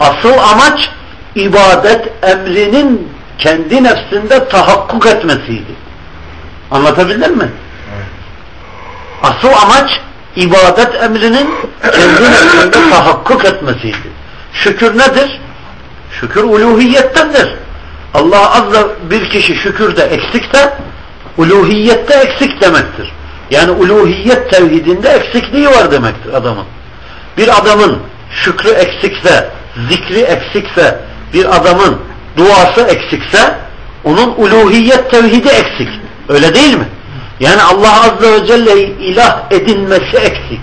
C: Asıl amaç ibadet emrinin kendi nefsinde tahakkuk etmesiydi. Anlatabildim mi? Asıl amaç ibadet emrinin kendi nefsinde tahakkuk etmesiydi. Şükür nedir? Şükür uluhiyettendir. Allah azza bir kişi şükürde eksikse uluhiyette eksik demektir. Yani uluhiyet tevhidinde eksikliği var demektir adamın. Bir adamın şükrü eksikse, zikri eksikse, bir adamın duası eksikse onun uluhiyet tevhidi eksik. Öyle değil mi? Yani Allah Azze ve Celle'yi ilah edinmesi eksik.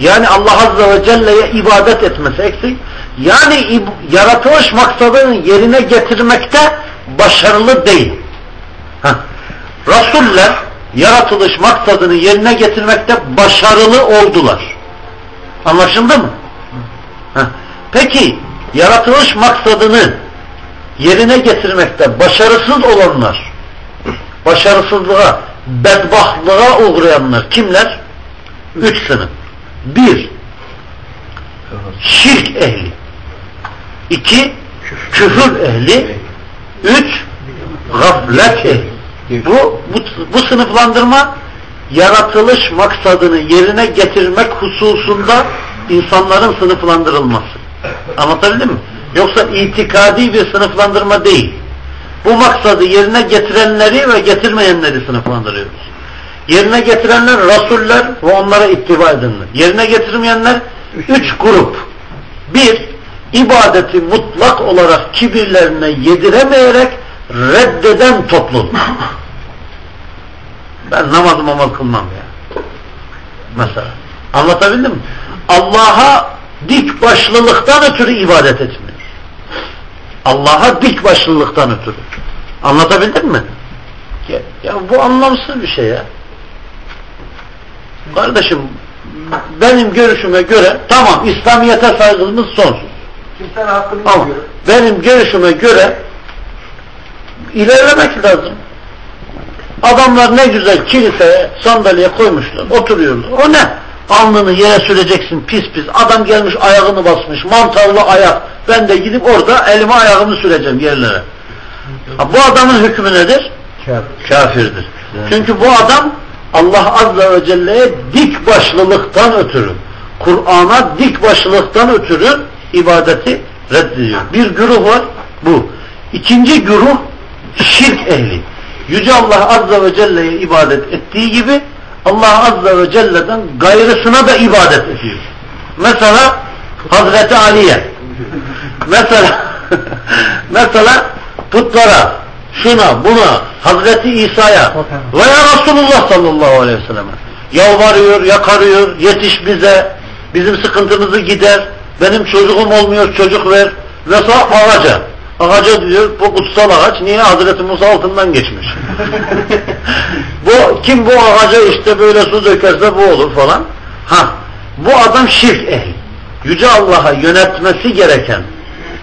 C: Yani Allah Azze ve Celle'ye ibadet etmesi eksik. Yani yaratılış maksadını yerine getirmekte başarılı değil. Heh. Rasuller yaratılış maksadını yerine getirmekte başarılı oldular. Anlaşıldı mı? Heh. Peki yaratılış maksadını yerine getirmekte başarısız olanlar, başarısızlığa, bedbahtlığa uğrayanlar kimler? Üç sınıf. Bir, şirk ehli. İki, küfür ehli. Üç, gaflet ehli. Bu, bu, bu sınıflandırma yaratılış maksadını yerine getirmek hususunda insanların sınıflandırılması. Anlatabildim mi? Yoksa itikadi bir sınıflandırma değil. Bu maksadı yerine getirenleri ve getirmeyenleri sınıflandırıyoruz. Yerine getirenler rasuller ve onlara ittiba edenler. Yerine getirmeyenler üç grup. Bir, ibadeti mutlak olarak kibirlerine yediremeyerek reddeden topluluk. Ben namazı mamaz kılmam ya. Mesela. Anlatabildim mi? Allah'a dik başlılıktan ötürü ibadet etmiyor. Allah'a dik başlılıktan ötürü. Anlatabildim mi? Ya, ya bu anlamsız bir şey ya. Kardeşim benim görüşüme göre tamam İslamiyet'e saygımız sonsuz.
A: Kimsenin hakkını
C: Ama
A: yemiyor.
C: benim görüşüme göre ilerlemek lazım. Adamlar ne güzel kiliseye sandalye koymuşlar, oturuyorlar. O ne? Alnını yere süreceksin pis pis. Adam gelmiş ayağını basmış, mantarlı ayak. Ben de gidip orada elime ayağımı süreceğim yerlere. Ha, bu adamın hükmü nedir? Kafirdir. Çünkü bu adam Allah Azze ve Celle'ye dik başlılıktan ötürü, Kur'an'a dik başlılıktan ötürü ibadeti reddediyor. Bir güruh var, Bu. İkinci güruh şirk ehli. Yüce Allah Azze ve Celle'ye ibadet ettiği gibi Allah Azze ve Celle'den gayrısına da ibadet ediyor. Mesela Hazreti Ali'ye mesela mesela putlara şuna buna Hazreti İsa'ya veya Resulullah sallallahu aleyhi ve selleme yalvarıyor, yakarıyor, yetiş bize bizim sıkıntımızı gider benim çocuğum olmuyor çocuk ver. Ve sonra ağaca ağaca diyor bu kutsal ağaç niye Hazreti Musa altından geçmiş? Bu kim bu ağaca işte böyle su dökerse bu olur falan. Ha bu adam şirk ehli. Yüce Allah'a yönetmesi gereken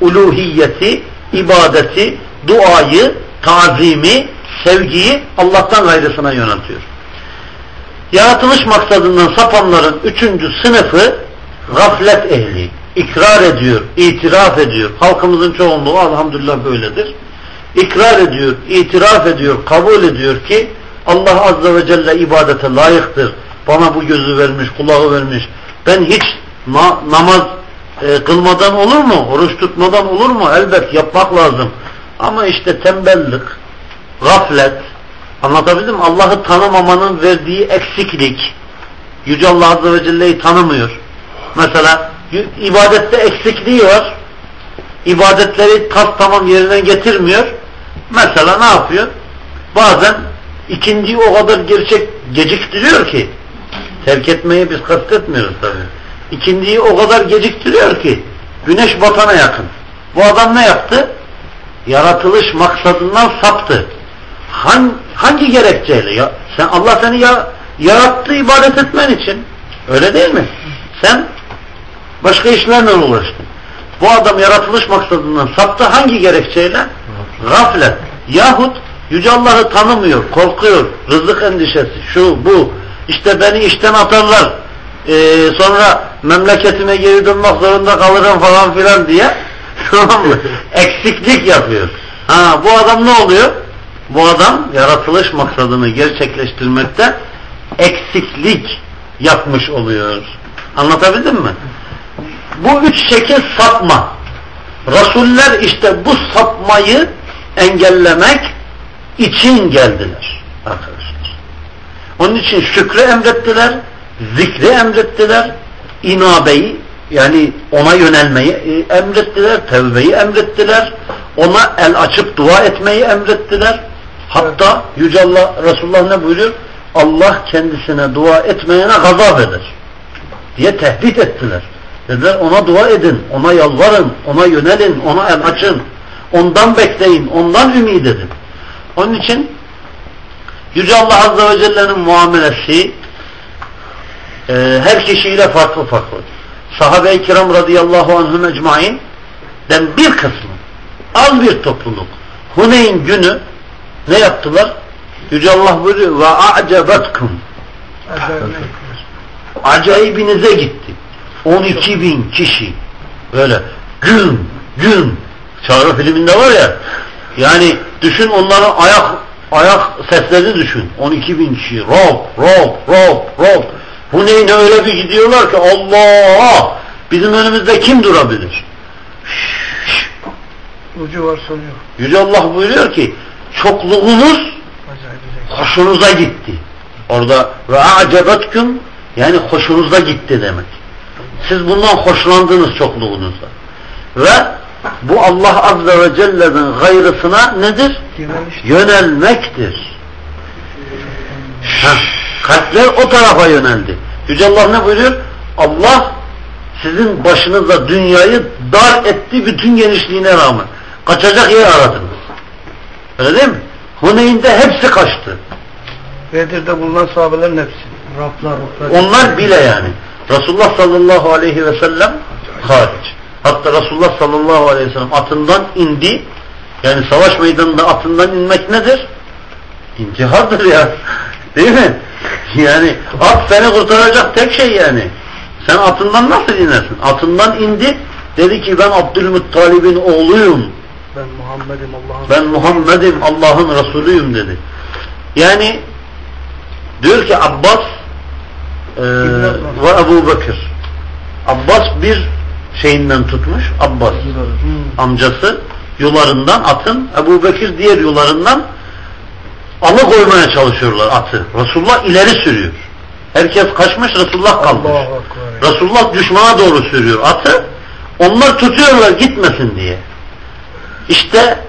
C: uluhiyeti, ibadeti, duayı, tazimi, sevgiyi Allah'tan gayrısına yöneltiyor. Yaratılış maksadından sapanların üçüncü sınıfı gaflet ehli. İkrar ediyor, itiraf ediyor. Halkımızın çoğunluğu elhamdülillah böyledir. İkrar ediyor, itiraf ediyor, kabul ediyor ki Allah Azze ve Celle ibadete layıktır. Bana bu gözü vermiş, kulağı vermiş. Ben hiç na namaz e, kılmadan olur mu? Oruç tutmadan olur mu? Elbet yapmak lazım. Ama işte tembellik, gaflet, anlatabildim mi? Allah'ı tanımamanın verdiği eksiklik, Yüce Allah Azze ve Celle'yi tanımıyor. Mesela ibadette eksikliği var. İbadetleri tas tamam yerine getirmiyor. Mesela ne yapıyor? Bazen ikinciyi o kadar gerçek geciktiriyor ki terk etmeyi biz kastetmiyoruz tabii. İkindiyi o kadar geciktiriyor ki güneş batana yakın. Bu adam ne yaptı? Yaratılış maksadından saptı. Hangi, hangi gerekçeyle? Ya, sen Allah seni ya, yarattı ibadet etmen için. Öyle değil mi? Sen başka işlerle uğraştın. Bu adam yaratılış maksadından saptı hangi gerekçeyle? Gaflet. Yahut Yüce Allah'ı tanımıyor, korkuyor, rızık endişesi, şu, bu. İşte beni işten atarlar, ee, sonra memleketime geri dönmek zorunda kalırım falan filan diye tamam mı? Eksiklik yapıyor. Ha, bu adam ne oluyor? Bu adam yaratılış maksadını gerçekleştirmekte eksiklik yapmış oluyor. Anlatabildim mi? Bu üç şekil sapma. Rasuller işte bu sapmayı engellemek için geldiler arkadaşlar. Onun için şükrü emrettiler, zikri emrettiler, inabeyi yani ona yönelmeyi e, emrettiler, tevbeyi emrettiler, ona el açıp dua etmeyi emrettiler. Hatta Yüce Allah, Resulullah ne buyuruyor? Allah kendisine dua etmeyene gazap eder diye tehdit ettiler. Dediler ona dua edin, ona yalvarın, ona yönelin, ona el açın, ondan bekleyin, ondan ümit edin. Onun için Yüce Allah Azze ve Celle'nin muamelesi e, her kişiyle farklı farklı. Sahabe-i kiram radıyallahu anhum ecmain den bir kısmı az bir topluluk Huneyn günü ne yaptılar? Yüce Allah buyuruyor ve a'cebetkum acayibinize gitti. 12 bin kişi böyle gün gün çağrı filminde var ya yani düşün onların ayak ayak seslerini düşün. 12 bin kişi rob rob rob rob Huneyn'e öyle bir gidiyorlar ki Allah bizim önümüzde kim durabilir?
A: Ucu var sonu yok.
C: Yüce Allah buyuruyor ki çokluğunuz hoşunuza gitti. Orada ve a'cebetküm yani hoşunuza gitti demek. Siz bundan hoşlandınız çokluğunuzda. Ve bu Allah Azze ve Celle'nin gayrısına nedir? Yönelmektir. Heh. Kalpler o tarafa yöneldi. Yüce Allah ne buyuruyor? Allah sizin başınıza dünyayı dar etti bütün genişliğine rağmen. Kaçacak yer aradınız. Öyle değil mi? Huneyn'de hepsi kaçtı.
A: Bedir'de bulunan sahabelerin hepsi.
D: Rablar, Rablar.
C: Onlar bile yani. Resulullah sallallahu aleyhi ve sellem hariç. Hatta Resulullah sallallahu aleyhi ve sellem atından indi. Yani savaş meydanında atından inmek nedir? İntihardır ya. Değil mi? Yani at seni kurtaracak tek şey yani. Sen atından nasıl inersin? Atından indi. Dedi ki ben Abdülmuttalib'in oğluyum.
A: Ben Muhammed'im Allah'ın
C: Ben Muhammed'im Allah'ın Resulüyüm dedi. Yani diyor ki Abbas e, ve Ebu Bekir. Abbas bir şeyinden tutmuş. Abbas amcası yularından atın, Ebu Bekir diğer yularından alıkoymaya çalışıyorlar atı. Resulullah ileri sürüyor. Herkes kaçmış, Resulullah kalmış. Resulullah düşmana doğru sürüyor atı. Onlar tutuyorlar gitmesin diye. İşte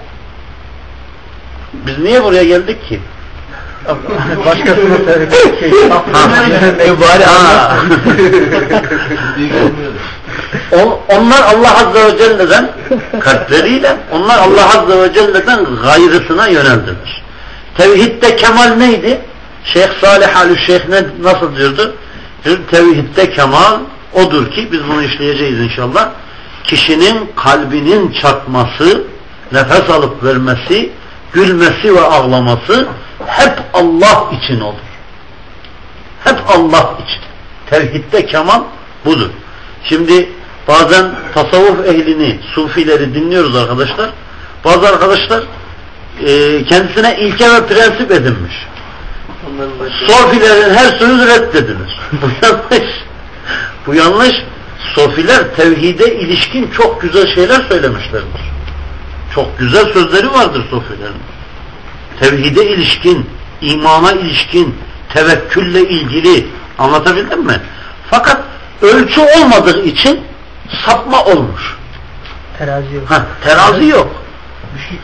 C: biz niye buraya geldik ki?
A: Başkasına söyle.
C: Bari ha. O- onlar Allah Azze ve Celle'den kalpleriyle onlar Allah Azze ve Celle'den gayrısına yöneldiler. Tevhidde kemal neydi? Şeyh Salih Ali Şeyh ne, nasıl diyordu? Diyor, Tevhidde kemal odur ki biz bunu işleyeceğiz inşallah. Kişinin kalbinin çarpması, nefes alıp vermesi, gülmesi ve ağlaması hep Allah için olur. Hep Allah için. Tevhidde kemal budur. Şimdi bazen tasavvuf ehlini, sufileri dinliyoruz arkadaşlar. Bazı arkadaşlar e, kendisine ilke ve prensip edinmiş. Sofilerin her sözü reddedilir. Bu yanlış. Bu yanlış. Sofiler tevhide ilişkin çok güzel şeyler söylemişlerdir. Çok güzel sözleri vardır sofilerin. Tevhide ilişkin, imana ilişkin, tevekkülle ilgili anlatabildim mi? Fakat ölçü olmadığı için sapma olmuş.
A: Terazi yok.
C: Ha, terazi yok.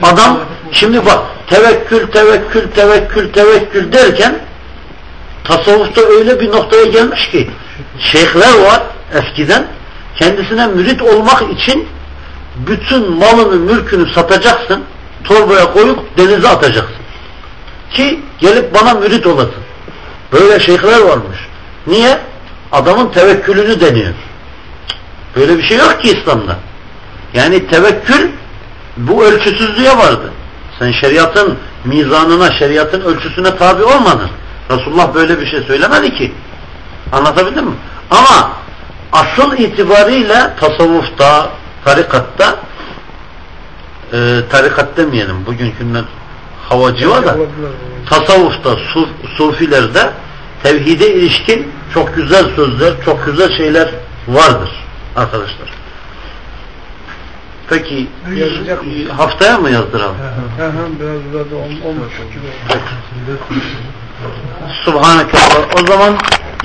C: Adam şimdi bak tevekkül tevekkül tevekkül tevekkül derken tasavvufta öyle bir noktaya gelmiş ki şeyhler var eskiden kendisine mürit olmak için bütün malını mülkünü satacaksın torbaya koyup denize atacaksın ki gelip bana mürit olasın böyle şeyhler varmış niye? adamın tevekkülünü deniyor böyle bir şey yok ki İslam'da yani tevekkül bu ölçüsüzlüğe vardı. Sen şeriatın mizanına, şeriatın ölçüsüne tabi olmadın. Resulullah böyle bir şey söylemedi ki. Anlatabildim mi? Ama asıl itibariyle tasavvufta, tarikatta e, tarikat demeyelim bugünkünden havacı var da tasavvufta, suf, sufilerde tevhide ilişkin çok güzel sözler, çok güzel şeyler vardır arkadaşlar. Peki haftaya mı yazdıralım? Subhaneke. O zaman